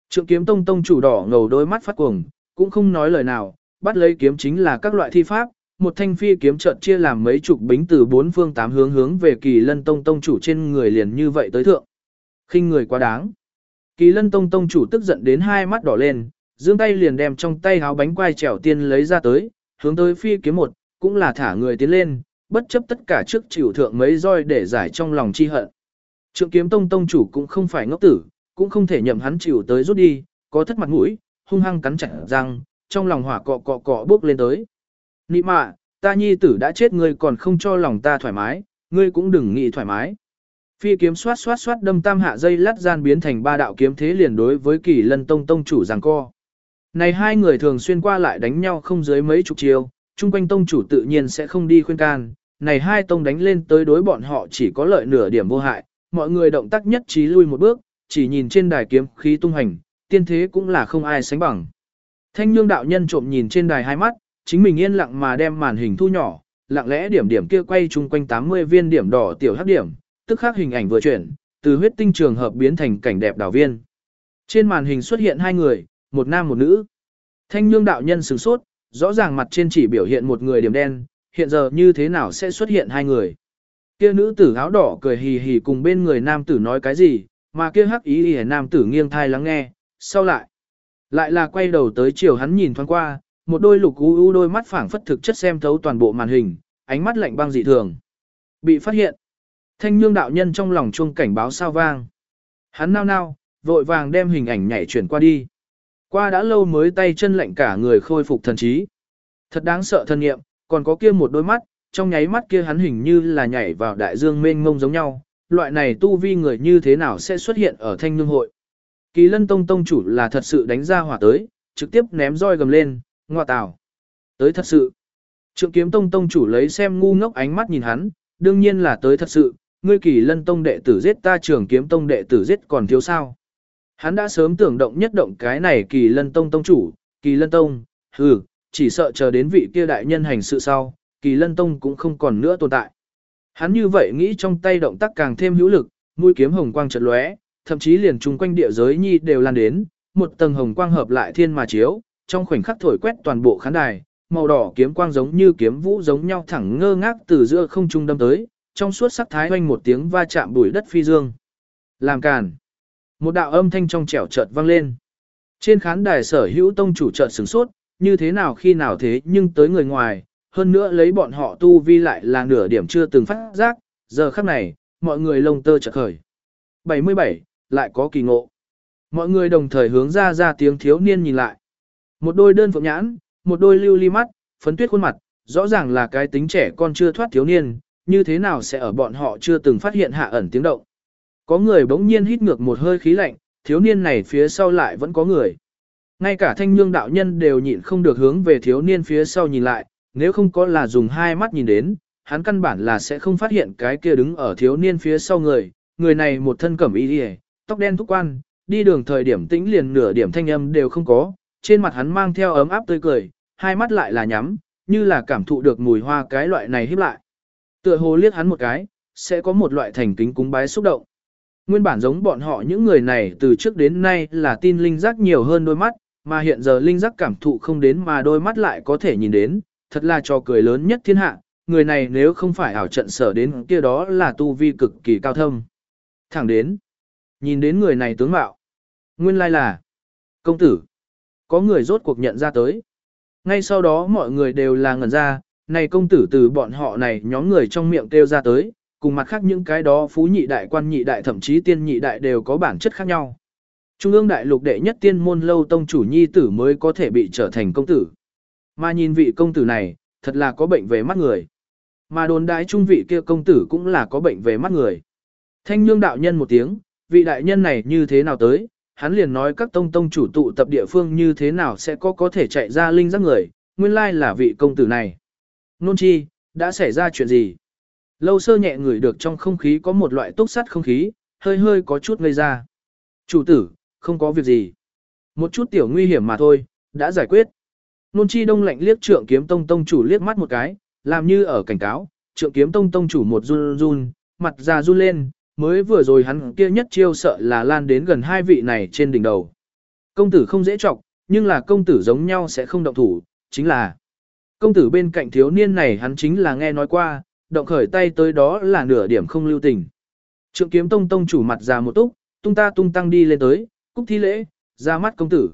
Trượng kiếm tông tông chủ đỏ ngầu đôi mắt phát cuồng, cũng không nói lời nào, bắt lấy kiếm chính là các loại thi pháp, một thanh phi kiếm trận chia làm mấy chục bính từ bốn phương tám hướng hướng về kỳ lân tông tông chủ trên người liền như vậy tới thượng. khinh người quá đáng. Kỳ lân tông tông chủ tức giận đến hai mắt đỏ lên, dương tay liền đem trong tay háo bánh quai trèo tiên lấy ra tới, hướng tới phi kiếm một, cũng là thả người tiến lên, bất chấp tất cả trước chịu thượng mấy roi để giải trong lòng chi hận. Trượng kiếm tông tông chủ cũng không phải ngốc tử, cũng không thể nhậm hắn chịu tới rút đi, có thất mặt mũi, hung hăng cắn chặt răng, trong lòng hỏa cọ cọ cọ bước lên tới. Nị mạ, ta nhi tử đã chết ngươi còn không cho lòng ta thoải mái, ngươi cũng đừng nghĩ thoải mái. Phi kiếm xoát xoát xoát đâm tam hạ dây lát gian biến thành ba đạo kiếm thế liền đối với kỳ lân tông tông chủ giằng co. Này hai người thường xuyên qua lại đánh nhau không dưới mấy chục chiêu, chung quanh tông chủ tự nhiên sẽ không đi khuyên can. Này hai tông đánh lên tới đối bọn họ chỉ có lợi nửa điểm vô hại, mọi người động tác nhất trí lui một bước, chỉ nhìn trên đài kiếm khí tung hành, tiên thế cũng là không ai sánh bằng. Thanh nhương đạo nhân trộm nhìn trên đài hai mắt, chính mình yên lặng mà đem màn hình thu nhỏ, lặng lẽ điểm điểm kia quay chung quanh 80 viên điểm đỏ tiểu hắc điểm, tức khắc hình ảnh vừa chuyển, từ huyết tinh trường hợp biến thành cảnh đẹp đảo viên. Trên màn hình xuất hiện hai người, một nam một nữ. Thanh nhương đạo nhân sửng sốt, rõ ràng mặt trên chỉ biểu hiện một người điểm đen, hiện giờ như thế nào sẽ xuất hiện hai người. Kia nữ tử áo đỏ cười hì hì cùng bên người nam tử nói cái gì, mà kia hắc ý ý nam tử nghiêng thai lắng nghe, sau lại. Lại là quay đầu tới chiều hắn nhìn thoáng qua, một đôi lục u u đôi mắt phảng phất thực chất xem thấu toàn bộ màn hình, ánh mắt lạnh băng dị thường. Bị phát hiện. Thanh nhương đạo nhân trong lòng chuông cảnh báo sao vang. Hắn nao nao, vội vàng đem hình ảnh nhảy chuyển qua đi. Qua đã lâu mới tay chân lạnh cả người khôi phục thần trí. Thật đáng sợ thân nghiệm, còn có kia một đôi mắt, trong nháy mắt kia hắn hình như là nhảy vào đại dương mênh mông giống nhau. Loại này tu vi người như thế nào sẽ xuất hiện ở thanh nương hội. Kỳ lân tông tông chủ là thật sự đánh ra hỏa tới, trực tiếp ném roi gầm lên, ngoa tào. Tới thật sự. Trượng kiếm tông tông chủ lấy xem ngu ngốc ánh mắt nhìn hắn, đương nhiên là tới thật sự, ngươi kỳ lân tông đệ tử giết ta trưởng kiếm tông đệ tử giết còn thiếu sao. Hắn đã sớm tưởng động nhất động cái này kỳ lân tông tông chủ, kỳ lân tông, hừ, chỉ sợ chờ đến vị kia đại nhân hành sự sau, kỳ lân tông cũng không còn nữa tồn tại. Hắn như vậy nghĩ trong tay động tác càng thêm hữu lực, mũi kiếm hồng quang chợt lóe, thậm chí liền chung quanh địa giới nhi đều lan đến, một tầng hồng quang hợp lại thiên mà chiếu, trong khoảnh khắc thổi quét toàn bộ khán đài, màu đỏ kiếm quang giống như kiếm vũ giống nhau thẳng ngơ ngác từ giữa không trung đâm tới, trong suốt sắc thái hoanh một tiếng va chạm bụi đất phi dương. Làm càn. Một đạo âm thanh trong trẻo chợt vang lên. Trên khán đài sở hữu tông chủ chợt sửng sốt, như thế nào khi nào thế nhưng tới người ngoài, hơn nữa lấy bọn họ tu vi lại là nửa điểm chưa từng phát giác, giờ khắc này, mọi người lông tơ chợt khởi. 77, lại có kỳ ngộ. Mọi người đồng thời hướng ra ra tiếng thiếu niên nhìn lại. Một đôi đơn phượng nhãn, một đôi lưu ly mắt, phấn tuyết khuôn mặt, rõ ràng là cái tính trẻ con chưa thoát thiếu niên, như thế nào sẽ ở bọn họ chưa từng phát hiện hạ ẩn tiếng động. Có người bỗng nhiên hít ngược một hơi khí lạnh, thiếu niên này phía sau lại vẫn có người. Ngay cả thanh nhương đạo nhân đều nhịn không được hướng về thiếu niên phía sau nhìn lại, nếu không có là dùng hai mắt nhìn đến, hắn căn bản là sẽ không phát hiện cái kia đứng ở thiếu niên phía sau người, người này một thân cẩm y đi tóc đen thúc quan, đi đường thời điểm tĩnh liền nửa điểm thanh âm đều không có, trên mặt hắn mang theo ấm áp tươi cười, hai mắt lại là nhắm, như là cảm thụ được mùi hoa cái loại này híp lại. Tựa hồ liếc hắn một cái, sẽ có một loại thành kính cúng bái xúc động. Nguyên bản giống bọn họ những người này từ trước đến nay là tin linh giác nhiều hơn đôi mắt, mà hiện giờ linh giác cảm thụ không đến mà đôi mắt lại có thể nhìn đến, thật là trò cười lớn nhất thiên hạ, người này nếu không phải ảo trận sở đến kia đó là tu vi cực kỳ cao thâm. Thẳng đến, nhìn đến người này tướng mạo. Nguyên lai là, công tử. Có người rốt cuộc nhận ra tới. Ngay sau đó mọi người đều là ngẩn ra, này công tử từ bọn họ này nhóm người trong miệng kêu ra tới, cùng mặt khác những cái đó phú nhị đại quan nhị đại thậm chí tiên nhị đại đều có bản chất khác nhau. Trung ương đại lục đệ nhất tiên môn lâu tông chủ nhi tử mới có thể bị trở thành công tử. Mà nhìn vị công tử này, thật là có bệnh về mắt người. Mà đồn đại trung vị kia công tử cũng là có bệnh về mắt người. Thanh nhương đạo nhân một tiếng, vị đại nhân này như thế nào tới, hắn liền nói các tông tông chủ tụ tập địa phương như thế nào sẽ có có thể chạy ra linh giác người, nguyên lai là vị công tử này. Nôn chi, đã xảy ra chuyện gì? Lâu sơ nhẹ ngửi được trong không khí có một loại túc sắt không khí, hơi hơi có chút ngây ra. Chủ tử, không có việc gì. Một chút tiểu nguy hiểm mà thôi, đã giải quyết. Nôn chi đông lạnh liếc trượng kiếm tông tông chủ liếc mắt một cái, làm như ở cảnh cáo, trượng kiếm tông tông chủ một run run, mặt già run lên, mới vừa rồi hắn kia nhất chiêu sợ là lan đến gần hai vị này trên đỉnh đầu. Công tử không dễ chọc, nhưng là công tử giống nhau sẽ không động thủ, chính là công tử bên cạnh thiếu niên này hắn chính là nghe nói qua, động khởi tay tới đó là nửa điểm không lưu tình. Trượng kiếm tông tông chủ mặt già một túc, tung ta tung tăng đi lên tới, cúc thi lễ, ra mắt công tử.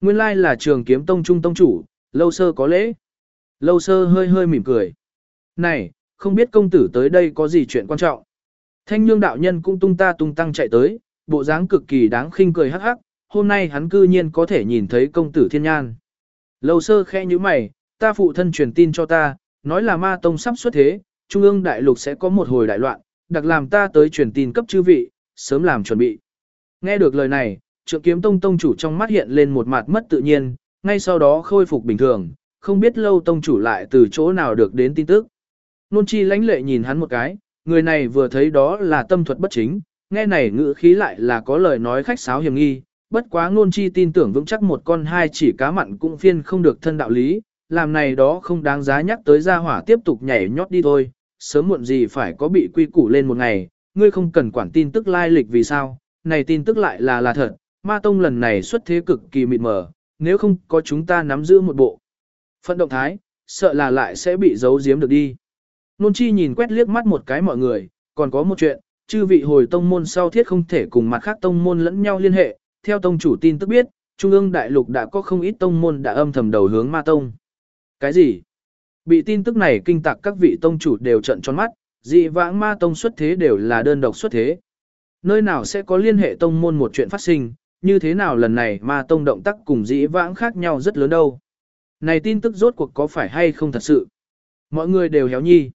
Nguyên lai là trường kiếm tông trung tông chủ, lâu sơ có lễ. Lâu sơ hơi hơi mỉm cười. Này, không biết công tử tới đây có gì chuyện quan trọng. Thanh nhương đạo nhân cũng tung ta tung tăng chạy tới, bộ dáng cực kỳ đáng khinh cười hắc hắc, hôm nay hắn cư nhiên có thể nhìn thấy công tử thiên nhan. Lâu sơ khẽ như mày, ta phụ thân truyền tin cho ta, nói là ma tông sắp xuất thế, trung ương đại lục sẽ có một hồi đại loạn, đặc làm ta tới truyền tin cấp chư vị, sớm làm chuẩn bị. Nghe được lời này, trượng kiếm tông tông chủ trong mắt hiện lên một mặt mất tự nhiên, ngay sau đó khôi phục bình thường, không biết lâu tông chủ lại từ chỗ nào được đến tin tức. Nôn chi lãnh lệ nhìn hắn một cái, người này vừa thấy đó là tâm thuật bất chính, nghe này ngữ khí lại là có lời nói khách sáo hiểm nghi, bất quá nôn chi tin tưởng vững chắc một con hai chỉ cá mặn cũng phiên không được thân đạo lý, làm này đó không đáng giá nhắc tới gia hỏa tiếp tục nhảy nhót đi thôi, sớm muộn gì phải có bị quy củ lên một ngày, ngươi không cần quản tin tức lai lịch vì sao, này tin tức lại là là thật, ma tông lần này xuất thế cực kỳ mịt mờ, nếu không có chúng ta nắm giữ một bộ. Phận động thái, sợ là lại sẽ bị giấu giếm được đi. Nôn chi nhìn quét liếc mắt một cái mọi người, còn có một chuyện, chư vị hồi tông môn sau thiết không thể cùng mặt khác tông môn lẫn nhau liên hệ, theo tông chủ tin tức biết, Trung ương đại lục đã có không ít tông môn đã âm thầm đầu hướng ma tông. Cái gì? Bị tin tức này kinh tạc các vị tông chủ đều trận tròn mắt, dị vãng ma tông xuất thế đều là đơn độc xuất thế. Nơi nào sẽ có liên hệ tông môn một chuyện phát sinh, như thế nào lần này ma tông động tác cùng dĩ vãng khác nhau rất lớn đâu. Này tin tức rốt cuộc có phải hay không thật sự? Mọi người đều héo nhi.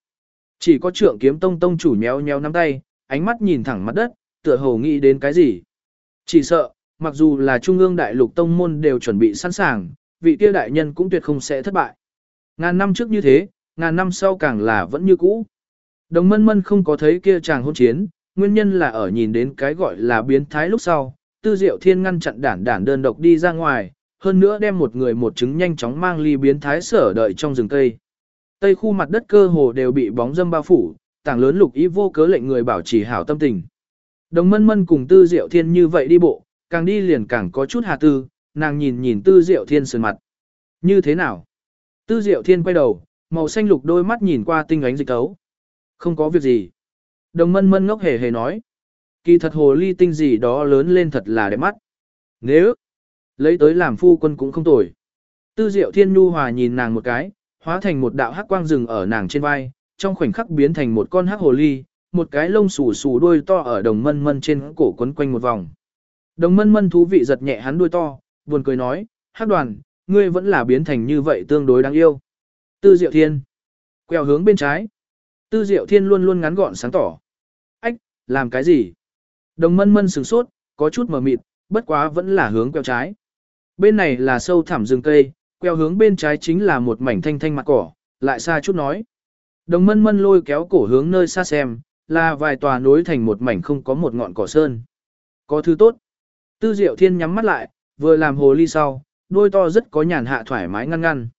Chỉ có trượng kiếm tông tông chủ nhéo nhéo nắm tay, ánh mắt nhìn thẳng mặt đất, tựa hồ nghĩ đến cái gì. Chỉ sợ, mặc dù là trung ương đại lục tông môn đều chuẩn bị sẵn sàng, vị kia đại nhân cũng tuyệt không sẽ thất bại. Ngàn năm trước như thế, ngàn năm sau càng là vẫn như cũ. Đồng mân mân không có thấy kia chàng hôn chiến, nguyên nhân là ở nhìn đến cái gọi là biến thái lúc sau, tư diệu thiên ngăn chặn đản đản đơn độc đi ra ngoài, hơn nữa đem một người một trứng nhanh chóng mang ly biến thái sở đợi trong rừng cây. Tây khu mặt đất cơ hồ đều bị bóng dâm bao phủ, tảng lớn lục ý vô cớ lệnh người bảo trì hảo tâm tình. Đồng mân mân cùng tư diệu thiên như vậy đi bộ, càng đi liền càng có chút hà tư, nàng nhìn nhìn tư diệu thiên sườn mặt. Như thế nào? Tư diệu thiên quay đầu, màu xanh lục đôi mắt nhìn qua tinh ánh dịch tấu. Không có việc gì. Đồng mân mân ngốc hề hề nói. Kỳ thật hồ ly tinh gì đó lớn lên thật là đẹp mắt. Nếu lấy tới làm phu quân cũng không tồi. Tư diệu thiên nhu hòa nhìn nàng một cái, hóa thành một đạo hắc quang rừng ở nàng trên vai, trong khoảnh khắc biến thành một con hắc hồ ly, một cái lông xù xù đuôi to ở đồng mân mân trên cổ quấn quanh một vòng. Đồng mân mân thú vị giật nhẹ hắn đuôi to, buồn cười nói, hắc đoàn, ngươi vẫn là biến thành như vậy tương đối đáng yêu. Tư diệu thiên. Quẹo hướng bên trái. Tư diệu thiên luôn luôn ngắn gọn sáng tỏ. Ách, làm cái gì? Đồng mân mân sửng sốt, có chút mờ mịt, bất quá vẫn là hướng queo trái. Bên này là sâu thẳm rừng cây, queo hướng bên trái chính là một mảnh thanh thanh mặt cỏ, lại xa chút nói. Đồng mân mân lôi kéo cổ hướng nơi xa xem, là vài tòa nối thành một mảnh không có một ngọn cỏ sơn. Có thứ tốt. Tư diệu thiên nhắm mắt lại, vừa làm hồ ly sau, đôi to rất có nhàn hạ thoải mái ngăn ngăn.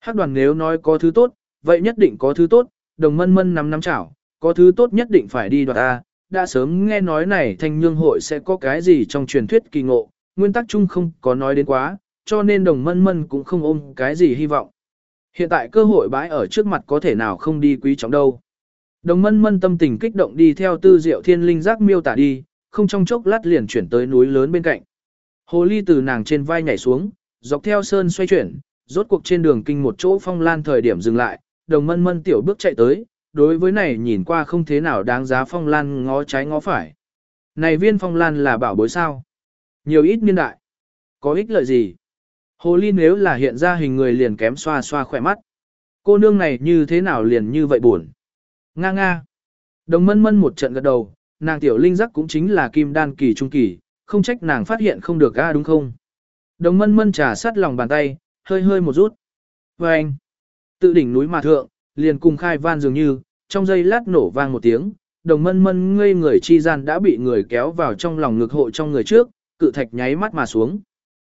Hắc đoàn nếu nói có thứ tốt, vậy nhất định có thứ tốt, đồng mân mân nắm nắm chảo, có thứ tốt nhất định phải đi đoạt ta. Đã sớm nghe nói này thanh nhương hội sẽ có cái gì trong truyền thuyết kỳ ngộ, nguyên tắc chung không có nói đến quá, cho nên đồng mân mân cũng không ôm cái gì hy vọng. Hiện tại cơ hội bãi ở trước mặt có thể nào không đi quý trọng đâu. Đồng mân mân tâm tình kích động đi theo tư diệu thiên linh giác miêu tả đi, không trong chốc lát liền chuyển tới núi lớn bên cạnh. Hồ ly từ nàng trên vai nhảy xuống, dọc theo sơn xoay chuyển, rốt cuộc trên đường kinh một chỗ phong lan thời điểm dừng lại, đồng mân mân tiểu bước chạy tới, đối với này nhìn qua không thế nào đáng giá phong lan ngó trái ngó phải. Này viên phong lan là bảo bối sao? Nhiều ít niên đại. Có ích lợi gì? Hồ ly nếu là hiện ra hình người liền kém xoa xoa khỏe mắt. Cô nương này như thế nào liền như vậy buồn? Nga nga. Đồng mân mân một trận gật đầu, nàng tiểu linh giác cũng chính là kim đan kỳ trung kỳ, không trách nàng phát hiện không được ga đúng không? Đồng mân mân trà sát lòng bàn tay, hơi hơi một rút. Và anh, tự đỉnh núi mà thượng, liền cùng khai van dường như, trong giây lát nổ vang một tiếng, đồng mân mân ngây người chi gian đã bị người kéo vào trong lòng ngực hộ trong người trước, cự thạch nháy mắt mà xuống.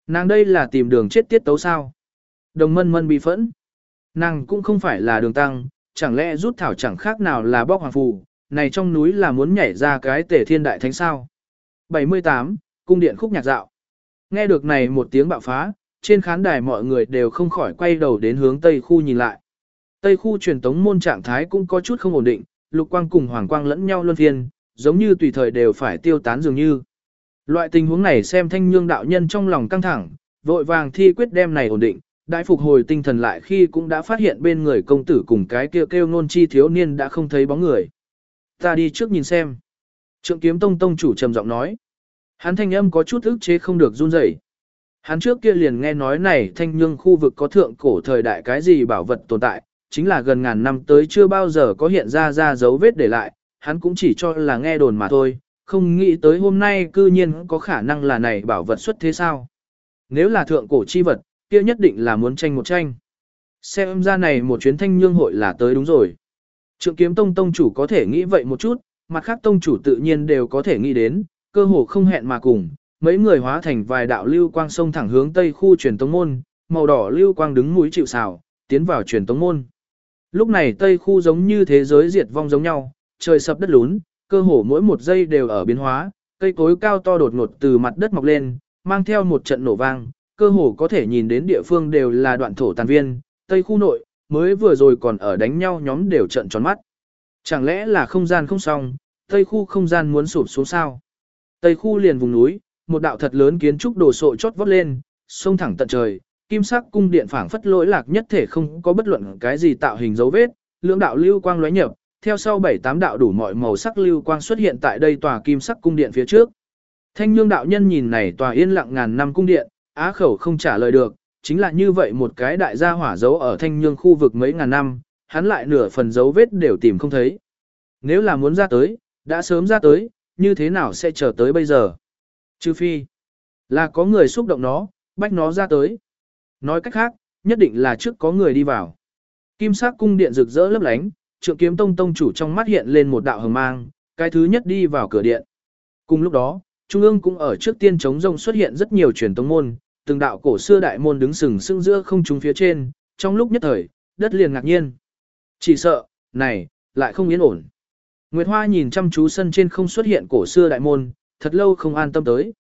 Nàng đây là tìm đường chết tiết tấu sao. Đồng mân mân bị phẫn. Nàng cũng không phải là đường tăng, chẳng lẽ rút thảo chẳng khác nào là bóc hoàng phù, này trong núi là muốn nhảy ra cái tể thiên đại thánh sao. 78. Cung điện khúc nhạc dạo. Nghe được này một tiếng bạo phá, trên khán đài mọi người đều không khỏi quay đầu đến hướng Tây khu nhìn lại. Tây khu truyền tống môn trạng thái cũng có chút không ổn định, lục quang cùng hoàng quang lẫn nhau luân phiên, giống như tùy thời đều phải tiêu tán dường như. Loại tình huống này xem thanh nhương đạo nhân trong lòng căng thẳng, vội vàng thi quyết đem này ổn định, đại phục hồi tinh thần lại khi cũng đã phát hiện bên người công tử cùng cái kêu kêu ngôn chi thiếu niên đã không thấy bóng người. Ta đi trước nhìn xem. Trượng kiếm tông tông chủ trầm giọng nói. Hắn thanh âm có chút ức chế không được run rẩy. Hắn trước kia liền nghe nói này thanh nhương khu vực có thượng cổ thời đại cái gì bảo vật tồn tại, chính là gần ngàn năm tới chưa bao giờ có hiện ra ra dấu vết để lại, hắn cũng chỉ cho là nghe đồn mà thôi, không nghĩ tới hôm nay cư nhiên có khả năng là này bảo vật xuất thế sao. Nếu là thượng cổ chi vật, kia nhất định là muốn tranh một tranh. Xem ra này một chuyến thanh nhương hội là tới đúng rồi. Trượng kiếm tông tông chủ có thể nghĩ vậy một chút, mặt khác tông chủ tự nhiên đều có thể nghĩ đến, cơ hồ không hẹn mà cùng, mấy người hóa thành vài đạo lưu quang sông thẳng hướng tây khu truyền tông môn, màu đỏ lưu quang đứng mũi chịu xào, tiến vào truyền tông môn. Lúc này tây khu giống như thế giới diệt vong giống nhau, trời sập đất lún, cơ hồ mỗi một giây đều ở biến hóa, cây cối cao to đột ngột từ mặt đất mọc lên, mang theo một trận nổ vang, cơ hồ có thể nhìn đến địa phương đều là đoạn thổ tàn viên, tây khu nội, mới vừa rồi còn ở đánh nhau nhóm đều trận tròn mắt. Chẳng lẽ là không gian không xong, tây khu không gian muốn sụp xuống sao? Tây khu liền vùng núi, một đạo thật lớn kiến trúc đồ sộ chót vót lên, sông thẳng tận trời, kim sắc cung điện phảng phất lỗi lạc nhất thể không có bất luận cái gì tạo hình dấu vết, lưỡng đạo lưu quang lóe nhập, theo sau bảy tám đạo đủ mọi màu sắc lưu quang xuất hiện tại đây tòa kim sắc cung điện phía trước. Thanh nhương đạo nhân nhìn này tòa yên lặng ngàn năm cung điện, á khẩu không trả lời được, chính là như vậy một cái đại gia hỏa dấu ở thanh nhương khu vực mấy ngàn năm, hắn lại nửa phần dấu vết đều tìm không thấy. Nếu là muốn ra tới, đã sớm ra tới, như thế nào sẽ chờ tới bây giờ? Trừ phi, là có người xúc động nó, bách nó ra tới. Nói cách khác, nhất định là trước có người đi vào. Kim sắc cung điện rực rỡ lấp lánh, trượng kiếm tông tông chủ trong mắt hiện lên một đạo hờ mang, cái thứ nhất đi vào cửa điện. Cùng lúc đó, Trung ương cũng ở trước tiên chống rông xuất hiện rất nhiều truyền tông môn, từng đạo cổ xưa đại môn đứng sừng sững giữa không trung phía trên, trong lúc nhất thời, đất liền ngạc nhiên. Chỉ sợ, này, lại không yên ổn. Nguyệt Hoa nhìn chăm chú sân trên không xuất hiện cổ xưa đại môn, thật lâu không an tâm tới.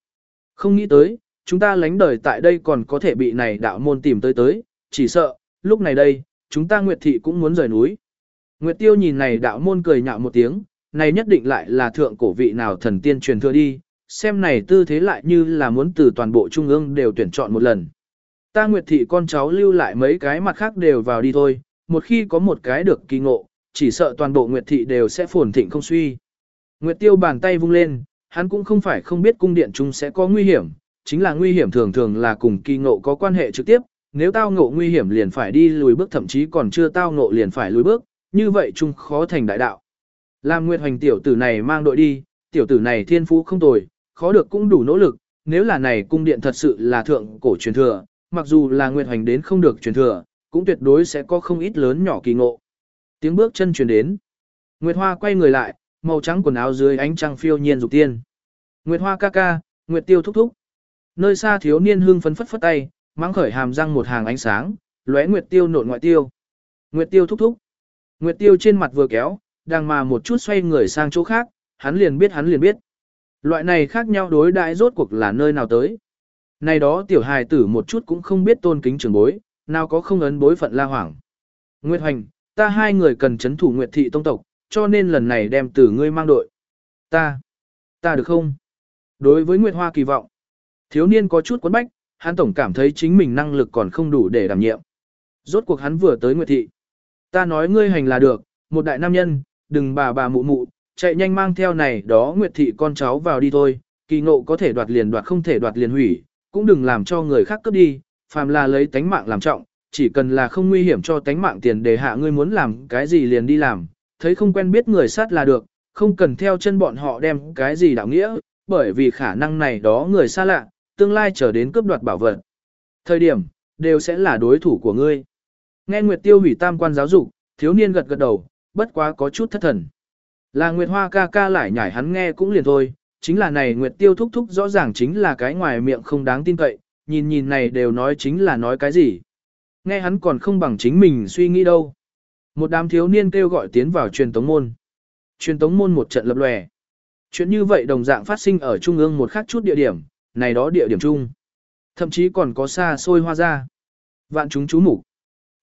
Không nghĩ tới, chúng ta lánh đời tại đây còn có thể bị này đạo môn tìm tới tới, chỉ sợ, lúc này đây, chúng ta Nguyệt Thị cũng muốn rời núi. Nguyệt Tiêu nhìn này đạo môn cười nhạo một tiếng, này nhất định lại là thượng cổ vị nào thần tiên truyền thừa đi, xem này tư thế lại như là muốn từ toàn bộ trung ương đều tuyển chọn một lần. Ta Nguyệt Thị con cháu lưu lại mấy cái mặt khác đều vào đi thôi, một khi có một cái được kỳ ngộ, chỉ sợ toàn bộ Nguyệt Thị đều sẽ phồn thịnh không suy. Nguyệt Tiêu bàn tay vung lên, hắn cũng không phải không biết cung điện chúng sẽ có nguy hiểm, chính là nguy hiểm thường thường là cùng kỳ ngộ có quan hệ trực tiếp, nếu tao ngộ nguy hiểm liền phải đi lùi bước thậm chí còn chưa tao ngộ liền phải lùi bước, như vậy chung khó thành đại đạo. Làm Nguyệt Hoành tiểu tử này mang đội đi, tiểu tử này thiên phú không tồi, khó được cũng đủ nỗ lực, nếu là này cung điện thật sự là thượng cổ truyền thừa, mặc dù là Nguyệt Hoành đến không được truyền thừa, cũng tuyệt đối sẽ có không ít lớn nhỏ kỳ ngộ. Tiếng bước chân truyền đến. Nguyệt Hoa quay người lại, màu trắng quần áo dưới ánh trăng phiêu nhiên dục tiên. Nguyệt Hoa ca ca, Nguyệt Tiêu thúc thúc. Nơi xa thiếu niên hương phấn phất phất tay, mang khởi hàm răng một hàng ánh sáng, lóe nguyệt tiêu nộn ngoại tiêu. Nguyệt tiêu thúc thúc. Nguyệt tiêu trên mặt vừa kéo, đang mà một chút xoay người sang chỗ khác, hắn liền biết hắn liền biết. Loại này khác nhau đối đại rốt cuộc là nơi nào tới. Này đó tiểu hài tử một chút cũng không biết tôn kính trưởng bối, nào có không ấn bối phận la hoảng. Nguyệt Hoành, ta hai người cần chấn thủ Nguyệt thị tông tộc, cho nên lần này đem tử ngươi mang đội. Ta, ta được không? Đối với Nguyệt Hoa kỳ vọng, thiếu niên có chút quấn bách, hắn tổng cảm thấy chính mình năng lực còn không đủ để đảm nhiệm. Rốt cuộc hắn vừa tới Nguyệt thị. Ta nói ngươi hành là được, một đại nam nhân, đừng bà bà mụ mụ, chạy nhanh mang theo này đó Nguyệt thị con cháu vào đi thôi, kỳ ngộ có thể đoạt liền đoạt không thể đoạt liền hủy, cũng đừng làm cho người khác cướp đi, phàm là lấy tánh mạng làm trọng, chỉ cần là không nguy hiểm cho tánh mạng tiền để hạ ngươi muốn làm cái gì liền đi làm, thấy không quen biết người sát là được, không cần theo chân bọn họ đem cái gì đạo nghĩa, bởi vì khả năng này đó người xa lạ, tương lai trở đến cướp đoạt bảo vật. Thời điểm, đều sẽ là đối thủ của ngươi. Nghe Nguyệt Tiêu hủy tam quan giáo dục, thiếu niên gật gật đầu, bất quá có chút thất thần. Là Nguyệt Hoa ca ca lại nhảy hắn nghe cũng liền thôi, chính là này Nguyệt Tiêu thúc thúc rõ ràng chính là cái ngoài miệng không đáng tin cậy, nhìn nhìn này đều nói chính là nói cái gì. Nghe hắn còn không bằng chính mình suy nghĩ đâu. Một đám thiếu niên kêu gọi tiến vào truyền tống môn. Truyền tống môn một trận lập lòe. Chuyện như vậy đồng dạng phát sinh ở trung ương một khác chút địa điểm, này đó địa điểm chung. Thậm chí còn có xa xôi hoa ra. Vạn chúng chú mục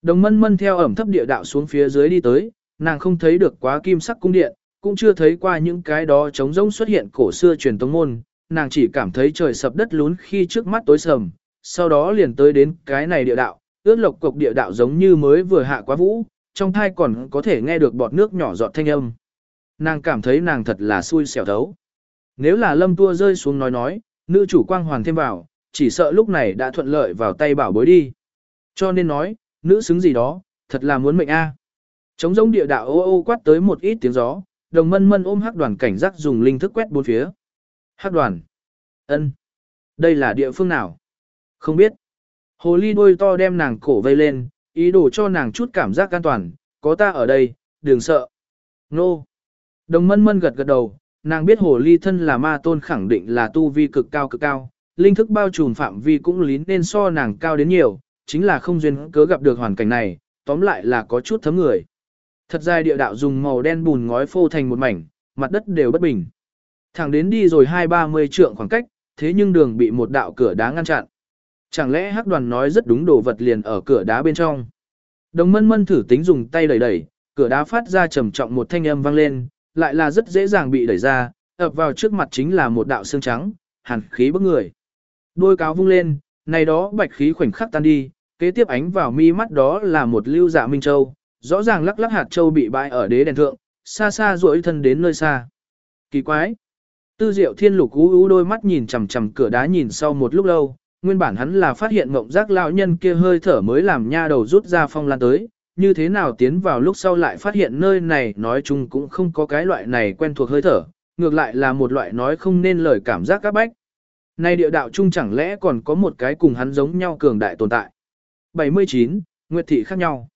Đồng mân mân theo ẩm thấp địa đạo xuống phía dưới đi tới, nàng không thấy được quá kim sắc cung điện, cũng chưa thấy qua những cái đó trống rỗng xuất hiện cổ xưa truyền tông môn, nàng chỉ cảm thấy trời sập đất lún khi trước mắt tối sầm, sau đó liền tới đến cái này địa đạo, ướt lộc cục địa đạo giống như mới vừa hạ quá vũ, trong thai còn có thể nghe được bọt nước nhỏ giọt thanh âm. Nàng cảm thấy nàng thật là xui xẻo thấu. Nếu là lâm tua rơi xuống nói nói, nữ chủ quang hoàn thêm vào, chỉ sợ lúc này đã thuận lợi vào tay bảo bối đi. Cho nên nói, nữ xứng gì đó, thật là muốn mệnh a. Trống giống địa đạo ô ô quát tới một ít tiếng gió, đồng mân mân ôm hắc đoàn cảnh giác dùng linh thức quét bốn phía. Hắc đoàn. ân, Đây là địa phương nào? Không biết. Hồ ly đôi to đem nàng cổ vây lên, ý đồ cho nàng chút cảm giác an toàn, có ta ở đây, đừng sợ. Nô. Đồng mân mân gật gật đầu, nàng biết hồ ly thân là ma tôn khẳng định là tu vi cực cao cực cao, linh thức bao trùm phạm vi cũng lý nên so nàng cao đến nhiều, chính là không duyên cớ gặp được hoàn cảnh này, tóm lại là có chút thấm người. Thật dài địa đạo dùng màu đen bùn ngói phô thành một mảnh, mặt đất đều bất bình. Thẳng đến đi rồi hai ba mươi trượng khoảng cách, thế nhưng đường bị một đạo cửa đá ngăn chặn. Chẳng lẽ hắc đoàn nói rất đúng đồ vật liền ở cửa đá bên trong. Đồng mân mân thử tính dùng tay đẩy đẩy, cửa đá phát ra trầm trọng một thanh âm vang lên, lại là rất dễ dàng bị đẩy ra, ập vào trước mặt chính là một đạo xương trắng, hàn khí bức người. Đôi cáo vung lên, này đó bạch khí khoảnh khắc tan đi, kế tiếp ánh vào mi mắt đó là một lưu dạ minh châu, rõ ràng lắc lắc hạt châu bị bãi ở đế đèn thượng, xa xa duỗi thân đến nơi xa. Kỳ quái! Tư diệu thiên lục ú ú đôi mắt nhìn chằm chằm cửa đá nhìn sau một lúc lâu, nguyên bản hắn là phát hiện mộng giác lão nhân kia hơi thở mới làm nha đầu rút ra phong lan tới, như thế nào tiến vào lúc sau lại phát hiện nơi này nói chung cũng không có cái loại này quen thuộc hơi thở, ngược lại là một loại nói không nên lời cảm giác các bách. Này địa đạo chung chẳng lẽ còn có một cái cùng hắn giống nhau cường đại tồn tại. 79. Nguyệt thị khác nhau.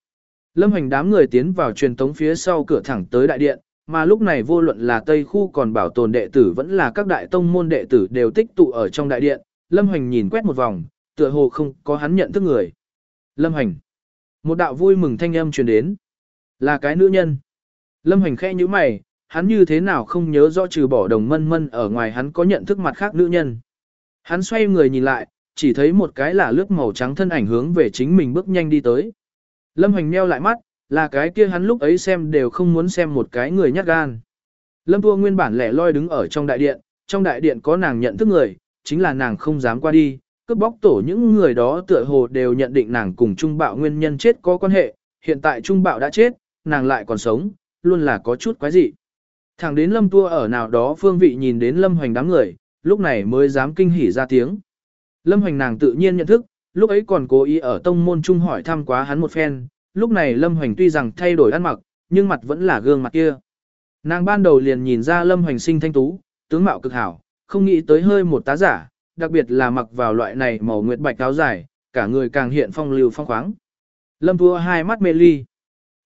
Lâm hành đám người tiến vào truyền tống phía sau cửa thẳng tới đại điện, mà lúc này vô luận là Tây khu còn bảo tồn đệ tử vẫn là các đại tông môn đệ tử đều tích tụ ở trong đại điện, Lâm Hành nhìn quét một vòng, tựa hồ không có hắn nhận thức người. Lâm Hành. Một đạo vui mừng thanh âm truyền đến. Là cái nữ nhân. Lâm Hành khẽ như mày, hắn như thế nào không nhớ rõ trừ bỏ đồng mân mân ở ngoài hắn có nhận thức mặt khác nữ nhân. Hắn xoay người nhìn lại, chỉ thấy một cái là lướt màu trắng thân ảnh hướng về chính mình bước nhanh đi tới. Lâm Hành meo lại mắt, là cái kia hắn lúc ấy xem đều không muốn xem một cái người nhát gan. Lâm Thua nguyên bản lẻ loi đứng ở trong đại điện, trong đại điện có nàng nhận thức người, chính là nàng không dám qua đi, cướp bóc tổ những người đó tựa hồ đều nhận định nàng cùng Trung Bạo nguyên nhân chết có quan hệ, hiện tại Trung Bạo đã chết, nàng lại còn sống, luôn là có chút quái dị. Thẳng đến Lâm Tua ở nào đó phương vị nhìn đến Lâm Hoành đám người, lúc này mới dám kinh hỉ ra tiếng. Lâm Hoành nàng tự nhiên nhận thức, lúc ấy còn cố ý ở tông môn trung hỏi thăm quá hắn một phen, lúc này Lâm Hoành tuy rằng thay đổi ăn mặc, nhưng mặt vẫn là gương mặt kia. Nàng ban đầu liền nhìn ra Lâm Hoành sinh thanh tú, tướng mạo cực hảo, không nghĩ tới hơi một tá giả, đặc biệt là mặc vào loại này màu nguyệt bạch áo dài, cả người càng hiện phong lưu phong khoáng. Lâm thua hai mắt mê ly.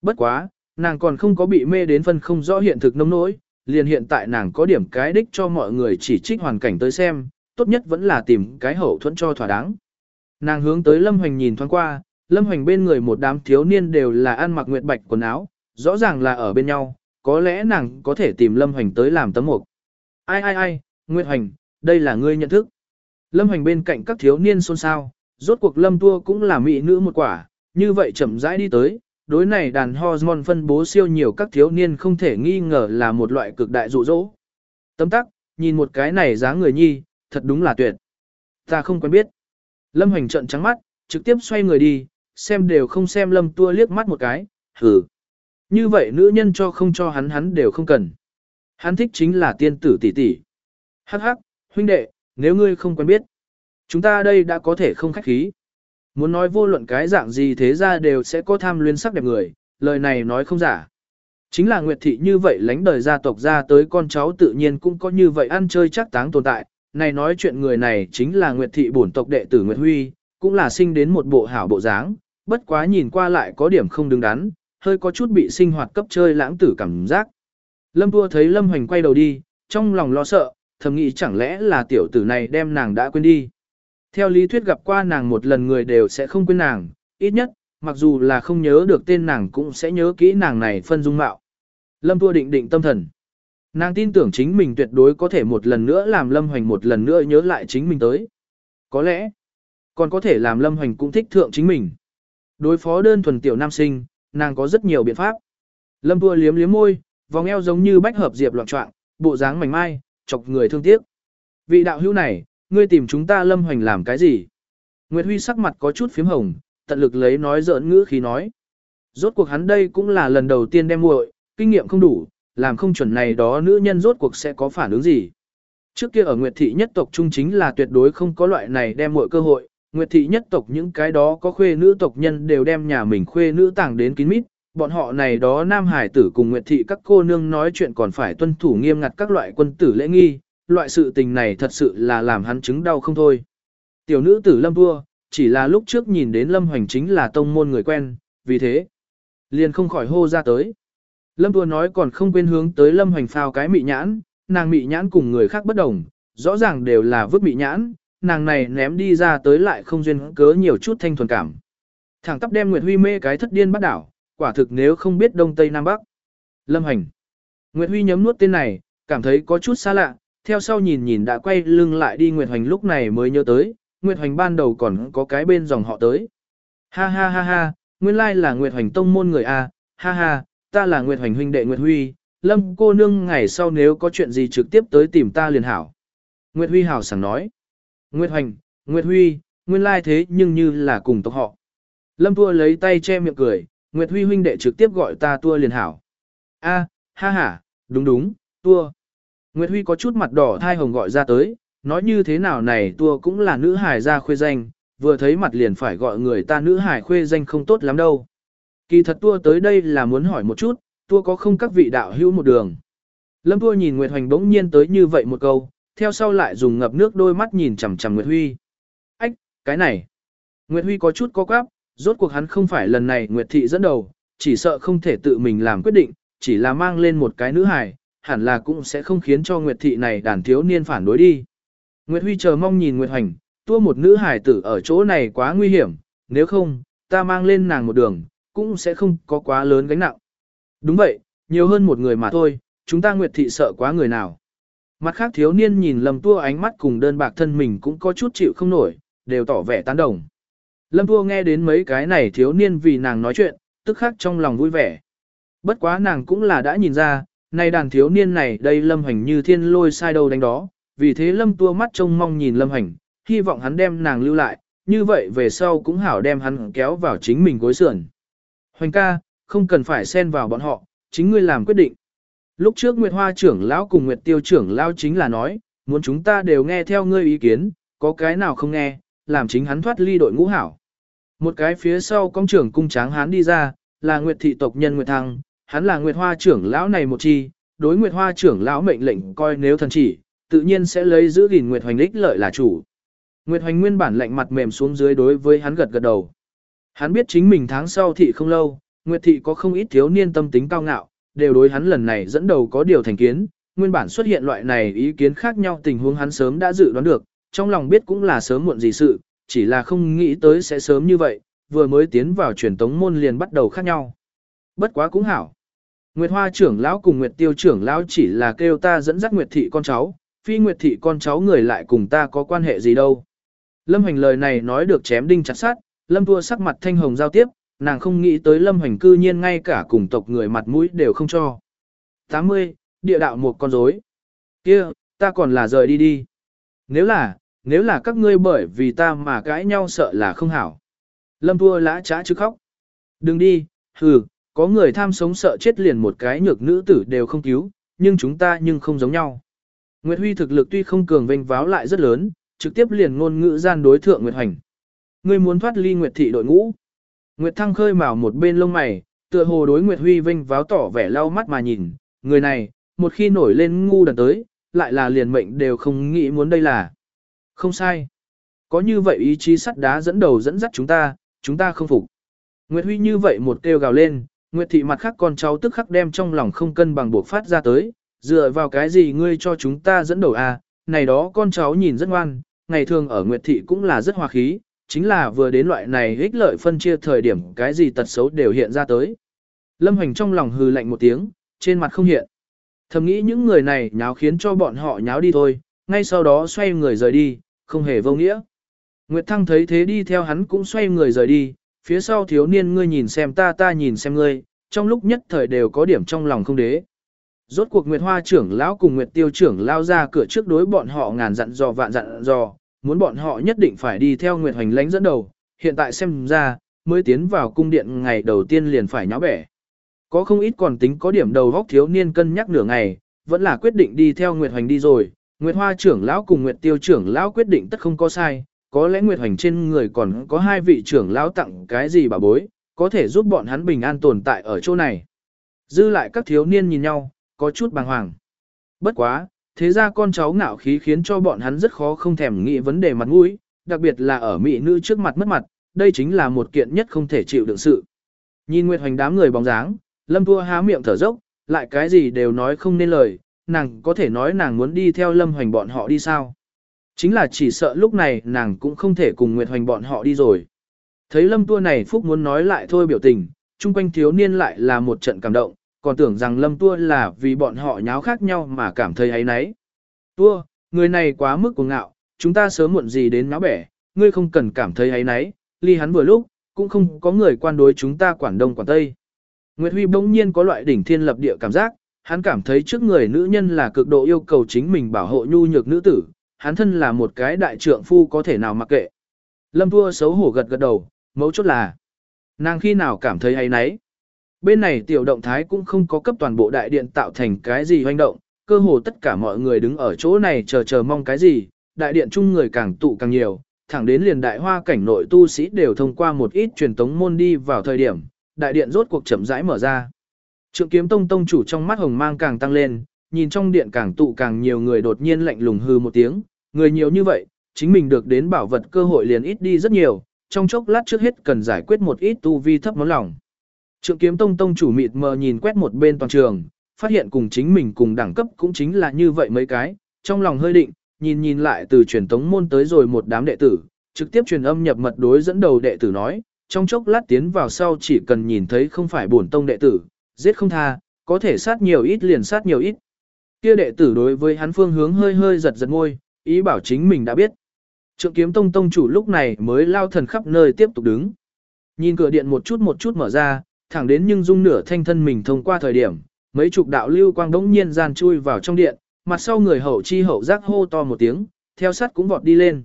Bất quá, nàng còn không có bị mê đến phân không rõ hiện thực nông nỗi, liền hiện tại nàng có điểm cái đích cho mọi người chỉ trích hoàn cảnh tới xem, tốt nhất vẫn là tìm cái hậu thuẫn cho thỏa đáng. Nàng hướng tới Lâm Hoành nhìn thoáng qua, Lâm Hoành bên người một đám thiếu niên đều là ăn mặc nguyệt bạch quần áo, rõ ràng là ở bên nhau, có lẽ nàng có thể tìm Lâm Hoành tới làm tấm mục. Ai ai ai, Nguyệt Hoành, đây là ngươi nhận thức. Lâm Hoành bên cạnh các thiếu niên xôn xao, rốt cuộc Lâm Tua cũng là mỹ nữ một quả, như vậy chậm rãi đi tới, đối này đàn hormone phân bố siêu nhiều các thiếu niên không thể nghi ngờ là một loại cực đại dụ dỗ. Tấm tắc, nhìn một cái này dáng người nhi, thật đúng là tuyệt. Ta không quen biết. Lâm Hoành trợn trắng mắt, trực tiếp xoay người đi, xem đều không xem Lâm Tua liếc mắt một cái, hừ. Như vậy nữ nhân cho không cho hắn hắn đều không cần. Hắn thích chính là tiên tử tỷ tỷ. Hắc hắc, huynh đệ, nếu ngươi không quen biết, chúng ta đây đã có thể không khách khí. Muốn nói vô luận cái dạng gì thế ra đều sẽ có tham luyến sắc đẹp người, lời này nói không giả. Chính là Nguyệt Thị như vậy lánh đời gia tộc ra tới con cháu tự nhiên cũng có như vậy ăn chơi chắc táng tồn tại. Này nói chuyện người này chính là Nguyệt Thị bổn tộc đệ tử Nguyệt Huy, cũng là sinh đến một bộ hảo bộ dáng, bất quá nhìn qua lại có điểm không đứng đắn, hơi có chút bị sinh hoạt cấp chơi lãng tử cảm giác. Lâm Tua thấy Lâm Hoành quay đầu đi, trong lòng lo sợ, thầm nghĩ chẳng lẽ là tiểu tử này đem nàng đã quên đi. Theo lý thuyết gặp qua nàng một lần người đều sẽ không quên nàng, ít nhất, mặc dù là không nhớ được tên nàng cũng sẽ nhớ kỹ nàng này phân dung mạo. Lâm Thua định định tâm thần. Nàng tin tưởng chính mình tuyệt đối có thể một lần nữa làm Lâm Hoành một lần nữa nhớ lại chính mình tới. Có lẽ, còn có thể làm Lâm Hoành cũng thích thượng chính mình. Đối phó đơn thuần tiểu nam sinh, nàng có rất nhiều biện pháp. Lâm Thua liếm liếm môi, vòng eo giống như bách hợp diệp loạn trọng, bộ dáng mảnh mai, chọc người thương tiếc. Vị đạo hữu này, ngươi tìm chúng ta Lâm Hoành làm cái gì? Nguyệt Huy sắc mặt có chút phím hồng, tận lực lấy nói giỡn ngữ khí nói. Rốt cuộc hắn đây cũng là lần đầu tiên đem muội, kinh nghiệm không đủ, làm không chuẩn này đó nữ nhân rốt cuộc sẽ có phản ứng gì. Trước kia ở Nguyệt Thị nhất tộc trung chính là tuyệt đối không có loại này đem muội cơ hội, Nguyệt Thị nhất tộc những cái đó có khuê nữ tộc nhân đều đem nhà mình khuê nữ tàng đến kín mít, bọn họ này đó nam hải tử cùng Nguyệt Thị các cô nương nói chuyện còn phải tuân thủ nghiêm ngặt các loại quân tử lễ nghi, loại sự tình này thật sự là làm hắn chứng đau không thôi. Tiểu nữ tử Lâm Vua, chỉ là lúc trước nhìn đến Lâm Hoành chính là tông môn người quen, vì thế, liền không khỏi hô ra tới. Lâm Vua nói còn không quên hướng tới Lâm Hoành phao cái mị nhãn, nàng mị nhãn cùng người khác bất đồng, rõ ràng đều là vứt mị nhãn, nàng này ném đi ra tới lại không duyên cớ nhiều chút thanh thuần cảm. Thẳng tắp đem Nguyệt Huy mê cái thất điên bắt đảo, quả thực nếu không biết Đông Tây Nam Bắc. Lâm Hành. Nguyệt Huy nhấm nuốt tên này, cảm thấy có chút xa lạ, theo sau nhìn nhìn đã quay lưng lại đi Nguyệt Hoành lúc này mới nhớ tới, Nguyệt Hoành ban đầu còn có cái bên dòng họ tới. Ha ha ha ha, nguyên lai là Nguyệt Hoành tông môn người A, ha ha, ta là Nguyệt Hoành huynh đệ Nguyệt Huy, Lâm cô nương ngày sau nếu có chuyện gì trực tiếp tới tìm ta liền hảo. Nguyệt Huy hảo sảng nói. Nguyệt Hoành, Nguyệt Huy, nguyên lai thế nhưng như là cùng tộc họ. Lâm thua lấy tay che miệng cười, Nguyệt Huy huynh đệ trực tiếp gọi ta Tua liền hảo. A, ha ha, đúng đúng, Tua. Nguyệt Huy có chút mặt đỏ thai hồng gọi ra tới, nói như thế nào này Tua cũng là nữ hài ra khuê danh, vừa thấy mặt liền phải gọi người ta nữ hài khuê danh không tốt lắm đâu. Kỳ thật Tua tới đây là muốn hỏi một chút, Tua có không các vị đạo hữu một đường. Lâm Tua nhìn Nguyệt Hoành bỗng nhiên tới như vậy một câu, theo sau lại dùng ngập nước đôi mắt nhìn chằm chằm Nguyệt Huy. Ách, cái này. Nguyệt Huy có chút có quáp, rốt cuộc hắn không phải lần này Nguyệt Thị dẫn đầu, chỉ sợ không thể tự mình làm quyết định, chỉ là mang lên một cái nữ hài, hẳn là cũng sẽ không khiến cho Nguyệt Thị này đàn thiếu niên phản đối đi. Nguyệt Huy chờ mong nhìn Nguyệt Hoành, tua một nữ hài tử ở chỗ này quá nguy hiểm, nếu không, ta mang lên nàng một đường, cũng sẽ không có quá lớn gánh nặng. Đúng vậy, nhiều hơn một người mà thôi, chúng ta Nguyệt Thị sợ quá người nào. Mặt khác thiếu niên nhìn lầm Tua ánh mắt cùng đơn bạc thân mình cũng có chút chịu không nổi, đều tỏ vẻ tán đồng. Lâm Thua nghe đến mấy cái này thiếu niên vì nàng nói chuyện, tức khắc trong lòng vui vẻ. Bất quá nàng cũng là đã nhìn ra, nay đàn thiếu niên này đây Lâm Hành như thiên lôi sai đâu đánh đó, vì thế Lâm Tua mắt trông mong nhìn Lâm Hành, hy vọng hắn đem nàng lưu lại, như vậy về sau cũng hảo đem hắn kéo vào chính mình gối sườn. Hoành ca, không cần phải xen vào bọn họ, chính ngươi làm quyết định. Lúc trước Nguyệt Hoa trưởng lão cùng Nguyệt Tiêu trưởng lão chính là nói, muốn chúng ta đều nghe theo ngươi ý kiến, có cái nào không nghe, làm chính hắn thoát ly đội ngũ hảo. Một cái phía sau công trưởng cung tráng hán đi ra, là Nguyệt thị tộc nhân Nguyệt Thăng, hắn là Nguyệt Hoa trưởng lão này một chi, đối Nguyệt Hoa trưởng lão mệnh lệnh coi nếu thần chỉ, tự nhiên sẽ lấy giữ gìn Nguyệt Hoành đích lợi là chủ. Nguyệt Hoành nguyên bản lạnh mặt mềm xuống dưới đối với hắn gật gật đầu. Hắn biết chính mình tháng sau thị không lâu, Nguyệt thị có không ít thiếu niên tâm tính cao ngạo, đều đối hắn lần này dẫn đầu có điều thành kiến, nguyên bản xuất hiện loại này ý kiến khác nhau tình huống hắn sớm đã dự đoán được, trong lòng biết cũng là sớm muộn gì sự, chỉ là không nghĩ tới sẽ sớm như vậy, vừa mới tiến vào truyền tống môn liền bắt đầu khác nhau. Bất quá cũng hảo. Nguyệt Hoa trưởng lão cùng Nguyệt Tiêu trưởng lão chỉ là kêu ta dẫn dắt Nguyệt thị con cháu, phi Nguyệt thị con cháu người lại cùng ta có quan hệ gì đâu. Lâm Hành lời này nói được chém đinh chặt sát, Lâm Thua sắc mặt thanh hồng giao tiếp, nàng không nghĩ tới Lâm Hành cư nhiên ngay cả cùng tộc người mặt mũi đều không cho. 80. Địa đạo một con rối. Kia, ta còn là rời đi đi. Nếu là, nếu là các ngươi bởi vì ta mà cãi nhau sợ là không hảo. Lâm Thua lã trá chứ khóc. Đừng đi, hừ, có người tham sống sợ chết liền một cái nhược nữ tử đều không cứu, nhưng chúng ta nhưng không giống nhau. Nguyệt Huy thực lực tuy không cường vênh váo lại rất lớn, trực tiếp liền ngôn ngữ gian đối thượng Nguyệt Hoành. Ngươi muốn thoát ly Nguyệt thị đội ngũ. Nguyệt Thăng khơi mào một bên lông mày, tựa hồ đối Nguyệt Huy vênh váo tỏ vẻ lau mắt mà nhìn, người này, một khi nổi lên ngu đần tới, lại là liền mệnh đều không nghĩ muốn đây là. Không sai. Có như vậy ý chí sắt đá dẫn đầu dẫn dắt chúng ta, chúng ta không phục. Nguyệt Huy như vậy một kêu gào lên, Nguyệt thị mặt khác con cháu tức khắc đem trong lòng không cân bằng buộc phát ra tới, dựa vào cái gì ngươi cho chúng ta dẫn đầu à, này đó con cháu nhìn rất ngoan, ngày thường ở Nguyệt thị cũng là rất hòa khí, chính là vừa đến loại này ích lợi phân chia thời điểm cái gì tật xấu đều hiện ra tới. Lâm Hoành trong lòng hừ lạnh một tiếng, trên mặt không hiện. Thầm nghĩ những người này nháo khiến cho bọn họ nháo đi thôi, ngay sau đó xoay người rời đi, không hề vô nghĩa. Nguyệt Thăng thấy thế đi theo hắn cũng xoay người rời đi, phía sau thiếu niên ngươi nhìn xem ta ta nhìn xem ngươi, trong lúc nhất thời đều có điểm trong lòng không đế. Rốt cuộc Nguyệt Hoa trưởng lão cùng Nguyệt Tiêu trưởng lao ra cửa trước đối bọn họ ngàn dặn dò vạn dặn dò, muốn bọn họ nhất định phải đi theo Nguyệt Hoành lãnh dẫn đầu, hiện tại xem ra, mới tiến vào cung điện ngày đầu tiên liền phải nháo bẻ. Có không ít còn tính có điểm đầu góc thiếu niên cân nhắc nửa ngày, vẫn là quyết định đi theo Nguyệt Hoành đi rồi, Nguyệt Hoa trưởng lão cùng Nguyệt Tiêu trưởng lão quyết định tất không có sai, có lẽ Nguyệt Hoành trên người còn có hai vị trưởng lão tặng cái gì bà bối, có thể giúp bọn hắn bình an tồn tại ở chỗ này. Dư lại các thiếu niên nhìn nhau, có chút bàng hoàng. Bất quá, thế ra con cháu ngạo khí khiến cho bọn hắn rất khó không thèm nghĩ vấn đề mặt mũi, đặc biệt là ở mỹ nữ trước mặt mất mặt, đây chính là một kiện nhất không thể chịu đựng sự. Nhìn Nguyệt Hoành đám người bóng dáng, Lâm Thua há miệng thở dốc, lại cái gì đều nói không nên lời, nàng có thể nói nàng muốn đi theo Lâm Hoành bọn họ đi sao. Chính là chỉ sợ lúc này nàng cũng không thể cùng Nguyệt Hoành bọn họ đi rồi. Thấy Lâm Tua này Phúc muốn nói lại thôi biểu tình, chung quanh thiếu niên lại là một trận cảm động, còn tưởng rằng Lâm Tua là vì bọn họ nháo khác nhau mà cảm thấy ấy nấy. Tua, người này quá mức cuồng ngạo, chúng ta sớm muộn gì đến náo bẻ, ngươi không cần cảm thấy ấy nấy, ly hắn vừa lúc, cũng không có người quan đối chúng ta quản đông quản tây. Nguyệt Huy bỗng nhiên có loại đỉnh thiên lập địa cảm giác, hắn cảm thấy trước người nữ nhân là cực độ yêu cầu chính mình bảo hộ nhu nhược nữ tử, hắn thân là một cái đại trượng phu có thể nào mặc kệ. Lâm Thua xấu hổ gật gật đầu, mấu chốt là, nàng khi nào cảm thấy hay nấy. Bên này tiểu động thái cũng không có cấp toàn bộ đại điện tạo thành cái gì hoành động, cơ hồ tất cả mọi người đứng ở chỗ này chờ chờ mong cái gì, đại điện chung người càng tụ càng nhiều, thẳng đến liền đại hoa cảnh nội tu sĩ đều thông qua một ít truyền tống môn đi vào thời điểm, đại điện rốt cuộc chậm rãi mở ra. Trượng kiếm tông tông chủ trong mắt hồng mang càng tăng lên, nhìn trong điện càng tụ càng nhiều người đột nhiên lạnh lùng hư một tiếng, người nhiều như vậy, chính mình được đến bảo vật cơ hội liền ít đi rất nhiều, trong chốc lát trước hết cần giải quyết một ít tu vi thấp món lòng. Trượng kiếm tông tông chủ mịt mờ nhìn quét một bên toàn trường, phát hiện cùng chính mình cùng đẳng cấp cũng chính là như vậy mấy cái, trong lòng hơi định, nhìn nhìn lại từ truyền tống môn tới rồi một đám đệ tử, trực tiếp truyền âm nhập mật đối dẫn đầu đệ tử nói, trong chốc lát tiến vào sau chỉ cần nhìn thấy không phải bổn tông đệ tử, giết không tha, có thể sát nhiều ít liền sát nhiều ít. Kia đệ tử đối với hắn phương hướng hơi hơi giật giật ngôi, ý bảo chính mình đã biết. Trượng kiếm tông tông chủ lúc này mới lao thần khắp nơi tiếp tục đứng. Nhìn cửa điện một chút một chút mở ra, thẳng đến nhưng dung nửa thanh thân mình thông qua thời điểm, mấy chục đạo lưu quang đống nhiên gian chui vào trong điện, mặt sau người hậu chi hậu giác hô to một tiếng, theo sát cũng vọt đi lên.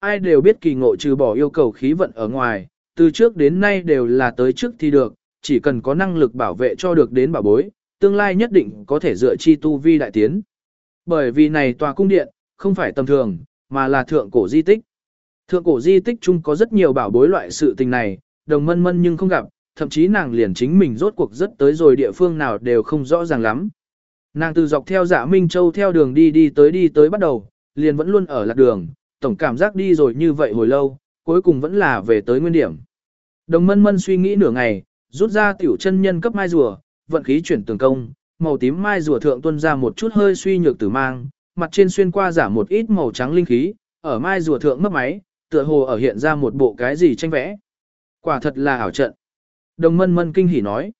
Ai đều biết kỳ ngộ trừ bỏ yêu cầu khí vận ở ngoài, từ trước đến nay đều là tới trước thì được, chỉ cần có năng lực bảo vệ cho được đến bảo bối, tương lai nhất định có thể dựa chi tu vi đại tiến. Bởi vì này tòa cung điện, không phải tầm thường, mà là thượng cổ di tích. Thượng cổ di tích chung có rất nhiều bảo bối loại sự tình này, đồng mân mân nhưng không gặp, thậm chí nàng liền chính mình rốt cuộc rất tới rồi địa phương nào đều không rõ ràng lắm. Nàng từ dọc theo dạ Minh Châu theo đường đi đi tới đi tới bắt đầu, liền vẫn luôn ở lạc đường, tổng cảm giác đi rồi như vậy hồi lâu, cuối cùng vẫn là về tới nguyên điểm. Đồng mân mân suy nghĩ nửa ngày, rút ra tiểu chân nhân cấp mai rùa, vận khí chuyển tường công, màu tím mai rùa thượng tuân ra một chút hơi suy nhược tử mang, mặt trên xuyên qua giả một ít màu trắng linh khí, ở mai rùa thượng mất máy, tựa hồ ở hiện ra một bộ cái gì tranh vẽ. Quả thật là ảo trận. Đồng mân mân kinh hỉ nói.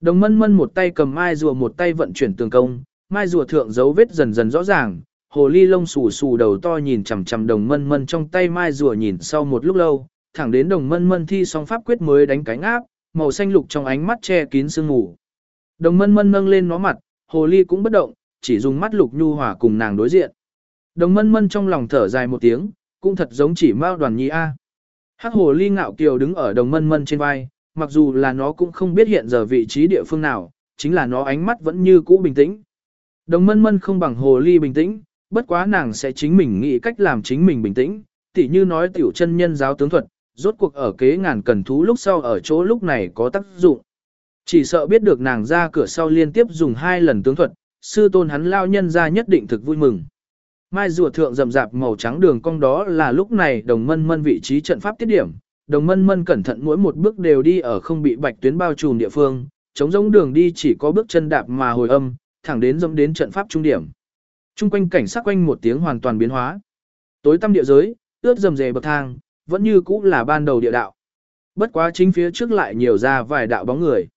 Đồng mân mân một tay cầm mai rùa một tay vận chuyển tường công, mai rùa thượng dấu vết dần dần rõ ràng, hồ ly lông xù xù đầu to nhìn chằm chằm đồng mân mân trong tay mai rùa nhìn sau một lúc lâu, thẳng đến đồng mân mân thi xong pháp quyết mới đánh cánh áp, màu xanh lục trong ánh mắt che kín sương ngủ. Đồng mân mân nâng lên nó mặt, hồ ly cũng bất động, chỉ dùng mắt lục nhu hòa cùng nàng đối diện. Đồng mân mân trong lòng thở dài một tiếng, cũng thật giống chỉ mao đoàn nhi A. Hắc hồ ly ngạo kiều đứng ở đồng mân mân trên vai, mặc dù là nó cũng không biết hiện giờ vị trí địa phương nào, chính là nó ánh mắt vẫn như cũ bình tĩnh. Đồng mân mân không bằng hồ ly bình tĩnh, bất quá nàng sẽ chính mình nghĩ cách làm chính mình bình tĩnh, tỉ như nói tiểu chân nhân giáo tướng thuật, rốt cuộc ở kế ngàn cần thú lúc sau ở chỗ lúc này có tác dụng. Chỉ sợ biết được nàng ra cửa sau liên tiếp dùng hai lần tướng thuật, sư tôn hắn lao nhân ra nhất định thực vui mừng. Mai rùa thượng rậm rạp màu trắng đường cong đó là lúc này đồng mân mân vị trí trận pháp tiết điểm. Đồng mân mân cẩn thận mỗi một bước đều đi ở không bị bạch tuyến bao trùm địa phương, chống giống đường đi chỉ có bước chân đạp mà hồi âm, thẳng đến dẫm đến trận pháp trung điểm. Trung quanh cảnh sắc quanh một tiếng hoàn toàn biến hóa. Tối tăm địa giới, ướt rầm rề bậc thang, vẫn như cũ là ban đầu địa đạo. Bất quá chính phía trước lại nhiều ra vài đạo bóng người.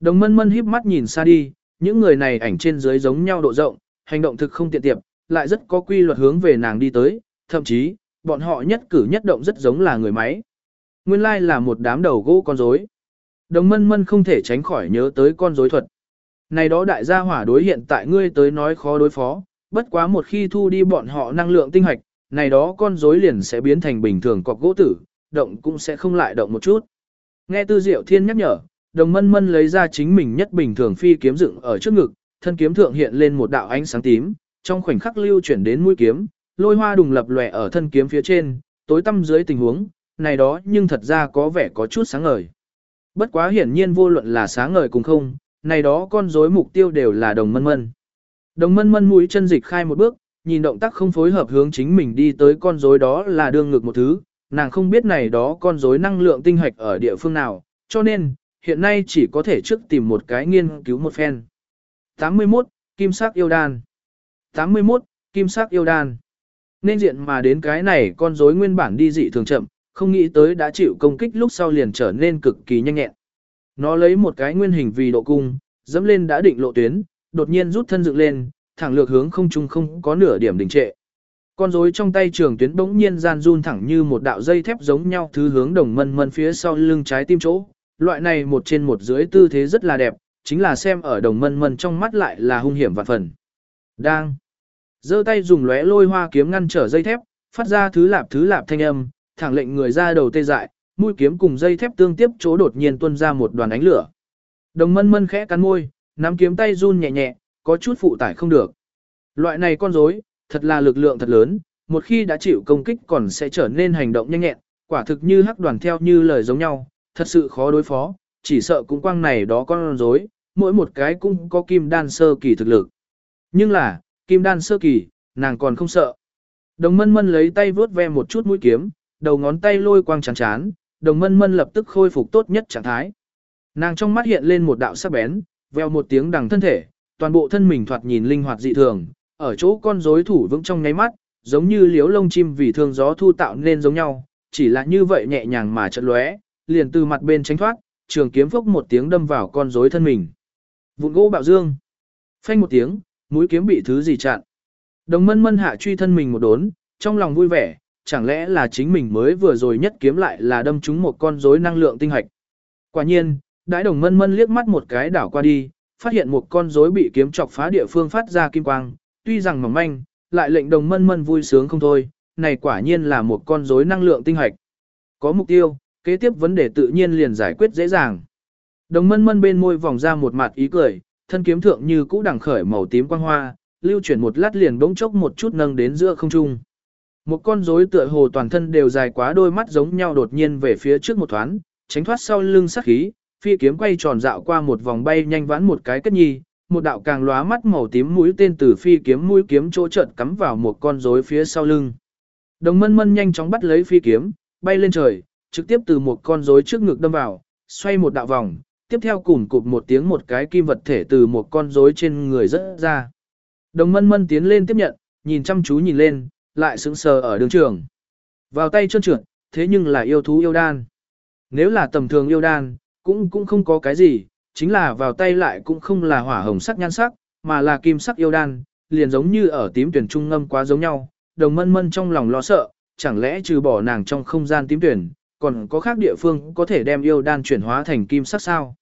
Đồng mân mân híp mắt nhìn xa đi, những người này ảnh trên dưới giống nhau độ rộng, hành động thực không tiện tiệp, lại rất có quy luật hướng về nàng đi tới, thậm chí, bọn họ nhất cử nhất động rất giống là người máy. Nguyên lai là một đám đầu gỗ con rối. Đồng mân mân không thể tránh khỏi nhớ tới con rối thuật. Này đó đại gia hỏa đối hiện tại ngươi tới nói khó đối phó, bất quá một khi thu đi bọn họ năng lượng tinh hoạch, này đó con rối liền sẽ biến thành bình thường cọc gỗ tử, động cũng sẽ không lại động một chút. Nghe tư diệu thiên nhắc nhở, đồng mân mân lấy ra chính mình nhất bình thường phi kiếm dựng ở trước ngực, thân kiếm thượng hiện lên một đạo ánh sáng tím, trong khoảnh khắc lưu chuyển đến mũi kiếm, lôi hoa đùng lập lòe ở thân kiếm phía trên, tối tăm dưới tình huống, này đó nhưng thật ra có vẻ có chút sáng ngời. Bất quá hiển nhiên vô luận là sáng ngời cùng không, này đó con rối mục tiêu đều là đồng mân mân. Đồng mân mân mũi chân dịch khai một bước, nhìn động tác không phối hợp hướng chính mình đi tới con rối đó là đương ngực một thứ, nàng không biết này đó con rối năng lượng tinh hạch ở địa phương nào, cho nên, hiện nay chỉ có thể trước tìm một cái nghiên cứu một phen. 81. Kim sắc yêu đan 81. Kim sắc yêu đan Nên diện mà đến cái này con rối nguyên bản đi dị thường chậm, không nghĩ tới đã chịu công kích lúc sau liền trở nên cực kỳ nhanh nhẹn. Nó lấy một cái nguyên hình vì độ cung, dẫm lên đã định lộ tuyến, đột nhiên rút thân dựng lên, thẳng lược hướng không trung không có nửa điểm đình trệ. Con rối trong tay trường tuyến bỗng nhiên gian run thẳng như một đạo dây thép giống nhau thứ hướng đồng mân mân phía sau lưng trái tim chỗ. Loại này một trên một dưới tư thế rất là đẹp, chính là xem ở đồng mân mân trong mắt lại là hung hiểm vạn phần. Đang giơ tay dùng lóe lôi hoa kiếm ngăn trở dây thép, phát ra thứ lạp thứ lạp thanh âm, thẳng lệnh người ra đầu tê dại, mũi kiếm cùng dây thép tương tiếp chỗ đột nhiên tuôn ra một đoàn ánh lửa. Đồng mân mân khẽ cắn môi, nắm kiếm tay run nhẹ nhẹ, có chút phụ tải không được. Loại này con rối, thật là lực lượng thật lớn, một khi đã chịu công kích còn sẽ trở nên hành động nhanh nhẹn, quả thực như hắc đoàn theo như lời giống nhau, thật sự khó đối phó, chỉ sợ cũng quang này đó con rối, mỗi một cái cũng có kim đan sơ kỳ thực lực. Nhưng là, kim đan sơ kỳ, nàng còn không sợ. Đồng mân mân lấy tay vuốt ve một chút mũi kiếm, đầu ngón tay lôi quang chán chán, đồng mân mân lập tức khôi phục tốt nhất trạng thái. Nàng trong mắt hiện lên một đạo sắc bén, veo một tiếng đằng thân thể, toàn bộ thân mình thoạt nhìn linh hoạt dị thường, ở chỗ con rối thủ vững trong nháy mắt, giống như liếu lông chim vì thương gió thu tạo nên giống nhau, chỉ là như vậy nhẹ nhàng mà chợt lóe, liền từ mặt bên tránh thoát, trường kiếm phốc một tiếng đâm vào con rối thân mình. Vụn gỗ bạo dương. Phanh một tiếng, mũi kiếm bị thứ gì chặn. Đồng mân mân hạ truy thân mình một đốn, trong lòng vui vẻ, chẳng lẽ là chính mình mới vừa rồi nhất kiếm lại là đâm trúng một con rối năng lượng tinh hạch. Quả nhiên, đại đồng mân mân liếc mắt một cái đảo qua đi, phát hiện một con rối bị kiếm chọc phá địa phương phát ra kim quang, tuy rằng mỏng manh, lại lệnh đồng mân mân vui sướng không thôi, này quả nhiên là một con rối năng lượng tinh hạch. Có mục tiêu, kế tiếp vấn đề tự nhiên liền giải quyết dễ dàng. Đồng mân mân bên môi vòng ra một mặt ý cười, thân kiếm thượng như cũ đằng khởi màu tím quang hoa, lưu chuyển một lát liền bỗng chốc một chút nâng đến giữa không trung. Một con rối tựa hồ toàn thân đều dài quá đôi mắt giống nhau đột nhiên về phía trước một thoáng, tránh thoát sau lưng sát khí, phi kiếm quay tròn dạo qua một vòng bay nhanh vãn một cái cất nhi, một đạo càng lóa mắt màu tím mũi tên từ phi kiếm mũi kiếm chỗ chợt cắm vào một con rối phía sau lưng. Đồng mân mân nhanh chóng bắt lấy phi kiếm, bay lên trời, trực tiếp từ một con rối trước ngực đâm vào, xoay một đạo vòng, tiếp theo cùng cụp một tiếng một cái kim vật thể từ một con rối trên người rớt ra. Đồng mân mân tiến lên tiếp nhận, nhìn chăm chú nhìn lên, lại sững sờ ở đường trường. Vào tay trơn trượt, thế nhưng là yêu thú yêu đan. Nếu là tầm thường yêu đan, cũng cũng không có cái gì, chính là vào tay lại cũng không là hỏa hồng sắc nhan sắc, mà là kim sắc yêu đan, liền giống như ở tím tuyển trung ngâm quá giống nhau, đồng mân mân trong lòng lo sợ, chẳng lẽ trừ bỏ nàng trong không gian tím tuyển, còn có khác địa phương có thể đem yêu đan chuyển hóa thành kim sắc sao.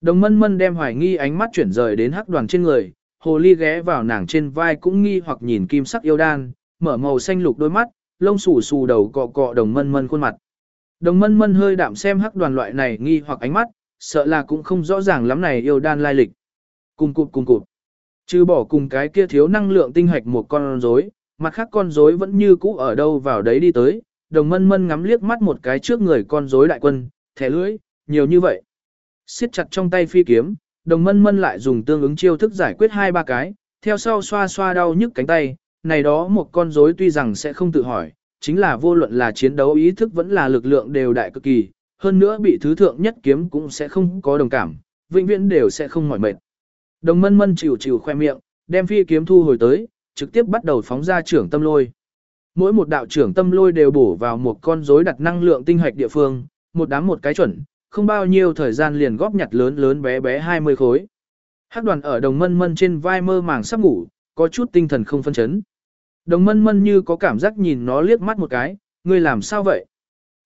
Đồng mân mân đem hoài nghi ánh mắt chuyển rời đến hắc đoàn trên người, hồ ly ghé vào nàng trên vai cũng nghi hoặc nhìn kim sắc yêu đan, mở màu xanh lục đôi mắt, lông xù xù đầu cọ cọ đồng mân mân khuôn mặt. Đồng mân mân hơi đạm xem hắc đoàn loại này nghi hoặc ánh mắt, sợ là cũng không rõ ràng lắm này yêu đan lai lịch. Cùng cụp cùng cụp, Chứ bỏ cùng cái kia thiếu năng lượng tinh hạch một con rối, mặt khác con rối vẫn như cũ ở đâu vào đấy đi tới, đồng mân mân ngắm liếc mắt một cái trước người con rối đại quân, thẻ lưỡi, nhiều như vậy. siết chặt trong tay phi kiếm, đồng mân mân lại dùng tương ứng chiêu thức giải quyết hai ba cái, theo sau xoa xoa đau nhức cánh tay, này đó một con rối tuy rằng sẽ không tự hỏi, chính là vô luận là chiến đấu ý thức vẫn là lực lượng đều đại cực kỳ, hơn nữa bị thứ thượng nhất kiếm cũng sẽ không có đồng cảm, vĩnh viễn đều sẽ không mỏi mệt. Đồng mân mân chịu chịu khoe miệng, đem phi kiếm thu hồi tới, trực tiếp bắt đầu phóng ra trưởng tâm lôi. Mỗi một đạo trưởng tâm lôi đều bổ vào một con rối đặt năng lượng tinh hạch địa phương, một đám một cái chuẩn, không bao nhiêu thời gian liền góp nhặt lớn lớn bé bé 20 khối. Hắc đoàn ở đồng mân mân trên vai mơ màng sắp ngủ, có chút tinh thần không phân chấn. Đồng mân mân như có cảm giác nhìn nó liếc mắt một cái, ngươi làm sao vậy?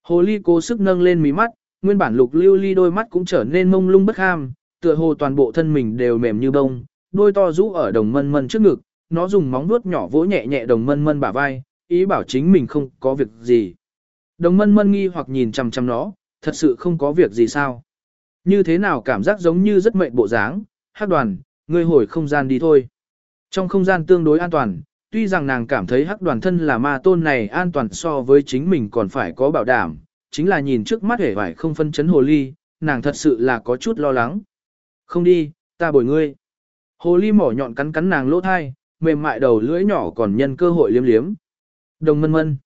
Hồ ly cố sức nâng lên mí mắt, nguyên bản lục lưu ly đôi mắt cũng trở nên mông lung bất ham, tựa hồ toàn bộ thân mình đều mềm như bông, đôi to rũ ở đồng mân mân trước ngực, nó dùng móng vuốt nhỏ vỗ nhẹ nhẹ đồng mân mân bả vai, ý bảo chính mình không có việc gì. Đồng mân mân nghi hoặc nhìn chằm chằm nó, thật sự không có việc gì sao. Như thế nào cảm giác giống như rất mệnh bộ dáng, hát đoàn, ngươi hồi không gian đi thôi. Trong không gian tương đối an toàn, tuy rằng nàng cảm thấy hắc đoàn thân là ma tôn này an toàn so với chính mình còn phải có bảo đảm, chính là nhìn trước mắt hề vải không phân chấn hồ ly, nàng thật sự là có chút lo lắng. Không đi, ta bồi ngươi. Hồ ly mỏ nhọn cắn cắn nàng lỗ thai, mềm mại đầu lưỡi nhỏ còn nhân cơ hội liếm liếm. Đồng mân mân.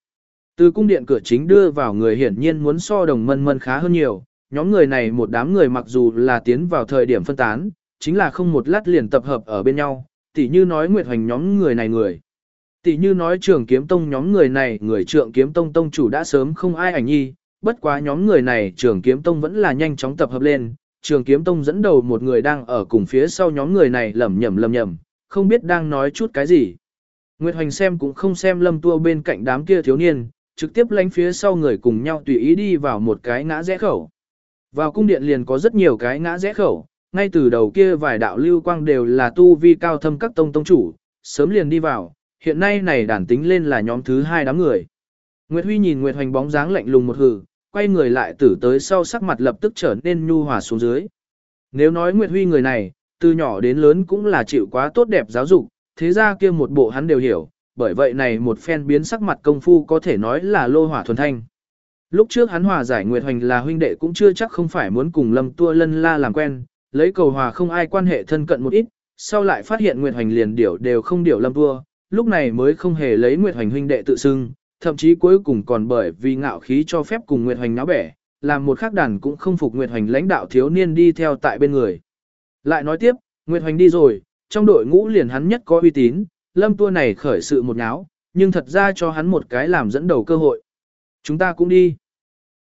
Từ cung điện cửa chính đưa vào người hiển nhiên muốn so đồng mân mân khá hơn nhiều, nhóm người này một đám người mặc dù là tiến vào thời điểm phân tán, chính là không một lát liền tập hợp ở bên nhau, tỉ như nói Nguyệt Hoành nhóm người này người. Tỷ như nói trường kiếm tông nhóm người này, người trượng kiếm tông tông chủ đã sớm không ai ảnh nhi, bất quá nhóm người này trường kiếm tông vẫn là nhanh chóng tập hợp lên, trường kiếm tông dẫn đầu một người đang ở cùng phía sau nhóm người này lẩm nhẩm lẩm nhẩm, không biết đang nói chút cái gì. Nguyệt Hoành xem cũng không xem lâm tua bên cạnh đám kia thiếu niên, trực tiếp lánh phía sau người cùng nhau tùy ý đi vào một cái ngã rẽ khẩu. Vào cung điện liền có rất nhiều cái ngã rẽ khẩu, ngay từ đầu kia vài đạo lưu quang đều là tu vi cao thâm các tông tông chủ, sớm liền đi vào, hiện nay này đàn tính lên là nhóm thứ hai đám người. Nguyệt Huy nhìn Nguyệt Hoành bóng dáng lạnh lùng một hừ, quay người lại tử tới sau sắc mặt lập tức trở nên nhu hòa xuống dưới. Nếu nói Nguyệt Huy người này, từ nhỏ đến lớn cũng là chịu quá tốt đẹp giáo dục, thế ra kia một bộ hắn đều hiểu, bởi vậy này một phen biến sắc mặt công phu có thể nói là lô hỏa thuần thanh. Lúc trước hắn hòa giải Nguyệt Hoành là huynh đệ cũng chưa chắc không phải muốn cùng Lâm Tua Lân La làm quen, lấy cầu hòa không ai quan hệ thân cận một ít, sau lại phát hiện Nguyệt Hoành liền điểu đều không điểu Lâm Tua, lúc này mới không hề lấy Nguyệt Hoành huynh đệ tự xưng, thậm chí cuối cùng còn bởi vì ngạo khí cho phép cùng Nguyệt Hoành náo bẻ, làm một khắc đàn cũng không phục Nguyệt Hoành lãnh đạo thiếu niên đi theo tại bên người. Lại nói tiếp, Nguyệt Hoành đi rồi, trong đội ngũ liền hắn nhất có uy tín, lâm tua này khởi sự một náo, nhưng thật ra cho hắn một cái làm dẫn đầu cơ hội. Chúng ta cũng đi.